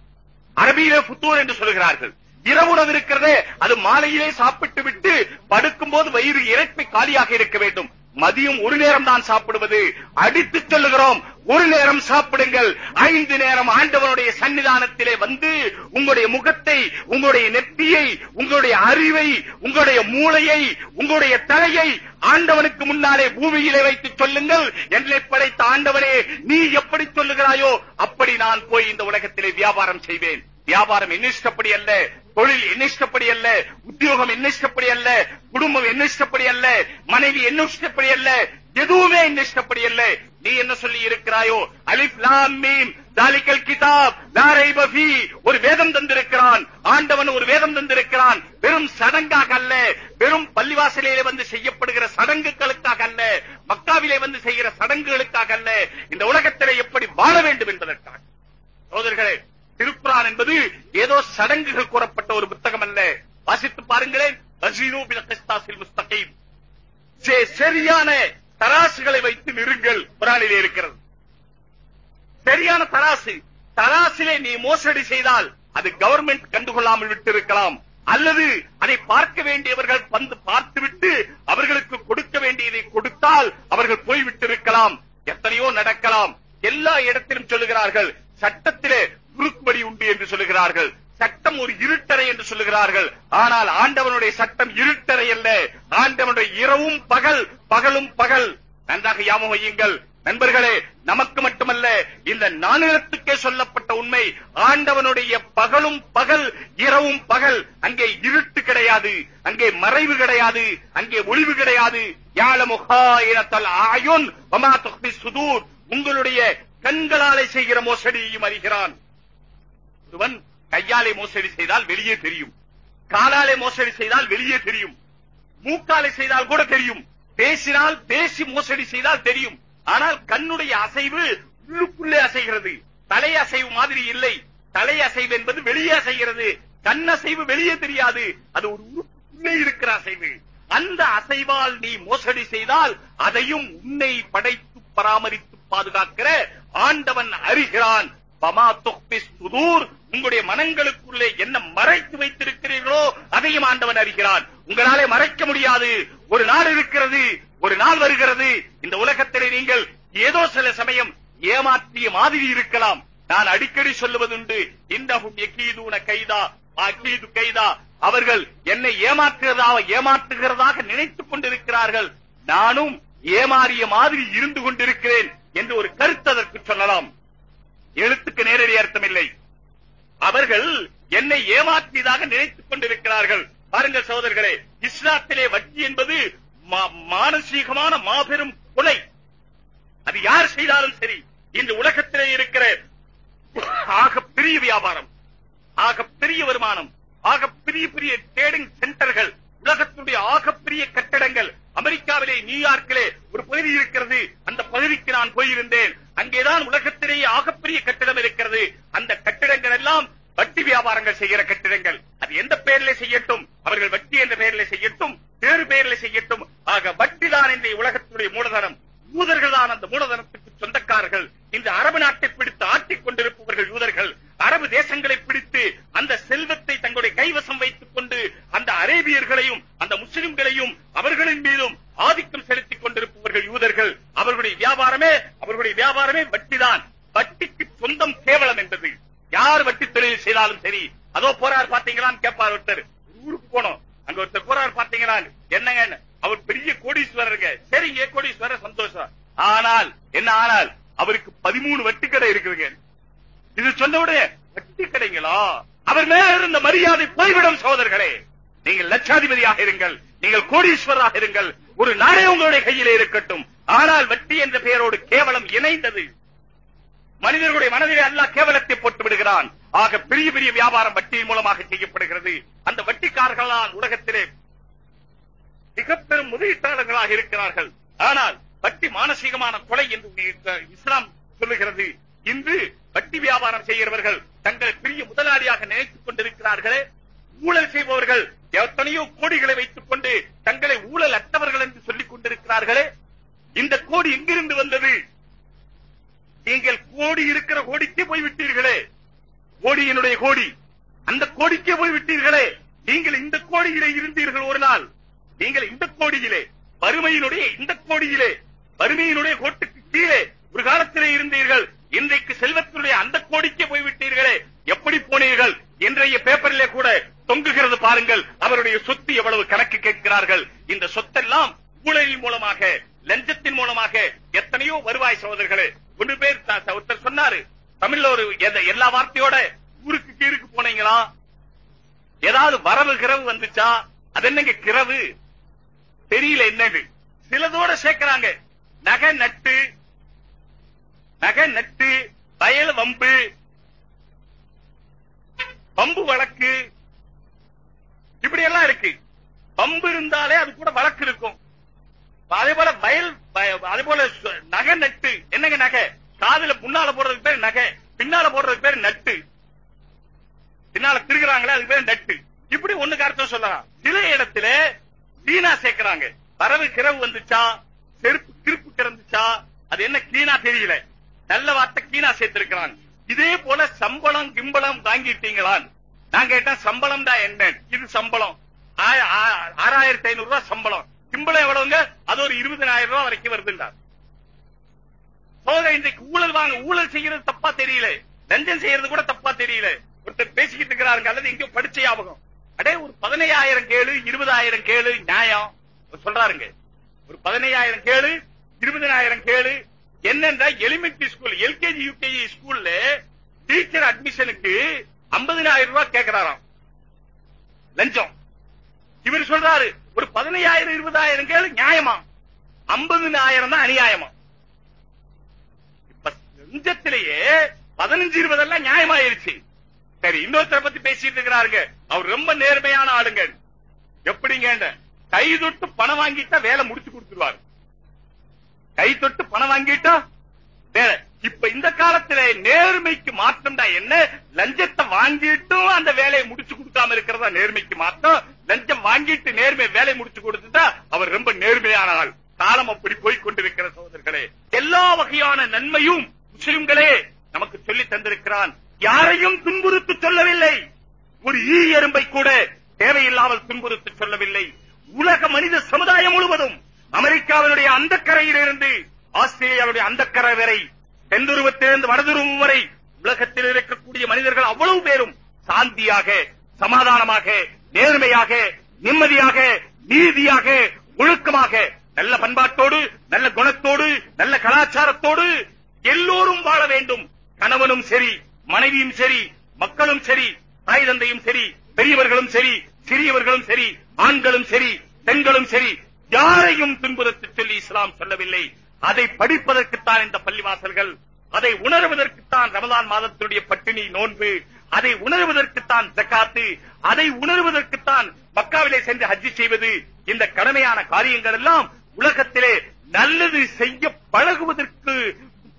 அரபியிலே புத்தூர் என்று சொல்கிறார்கள். இரவுணவு இருக்கிறதே அது மாலையிலே சாப்பிட்டு விட்டு படுக்கும் போது வயிறு இறைப்பை காலியாக இருக்க வேண்டும். மதியம் ஒரு நேரம் தான் சாப்பிடுவது. அடித்து சொல்லுகிறோம் ஒரு நேரம் சாப்பிடுங்கள். ஐந்து நேரம் ஆண்டவனுடைய சன்னிதானத்திலே வந்து உங்களுடைய முகத்தை உங்களுடைய நெற்றியை உங்களுடைய அறிவை உங்களுடைய மூளையை உங்களுடைய தலையை ஆண்டவனுக்கு முன்னாலே பூமியிலே வைத்து சொல்லுங்கள். என்னை படைத்த ஆண்டவனே நீ எப்படி சொல்லுகிறாயோ அப்படி நான் போய் இந்த உலகத்திலே வியாபாரம் செய்வேன். வியாபாரம் என்ன இஷ்டப்படி அல்ல தொழில் என்ன இஷ்டப்படி அல்ல உத்தியோகம் என்ன இஷ்டப்படி அல்ல குடும்பம் என்ன இஷ்டப்படி அல்ல மனைவி என்ன இஷ்டப்படி அல்ல எதுவுமே என்ன இஷ்டப்படி அல்ல. நீ என்ன சொல்லி இருக்கிறாயோ? அலிப் லாம் மீம் தாலிக்கல் கிதாப் லா ஃபீ. ஒரு வேதம் தந்திருக்கிறான் ஆண்டவன் ஒரு வேதம் தந்திருக்கிறான். வெறும் சடங்காக அல்ல வெறும் பள்ளிவாசலிலே வந்து செய்யப்படுகிற சடங்குகளுக்காக அல்ல மக்காவிலே வந்து செய்கிற சடங்குகளுக்காக அல்ல இந்த உலகத்திலே எப்படி வாழ வேண்டும் என்பதற்காக. சோதர்களே திருக்குறான் என்பது ஏதோ சடங்குகள் கூறப்பட்ட ஒரு புத்தகம் அல்ல. வாசித்து பாருங்களேன். முஸ்தகீம். சரியான தராசுகளை வைத்து நிறுங்கள். குரானிலே இருக்கிறது. சரியான தராசு. தராசிலே நீ மோசடி செய்தால் அது கவர்மெண்ட் கண்டுகொள்ளாமல் விட்டிருக்கலாம். அல்லது அதை பார்க்க வேண்டியவர்கள் வந்து பார்த்துவிட்டு அவர்களுக்கு கொடுக்க வேண்டியதை கொடுத்தால் அவர்கள் போய்விட்டிருக்கலாம். எத்தனையோ நடக்கலாம். எல்லா இடத்திலும் சொல்லுகிறார்கள் சட்டத்திலே குறுக்குவடி உண்டு என்று சொல்லுகிறார்கள். சட்டம் ஒரு இருட்டறை என்று சொல்லுகிறார்கள். ஆனால் ஆண்டவனுடைய சட்டம் இருட்டறை அல்ல. ஆண்டவனுடைய இரவும் பகல் பகலும் பகல். நன்றாக ஞாபகம் வையுங்கள். நண்பர்களே நமக்கு மட்டுமல்ல இந்த நானிலத்துக்கே சொல்லப்பட்ட உண்மை ஆண்டவனுடைய பகலும் பகல் இரவும் பகல். அங்கே இருட்டு கிடையாது. அங்கே மறைவு கிடையாது. அங்கே ஒளிவு கிடையாது. ஆயுன் சுதூர். உங்களுடைய கண்களாலே செய்கிற மோசடியையும் அறிகிறான். ஒருவன் கையாலே மோசடி செய்தால் வெளியே தெரியும். காலாலே மோசடி செய்தால் வெளியே தெரியும். மூக்காலை செய்தால் கூட தெரியும். பேசினால் பேசி மோசடி செய்தால் தெரியும். ஆனால் கண்ணுடைய அசைவு உள்ளுக்குள்ளே அசைகிறது. தலை அசைவு மாதிரி இல்லை. தலை அசைவு என்பது வெளியே அசைகிறது. கண் அசைவு வெளியே தெரியாது. அது ஒரு உறுப்புக்குள்ளே இருக்கிற அசைவு. அந்த அசைவால் நீ மோசடி செய்தால் அதையும் உன்னை படைத்து பராமரித்து பாதுகாக்கிற ஆண்டவன் அறிகிறான். பமா தொக்பி சுதூர் உங்களுடைய மனங்களுக்குள்ளே என்ன மறைத்து வைத்திருக்கிறீர்களோ அதையும் ஆண்டவன் அறிகிறான். உங்களாலே மறைக்க முடியாது. ஒரு நாள் இருக்கிறது ஒரு நாள் வருகிறது. இந்த உலகத்திலே நீங்கள் ஏதோ சில சமயம் ஏமாற்றிய மாதிரி இருக்கலாம். நான் அடிக்கடி சொல்லுவதுண்டு இன்னஹும் யகீதுன கைதா அகீது கைதா. அவர்கள் என்னை ஏமாற்றுகிறதாக ஏமாற்றுகிறதாக நினைத்துக் கொண்டிருக்கிறார்கள். நானும் ஏமாறிய மாதிரி இருந்து கொண்டிருக்கிறேன் என்று ஒரு கருத்து அதற்கு சொல்லலாம். எழுத்துக்கு நேரடி அர்த்தம் இல்லை. அவர்கள் என்னை ஏமாற்றியதாக நினைத்துக் கொண்டிருக்கிறார்கள். பாருங்கள் சகோதரர்களே இஸ்லாத்திலே வட்டி என்பது மா- மானசீகமான மாபெரும் கொலை. அது யார் செய்தாலும் சரி இந்த உலகத்திலே இருக்கிற ஆக பெரிய வியாபாரம் ஆகப்பெரிய வருமானம் ஆகப்பெரிய பெரிய ட்ரேடிங் சென்டர்கள் உலகத்துடைய ஆகப்பெரிய கட்டடங்கள் அமெரிக்காவிலே நியூயார்க்கிலே ஒரு பகுதி இருக்கிறது. அந்த பகுதிக்கு நான் போயிருந்தேன். அங்கேதான் உலகத்திலேயே ஆகப்பெரிய கட்டிடம் இருக்கிறது. அந்த கட்டிடங்கள் எல்லாம் வட்டி வியாபாரங்கள் செய்கிற கட்டிடங்கள். அது எந்த பெயரிலே செய்யட்டும்? அவர்கள் வட்டி என்ற பெயரிலே செய்யட்டும். வேறு பெயரிலே செய்யட்டும். ஆக வட்டி தான் இந்த உலகத்துடைய மூலதனம். யூதர்கள் தான் அந்த மூலதனத்துக்கு சொந்தக்காரர்கள். இந்த அரபு நாட்டை பிடித்து ஆட்டிக் கொண்டிருப்பவர்கள் யூதர்கள். அரபு தேசங்களை பிடித்து அந்த செல்வத்தை தங்களுடைய கைவசம் வைத்துக் கொண்டு அந்த அரேபியர்களையும் அந்த முஸ்லிம்களையும் அவர்களின் மீதும் ஆதிக்கம் செலுத்திக் கொண்டிருப்பவர்கள் யூதர்கள் அவர்களுடைய வியாபாரமே அவர்களுடைய வியாபாரமே வட்டிதான். வட்டிக்கு சொந்தம் கேவலம் என்பது. யார் வட்டி தொழில் செய்தாலும் சரி அதோ போறார் பாத்தீங்களான்னு கேட்பார் ஒருத்தர். ஊருக்கு போனோம். அங்க ஒருத்தர் போறார் பாத்தீங்களா என்னங்க அவர் பெரிய கோடீஸ்வரருங்க. சரிங்க கோடீஸ்வரர் சந்தோஷம். ஆனால் என்ன ஆனால் அவருக்கு பதிமூணு வட்டி கடை இருக்குதுங்க. இது சொன்னவுடைய வட்டி கடைங்களா? அவர் மேல இருந்த மரியாதை போய்விடும் சோதர்களே நீங்கள் லட்சாதிபதியாக இருங்கள் நீங்கள் கோடீஸ்வரராக இருங்கள். ஒரு நாடே உங்களுடைய கையிலே இருக்கட்டும். ஆனால் வட்டி என்ற பெயரோடு கேவலம் இணைந்தது. மனிதர்களுடைய மனதிலே அல்லாஹ் கேவலத்தை போட்டு விடுகிறான். ஆக பெரிய பெரிய வியாபாரம் வட்டியின் மூலமாக செய்யப்படுகிறது. அந்த வட்டிக்காரர்களால் உலகத்திலே மிக பெரும் முதலீட்டாளர்களாக இருக்கிறார்கள். ஆனால் வட்டி மானசீகமான கொலை என்று இஸ்லாம் சொல்லுகிறது. இன்று வட்டி வியாபாரம் செய்கிறவர்கள் தங்கள் பெரிய முதலாளியாக நினைத்துக் கொண்டிருக்கிறார்களே ஊழல் செய்பவர்கள் எத்தனையோ கோடிகளை வைத்துக் கொண்டு தங்களை ஊழல் அற்றவர்கள் என்று சொல்லிக் கொண்டிருக்கிறார்களே. இந்த கோடி எங்கிருந்து வந்தது? நீங்கள் கோடி இருக்கிற கோடிக்கே போய்விட்டீர்களே. கோடியினுடைய கோடி. அந்த கோடிக்கே போய்விட்டீர்களே. நீங்கள் இந்த கோடியிலே இருந்தீர்கள் ஒரு நாள். நீங்கள் இந்த கோடியிலே வறுமையினுடைய இந்த கோடியிலே வறுமையினுடைய கோட்டுக்கு கீழே ஒரு காலத்திலே இருந்தீர்கள். இன்றைக்கு செல்வத்தினுடைய அந்த கோடிக்கே போய்விட்டீர்களே. எப்படி போனீர்கள்? இன்றைய பேப்பரிலே கூட தொங்குகிறது பாருங்கள். அவருடைய சொத்து எவ்வளவு கணக்கு கேட்கிறார்கள். இந்த சொத்தெல்லாம் ஊழலின் மூலமாக லஞ்சத்தின் மூலமாக எத்தனையோ வருவாய் சகோதரர்களே. ஒன்று பேர் ஒருத்தர் சொன்னாரு தமிழ்ல ஒரு எல்லா வார்த்தையோட ஊருக்கு கீருக்கு போனீங்களா? ஏதாவது வரவு கிரவு வந்துச்சா? அது என்னங்க கிரவு? தெரியல என்னது சிலதோட சேர்க்கிறாங்க. நகை நட்டு நகை நட்டு வயல் வம்பு பம்பு வழக்கு இப்படி எல்லாம் இருக்கு. பம்பு இருந்தாலே அது கூட வழக்கு இருக்கும். அதே போல வயல் அதே போல நகை நட்டு. என்னங்க நகை? காதுல முன்னால போடுறதுக்கு பேர் நகை பின்னால போடுறதுக்கு பேர் நட்டு. பின்னால திருகிறாங்களே அதுக்கு பேர் நட்டு. இப்படி ஒண்ணுக்கு அர்த்தம் சொல்லலாம். சில இடத்துல வீணா சேர்க்கிறாங்க. வரவு கிரவு வந்துச்சா? செருப்பு கிருப்பு கிடந்துச்சா? அது என்ன கீனா தெரியல. நல்ல வார்த்தை கீனா சேர்த்திருக்கிறான். இதே போல சம்பளம் கிம்பளம் வாங்கிட்டீங்களான். நான் கேட்டேன் சம்பளம் தான் என்ன? இது சம்பளம். ஆறாயிரத்தி ஐநூறு ரூபாய் சம்பளம். கிம்பளம் எவ்வளவுங்க? அது ஒரு இருபதனாயிரம் ரூபாய் வரைக்கும் வருதுன்றார் சோதனை இன்றைக்கு ஊழல் வாங்க ஊழல் செய்யறது தப்பா தெரியல. லஞ்சம் செய்யறது கூட தப்பா தெரியல. ஒருத்தர் பேசிக்கிட்டு இருக்கிறாருங்க அல்லது எங்கேயோ படிச்ச ஞாபகம். அடே ஒரு பதினையாயிரம் கேளு இருபதாயிரம் கேளு நியாயம். சொல்றாருங்க. ஒரு பதினையாயிரம் கேளு இருபதனாயிரம் கேளு என்னென்றா எலிமெண்டரி ஸ்கூல் எல்கேஜி யூகேஜி ஸ்கூல்ல டீச்சர் அட்மிஷனுக்கு ஐம்பதினாயிரம் ரூபாய் கேட்கிறாராம் லஞ்சம். இவர் சொல்றாரு ஒரு பதினையாயிரம் இருபதாயிரம் கேளு நியாயமா? ஐம்பதினாயிரம் தான் அநியாயமா? இப்ப லஞ்சத்திலேயே பதினஞ்சு இருபதெல்லாம் நியாயமாயிருச்சு. சரி இன்னொருத்தரை பத்தி பேசிட்டு இருக்கிறாருங்க. அவர் ரொம்ப நேர்மையான ஆளுங்க. எப்படிங்க கைதொட்டு பணம் வாங்கிட்டா வேலை முடிச்சு கொடுத்துருவாரு. கை தொட்டு பணம் வாங்கிட்டா? இப்ப இந்த காலத்துல நேர்மைக்கு மாற்றம்டா தான் என்ன? லஞ்சத்தை வாங்கிட்டும் அந்த வேலையை முடிச்சு கொடுக்காம இருக்கிறதா நேர்மைக்கு மாற்றம்? லஞ்சம் வாங்கிட்டு நேர்மை வேலை முடிச்சு கொடுத்துட்டா அவர் ரொம்ப நேர்மையான ஆள். காலம் அப்படி போய் கொண்டிருக்கிற சகோதரர்களே எல்லா வகையான நன்மையும் முஸ்லிம்களே நமக்கு சொல்லி தந்திருக்கிறான். யாரையும் துன்புறுத்து சொல்லவில்லை. ஒரு ஈ எறும்பை கூட தேவையில்லாமல் துன்புறுத்து சொல்லவில்லை. உலக மனித சமுதாயம் முழுவதும் அமெரிக்காவினுடைய அந்த கரையிலிருந்து ஆஸ்திரேலியாவுடைய அந்த கரை வரை தென்துருவத்திலிருந்து வடதுருவம் வரை உலகத்தில் இருக்கக்கூடிய மனிதர்கள் அவ்வளவு பேரும் சாந்தியாக சமாதானமாக நேர்மையாக நிம்மதியாக நீதியாக ஒழுக்கமாக நல்ல பண்பாட்டோடு நல்ல குணத்தோடு நல்ல கலாச்சாரத்தோடு எல்லோரும் வாழ வேண்டும். கணவனும் சரி மனைவியும் சரி மக்களும் சரி தாய் தந்தையும் சரி பெரியவர்களும் சரி சிறியவர்களும் சரி ஆண்களும் சரி பெண்களும் சரி யாரையும் துன்புறுத்தி சொல்லி இஸ்லாம் சொல்லவில்லை. அதை படிப்பதற்குத்தான் இந்த பள்ளிவாசல்கள். அதை உணர்வதற்குத்தான் ரமதான் மாதத்தினுடைய பட்டினி நோன்பு. அதை உணர்வதற்குத்தான் ஜக்காத்து. அதை உணர்வதற்குத்தான் மக்காவிலே சென்று ஹஜ்ஜி செய்வது. இந்த கடமையான காரியங்கள் எல்லாம் உலகத்திலே நல்லது செய்ய பழகுவதற்கு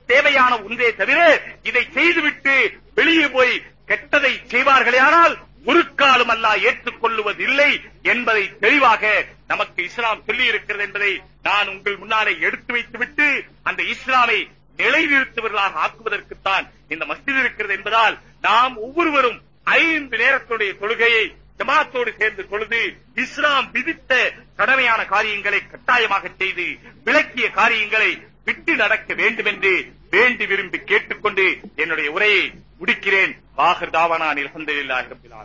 தேவையான ஒன்றே தவிர இதை செய்துவிட்டு வெளியே போய் கெட்டதை செய்வார்களே ஆனால் ஒரு காலம் அல்லா ஏற்றுக்கொள்ளுவதில்லை என்பதை தெளிவாக நமக்கு இஸ்லாம் சொல்லி இருக்கிறது என்பதை நான் உங்கள் முன்னாலே எடுத்து வைத்துவிட்டு அந்த இஸ்லாமை நிலைநிறுத்துவர்களாக ஆக்குவதற்குத்தான் இந்த மஸ்ஜித் இருக்கிறது என்பதால் நாம் ஒவ்வொருவரும் ஐந்து நேரத்துடைய தொழுகையை ஜமாத்தோடு சேர்ந்து தொழுது இஸ்லாம் விதித்த கடமையான காரியங்களை கட்டாயமாக செய்து விளக்கிய காரியங்களை விட்டு நடக்க வேண்டும் என்று வேண்டி விரும்பி கேட்டுக்கொண்டு என்னுடைய உரையை முடிக்கிறேன். வாகர் தாவானா அல்ஹம்துலில்லாஹி ரப்பில்